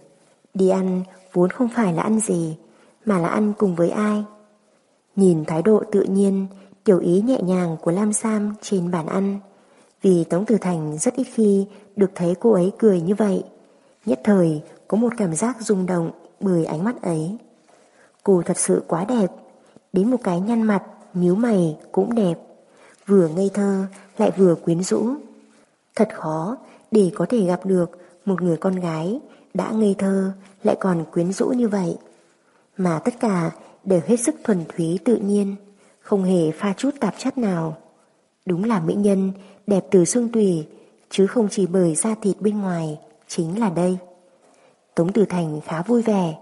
Đi ăn vốn không phải là ăn gì mà là ăn cùng với ai. Nhìn thái độ tự nhiên, tiểu ý nhẹ nhàng của Lam Sam trên bàn ăn vì Tống Tử Thành rất ít khi được thấy cô ấy cười như vậy. Nhất thời có một cảm giác rung động bởi ánh mắt ấy. Cô thật sự quá đẹp, đến một cái nhăn mặt, nhíu mày cũng đẹp, vừa ngây thơ lại vừa quyến rũ. Thật khó để có thể gặp được một người con gái đã ngây thơ lại còn quyến rũ như vậy. Mà tất cả đều hết sức thuần thúy tự nhiên, không hề pha chút tạp chất nào. Đúng là mỹ nhân đẹp từ xương tùy, chứ không chỉ bởi da thịt bên ngoài, chính là đây. Tống Tử Thành khá vui vẻ.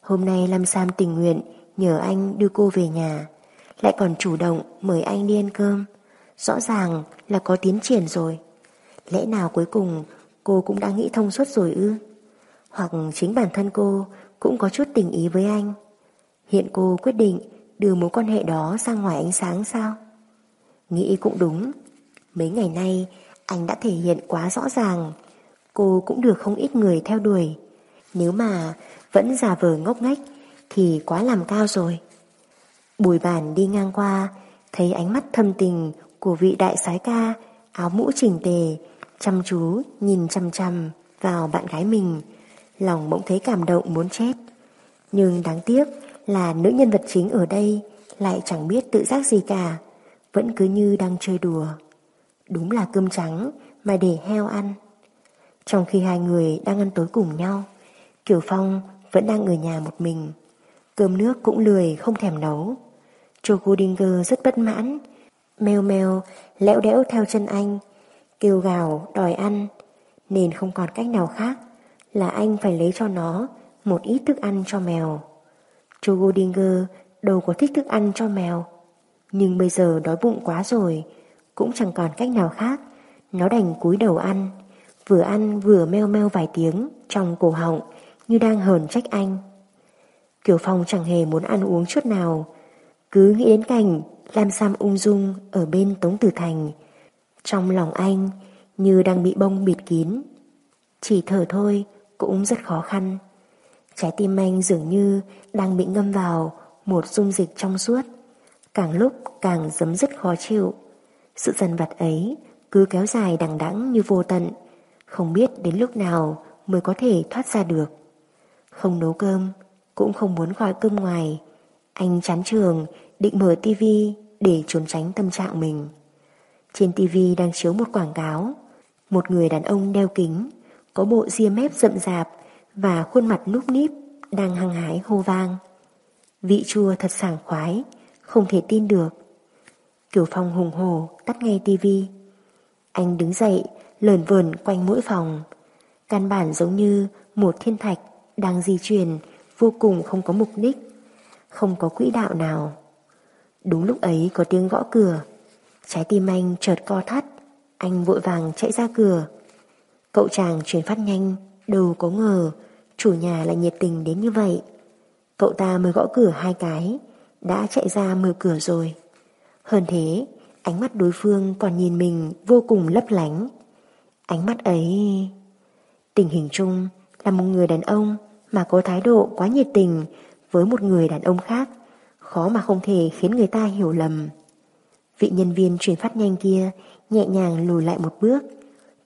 Hôm nay Lâm Sam tình nguyện nhờ anh đưa cô về nhà, lại còn chủ động mời anh đi ăn cơm. Rõ ràng là có tiến triển rồi. Lẽ nào cuối cùng cô cũng đã nghĩ thông suốt rồi ư? Hoặc chính bản thân cô cũng có chút tình ý với anh. Hiện cô quyết định đưa mối quan hệ đó ra ngoài ánh sáng sao? Nghĩ cũng đúng. Mấy ngày nay, anh đã thể hiện quá rõ ràng. Cô cũng được không ít người theo đuổi. Nếu mà vẫn giả vờ ngốc nghếch, thì quá làm cao rồi. Bùi bàn đi ngang qua, thấy ánh mắt thâm tình của vị đại sái ca, áo mũ chỉnh tề, chăm chú nhìn chăm chăm vào bạn gái mình lòng bỗng thấy cảm động muốn chết. Nhưng đáng tiếc là nữ nhân vật chính ở đây lại chẳng biết tự giác gì cả, vẫn cứ như đang chơi đùa. Đúng là cơm trắng mà để heo ăn. Trong khi hai người đang ăn tối cùng nhau, Kiều Phong vẫn đang ở nhà một mình. Cơm nước cũng lười, không thèm nấu. Chocodinger rất bất mãn Mèo mèo lẽo đẽo theo chân anh, kêu gào, đòi ăn, nên không còn cách nào khác là anh phải lấy cho nó một ít thức ăn cho mèo. Chú Goldinger đâu có thích thức ăn cho mèo nhưng bây giờ đói bụng quá rồi, cũng chẳng còn cách nào khác nó đành cúi đầu ăn, vừa ăn vừa meo meo vài tiếng trong cổ họng như đang hờn trách anh. Kiều Phong chẳng hề muốn ăn uống chút nào, cứ nghĩ đến cảnh Lam Sam ung dung ở bên Tống Tử Thành trong lòng anh như đang bị bông bịt kín. Chỉ thở thôi cũng rất khó khăn. Trái tim anh dường như đang bị ngâm vào một dung dịch trong suốt. Càng lúc càng dấm dứt khó chịu. Sự dần vặt ấy cứ kéo dài đằng đẵng như vô tận. Không biết đến lúc nào mới có thể thoát ra được. Không nấu cơm, cũng không muốn gọi cơm ngoài. Anh chán trường, định mở tivi để trốn tránh tâm trạng mình. Trên tivi đang chiếu một quảng cáo. Một người đàn ông đeo kính, có bộ ria mép rậm rạp và khuôn mặt núp níp đang hăng hái hô vang. Vị chua thật sảng khoái, không thể tin được, Kiều Phong hùng hồ tắt ngay tivi. Anh đứng dậy, lờn vờn quanh mỗi phòng. Căn bản giống như một thiên thạch đang di chuyển vô cùng không có mục đích, không có quỹ đạo nào. Đúng lúc ấy có tiếng gõ cửa. Trái tim anh chợt co thắt, anh vội vàng chạy ra cửa. Cậu chàng chuyển phát nhanh, đâu có ngờ chủ nhà lại nhiệt tình đến như vậy. Cậu ta mới gõ cửa hai cái, đã chạy ra mở cửa rồi. Hơn thế, ánh mắt đối phương còn nhìn mình vô cùng lấp lánh. Ánh mắt ấy... Tình hình chung là một người đàn ông mà có thái độ quá nhiệt tình với một người đàn ông khác, khó mà không thể khiến người ta hiểu lầm. Vị nhân viên chuyển phát nhanh kia nhẹ nhàng lùi lại một bước,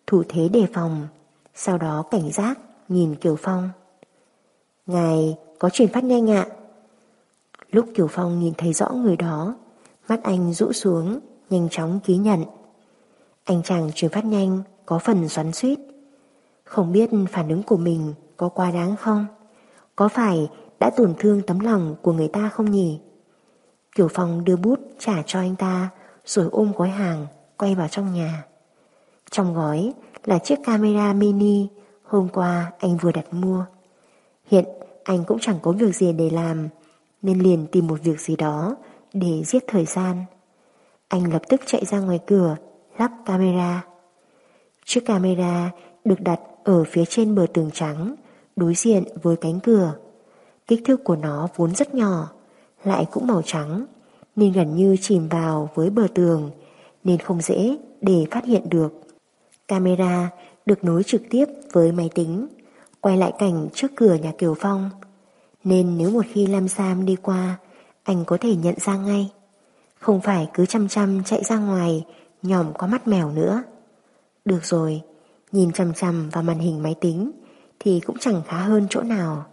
thủ thế đề phòng, sau đó cảnh giác nhìn Kiều Phong. Ngài có chuyển phát nhanh ạ. Lúc Kiều Phong nhìn thấy rõ người đó, mắt anh rũ xuống, nhanh chóng ký nhận. Anh chàng chuyển phát nhanh có phần xoắn suýt. Không biết phản ứng của mình có quá đáng không? Có phải đã tổn thương tấm lòng của người ta không nhỉ? Kiều Phong đưa bút trả cho anh ta rồi ôm gói hàng quay vào trong nhà. Trong gói là chiếc camera mini hôm qua anh vừa đặt mua. Hiện anh cũng chẳng có việc gì để làm nên liền tìm một việc gì đó để giết thời gian. Anh lập tức chạy ra ngoài cửa lắp camera. Chiếc camera được đặt ở phía trên bờ tường trắng đối diện với cánh cửa. Kích thước của nó vốn rất nhỏ, lại cũng màu trắng, nên gần như chìm vào với bờ tường, nên không dễ để phát hiện được. Camera được nối trực tiếp với máy tính, quay lại cảnh trước cửa nhà Kiều Phong, nên nếu một khi Lam Sam đi qua, anh có thể nhận ra ngay. Không phải cứ chăm chăm chạy ra ngoài, nhòm có mắt mèo nữa. Được rồi, nhìn chăm chăm vào màn hình máy tính, thì cũng chẳng khá hơn chỗ nào.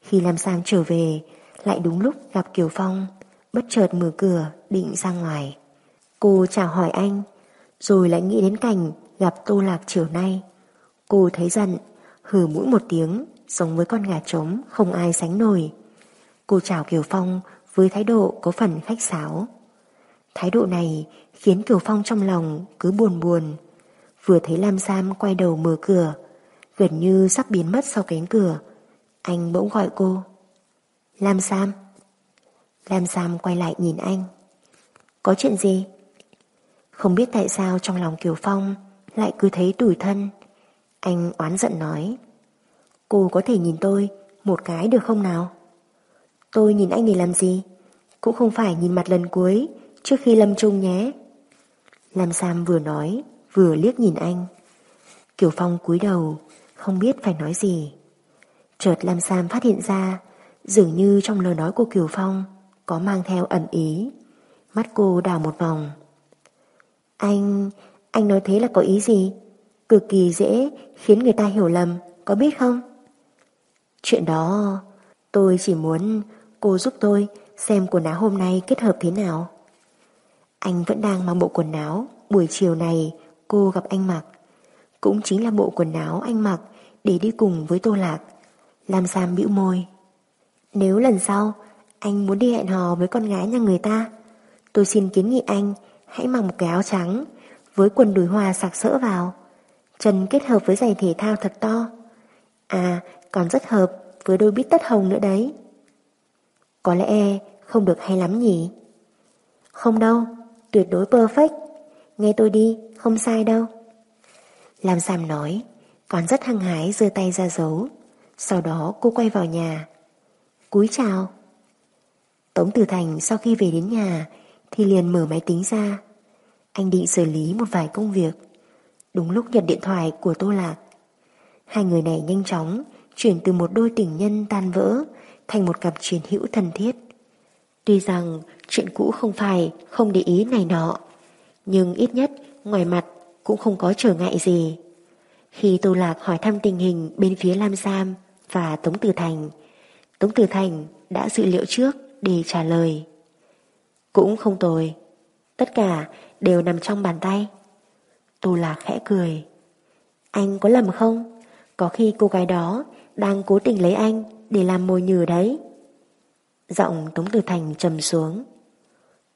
Khi Lam Sam trở về, lại đúng lúc gặp Kiều Phong, bất chợt mở cửa định ra ngoài. Cô chào hỏi anh, rồi lại nghĩ đến cảnh gặp Tô Lạc chiều nay. Cô thấy giận, hừ mũi một tiếng, giống với con gà trống không ai sánh nổi. Cô chào Kiều Phong với thái độ có phần khách sáo. Thái độ này khiến Kiều Phong trong lòng cứ buồn buồn. Vừa thấy Lam Sam quay đầu mở cửa, gần như sắp biến mất sau cánh cửa. Anh bỗng gọi cô. Lam Sam. Lam Sam quay lại nhìn anh. Có chuyện gì? Không biết tại sao trong lòng Kiều Phong lại cứ thấy tủi thân. Anh oán giận nói. Cô có thể nhìn tôi một cái được không nào? Tôi nhìn anh để làm gì? Cũng không phải nhìn mặt lần cuối trước khi lâm chung nhé. Lam Sam vừa nói vừa liếc nhìn anh. Kiều Phong cúi đầu không biết phải nói gì. Chợt Lam Sam phát hiện ra dường như trong lời nói của Kiều Phong có mang theo ẩn ý. Mắt cô đào một vòng. Anh, anh nói thế là có ý gì? Cực kỳ dễ khiến người ta hiểu lầm, có biết không? Chuyện đó, tôi chỉ muốn cô giúp tôi xem quần áo hôm nay kết hợp thế nào. Anh vẫn đang mang bộ quần áo buổi chiều này cô gặp anh mặc. Cũng chính là bộ quần áo anh mặc để đi cùng với Tô Lạc. làm Sam bĩu môi. Nếu lần sau anh muốn đi hẹn hò với con gái nhà người ta, tôi xin kiến nghị anh hãy mặc một cái áo trắng với quần đùi hoa sạc sỡ vào. Chân kết hợp với giày thể thao thật to. À, còn rất hợp với đôi bít tất hồng nữa đấy. Có lẽ không được hay lắm nhỉ? Không đâu, tuyệt đối perfect. Nghe tôi đi, không sai đâu. làm Sam nói, còn rất hăng hái giơ tay ra dấu. Sau đó cô quay vào nhà. Cúi chào. Tống Tử Thành sau khi về đến nhà thì liền mở máy tính ra. Anh định xử lý một vài công việc. Đúng lúc nhận điện thoại của Tô Lạc. Hai người này nhanh chóng chuyển từ một đôi tình nhân tan vỡ thành một cặp chiến hữu thân thiết. Tuy rằng chuyện cũ không phải không để ý này nọ, nhưng ít nhất ngoài mặt cũng không có trở ngại gì. Khi Tô Lạc hỏi thăm tình hình bên phía Lam Sam và Tống Tử Thành, Tống Tử Thành đã dự liệu trước để trả lời. Cũng không tồi, tất cả đều nằm trong bàn tay. Tô Lạc khẽ cười. Anh có lầm không? Có khi cô gái đó đang cố tình lấy anh để làm mồi nhử đấy. Giọng Tống Tử Thành trầm xuống.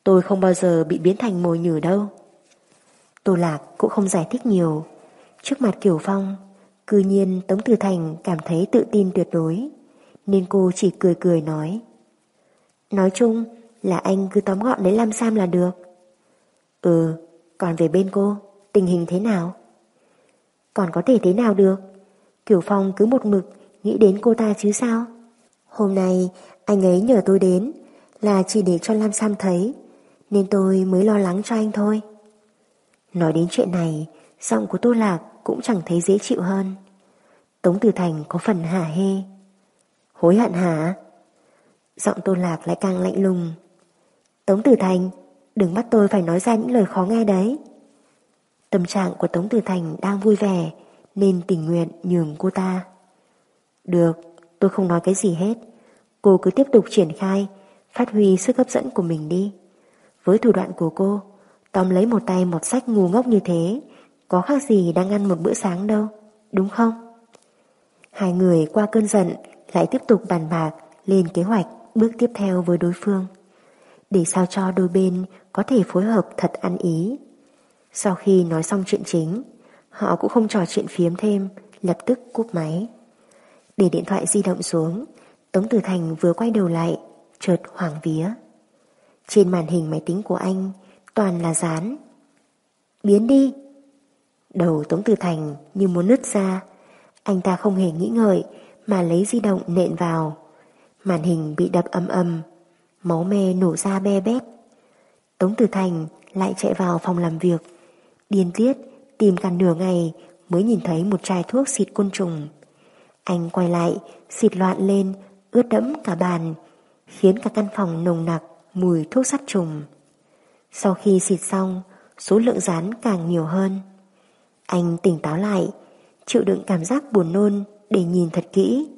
Tôi không bao giờ bị biến thành mồi nhử đâu. Tô Lạc cũng không giải thích nhiều. Trước mặt Kiều Phong, cư nhiên Tống Từ Thành cảm thấy tự tin tuyệt đối, nên cô chỉ cười cười nói. Nói chung là anh cứ tóm gọn lấy Lam Sam là được. Ừ, còn về bên cô, tình hình thế nào? Còn có thể thế nào được? kiểu Phong cứ một mực nghĩ đến cô ta chứ sao? Hôm nay anh ấy nhờ tôi đến là chỉ để cho Lam Sam thấy, nên tôi mới lo lắng cho anh thôi. Nói đến chuyện này, giọng của Tô Lạc cũng chẳng thấy dễ chịu hơn. Tống Tử Thành có phần hả hê. Hối hận hả? Giọng Tô Lạc lại càng lạnh lùng. Tống Tử Thành, đừng bắt tôi phải nói ra những lời khó nghe đấy. Tâm trạng của Tống Tử Thành đang vui vẻ nên tình nguyện nhường cô ta. Được, tôi không nói cái gì hết. Cô cứ tiếp tục triển khai, phát huy sức hấp dẫn của mình đi. Với thủ đoạn của cô, tóm lấy một tay một sách ngu ngốc như thế, có khác gì đang ăn một bữa sáng đâu, đúng không? Hai người qua cơn giận lại tiếp tục bàn bạc lên kế hoạch bước tiếp theo với đối phương. Để sao cho đôi bên có thể phối hợp thật ăn ý. Sau khi nói xong chuyện chính, họ cũng không trò chuyện phiếm thêm, lập tức cúp máy. Để điện thoại di động xuống, Tống Tử Thành vừa quay đầu lại, chợt hoảng vía. Trên màn hình máy tính của anh toàn là dán. Biến đi! Đầu Tống Tử Thành như muốn nứt ra. Anh ta không hề nghĩ ngợi mà lấy di động nện vào. Màn hình bị đập âm âm, máu me nổ ra be bét. Tống Tử Thành lại chạy vào phòng làm việc, điên tiết tìm cả nửa ngày mới nhìn thấy một chai thuốc xịt côn trùng. Anh quay lại, xịt loạn lên, ướt đẫm cả bàn, khiến cả căn phòng nồng nặc mùi thuốc sát trùng. Sau khi xịt xong, số lượng rán càng nhiều hơn. Anh tỉnh táo lại, chịu đựng cảm giác buồn nôn để nhìn thật kỹ,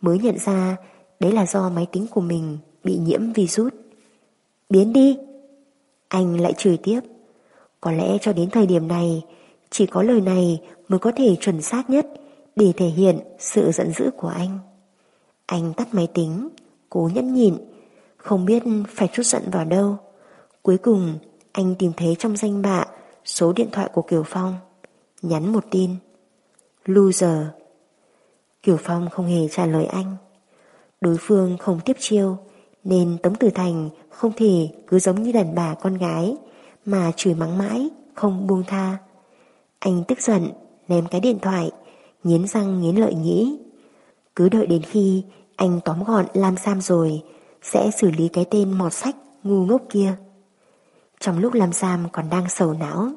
mới nhận ra đấy là do máy tính của mình bị nhiễm virus. Biến đi! Anh lại chửi tiếp. Có lẽ cho đến thời điểm này, chỉ có lời này mới có thể chuẩn xác nhất để thể hiện sự giận dữ của anh. Anh tắt máy tính, cố nhẫn nhịn, không biết phải chút giận vào đâu. Cuối cùng, anh tìm thấy trong danh bạ số điện thoại của Kiều Phong. Nhắn một tin. Loser. Kiều Phong không hề trả lời anh. Đối phương không tiếp chiêu, nên Tống Tử Thành không thể cứ giống như đàn bà con gái mà chửi mắng mãi, không buông tha. Anh tức giận, ném cái điện thoại, nghiến răng nghiến lợi nghĩ. Cứ đợi đến khi anh tóm gọn Lam Sam rồi, sẽ xử lý cái tên mọt sách ngu ngốc kia. Trong lúc Lam Sam còn đang sầu não,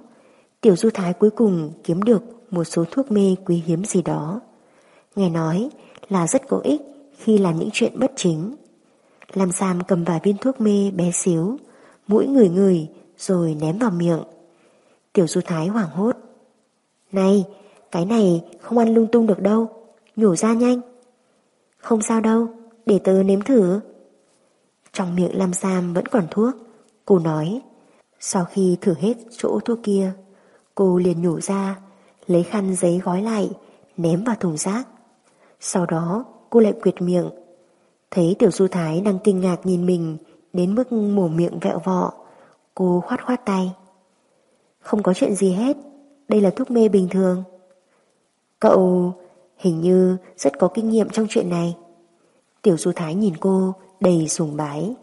Tiểu Du Thái cuối cùng kiếm được một số thuốc mê quý hiếm gì đó. Nghe nói là rất có ích khi làm những chuyện bất chính. Lam Sam cầm vài viên thuốc mê bé xíu, mũi người người rồi ném vào miệng. Tiểu Du Thái hoảng hốt. Này, cái này không ăn lung tung được đâu, nhổ ra nhanh. Không sao đâu, để tớ nếm thử. Trong miệng Lam Sam vẫn còn thuốc, cô nói. Sau khi thử hết chỗ thuốc kia, cô liền nhổ ra, lấy khăn giấy gói lại, ném vào thùng rác. Sau đó cô lại quyệt miệng. Thấy Tiểu Du Thái đang kinh ngạc nhìn mình đến mức mổ miệng vẹo vọ, cô khoát khoát tay. Không có chuyện gì hết, đây là thuốc mê bình thường. Cậu hình như rất có kinh nghiệm trong chuyện này. Tiểu Du Thái nhìn cô đầy sùng bái.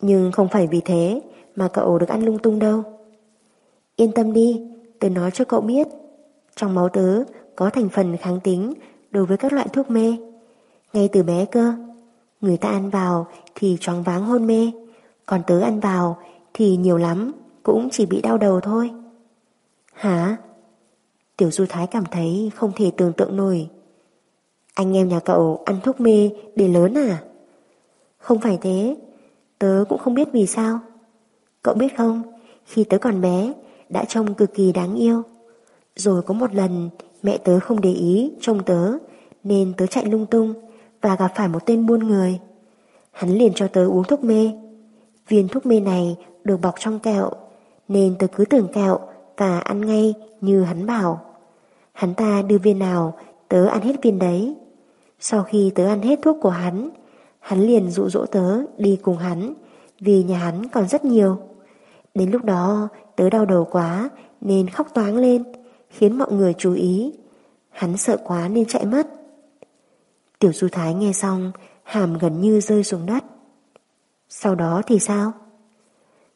Nhưng không phải vì thế mà cậu được ăn lung tung đâu. Yên tâm đi, tớ nói cho cậu biết. Trong máu tớ có thành phần kháng tính đối với các loại thuốc mê. Ngay từ bé cơ, người ta ăn vào thì choáng váng hôn mê, còn tớ ăn vào thì nhiều lắm cũng chỉ bị đau đầu thôi. Hả? Tiểu Du Thái cảm thấy không thể tưởng tượng nổi. Anh em nhà cậu ăn thuốc mê để lớn à? Không phải thế, tớ cũng không biết vì sao. Cậu biết không, khi tớ còn bé, đã trông cực kỳ đáng yêu. Rồi có một lần, mẹ tớ không để ý trông tớ, nên tớ chạy lung tung và gặp phải một tên buôn người. Hắn liền cho tớ uống thuốc mê. Viên thuốc mê này được bọc trong kẹo, nên tớ cứ tưởng kẹo và ăn ngay như hắn bảo. Hắn ta đưa viên nào, tớ ăn hết viên đấy. Sau khi tớ ăn hết thuốc của hắn, hắn liền dụ dỗ tớ đi cùng hắn, vì nhà hắn còn rất nhiều. Đến lúc đó tớ đau đầu quá nên khóc toáng lên, khiến mọi người chú ý. Hắn sợ quá nên chạy mất. Tiểu Du Thái nghe xong, hàm gần như rơi xuống đất. Sau đó thì sao?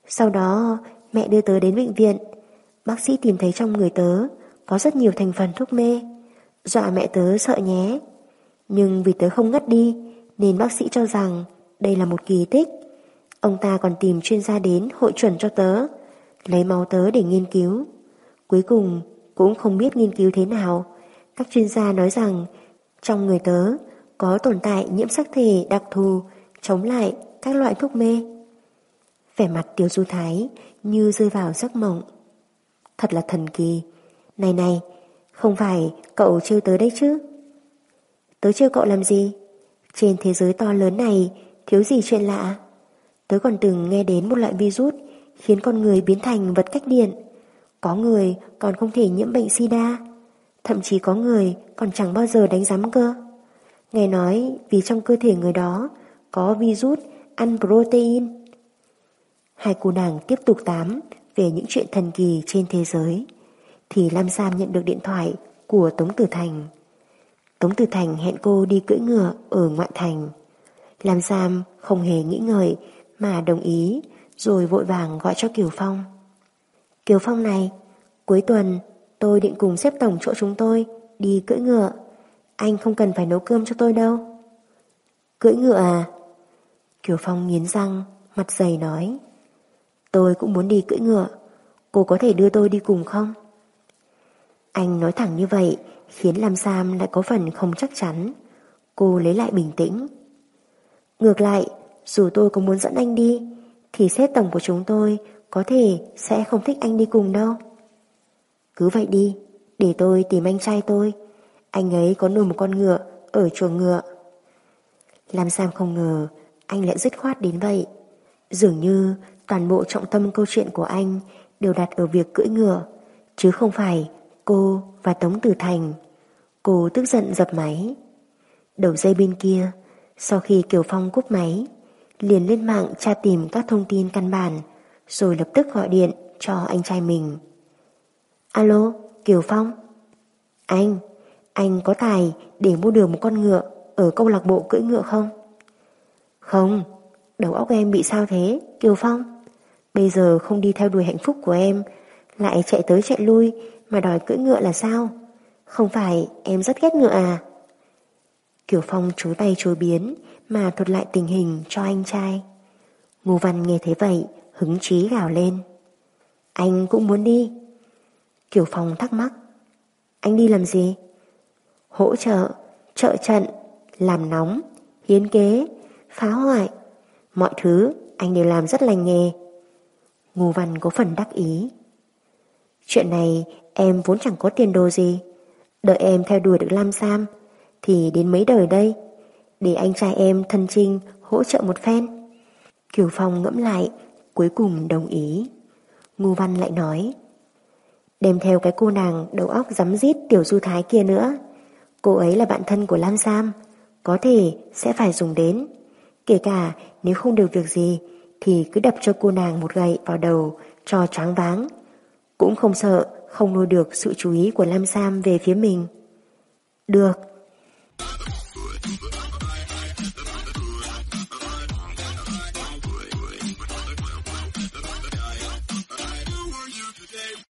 Sau đó mẹ đưa tớ đến bệnh viện. Bác sĩ tìm thấy trong người tớ có rất nhiều thành phần thuốc mê. Dọa mẹ tớ sợ nhé. Nhưng vì tớ không ngất đi nên bác sĩ cho rằng đây là một kỳ tích. Ông ta còn tìm chuyên gia đến hội chuẩn cho tớ, lấy máu tớ để nghiên cứu. Cuối cùng cũng không biết nghiên cứu thế nào. Các chuyên gia nói rằng trong người tớ có tồn tại nhiễm sắc thể đặc thù chống lại các loại thuốc mê. Vẻ mặt Tiêu Du Thái như rơi vào giấc mộng. Thật là thần kỳ. Này này, không phải cậu trêu tới đấy chứ? Tớ trêu cậu làm gì? Trên thế giới to lớn này thiếu gì chuyện lạ. Tớ còn từng nghe đến một loại virus khiến con người biến thành vật cách điện. Có người còn không thể nhiễm bệnh sida. Thậm chí có người còn chẳng bao giờ đánh giám cơ. Nghe nói vì trong cơ thể người đó có virus ăn protein. Hai cô nàng tiếp tục tám về những chuyện thần kỳ trên thế giới. Thì Lam Sam nhận được điện thoại của Tống Tử Thành. Tống Tử Thành hẹn cô đi cưỡi ngựa ở ngoại thành. Lam Sam không hề nghĩ ngợi mà đồng ý rồi vội vàng gọi cho Kiều Phong. Kiều Phong này, cuối tuần tôi định cùng xếp tổng chỗ chúng tôi đi cưỡi ngựa. Anh không cần phải nấu cơm cho tôi đâu. Cưỡi ngựa à? Kiều Phong nghiến răng, mặt dày nói. Tôi cũng muốn đi cưỡi ngựa, cô có thể đưa tôi đi cùng không? Anh nói thẳng như vậy khiến Lam Sam lại có phần không chắc chắn. Cô lấy lại bình tĩnh. Ngược lại, dù tôi có muốn dẫn anh đi, thì xét tổng của chúng tôi có thể sẽ không thích anh đi cùng đâu. Cứ vậy đi, để tôi tìm anh trai tôi. Anh ấy có nuôi một con ngựa ở chuồng ngựa. Lam Sam không ngờ anh lại dứt khoát đến vậy. Dường như toàn bộ trọng tâm câu chuyện của anh đều đặt ở việc cưỡi ngựa, chứ không phải cô và Tống Tử Thành. Cô tức giận dập máy. Đầu dây bên kia, sau khi Kiều Phong cúp máy, liền lên mạng tra tìm các thông tin căn bản, rồi lập tức gọi điện cho anh trai mình. Alo, Kiều Phong. Anh, anh có tài để mua được một con ngựa ở câu lạc bộ cưỡi ngựa không? Không, đầu óc em bị sao thế, Kiều Phong? Bây giờ không đi theo đuổi hạnh phúc của em, lại chạy tới chạy lui mà đòi cưỡi ngựa là sao? Không phải em rất ghét ngựa à? Kiều Phong chối tay chối biến mà thuật lại tình hình cho anh trai. Ngô Văn nghe thế vậy, hứng chí gào lên. Anh cũng muốn đi. Kiều Phong thắc mắc. Anh đi làm gì? Hỗ trợ, trợ trận, làm nóng, hiến kế, phá hoại. Mọi thứ anh đều làm rất lành nghề. Ngô Văn có phần đắc ý. Chuyện này em vốn chẳng có tiền đồ gì. Đợi em theo đuổi được Lam Sam thì đến mấy đời đây. Để anh trai em thân trinh hỗ trợ một phen. Kiều Phong ngẫm lại, cuối cùng đồng ý. Ngô Văn lại nói. Đem theo cái cô nàng đầu óc rắm rít tiểu du thái kia nữa. Cô ấy là bạn thân của Lam Sam, có thể sẽ phải dùng đến. Kể cả nếu không được việc gì thì cứ đập cho cô nàng một gậy vào đầu cho choáng váng. Cũng không sợ không nuôi được sự chú ý của Lam Sam về phía mình. Được.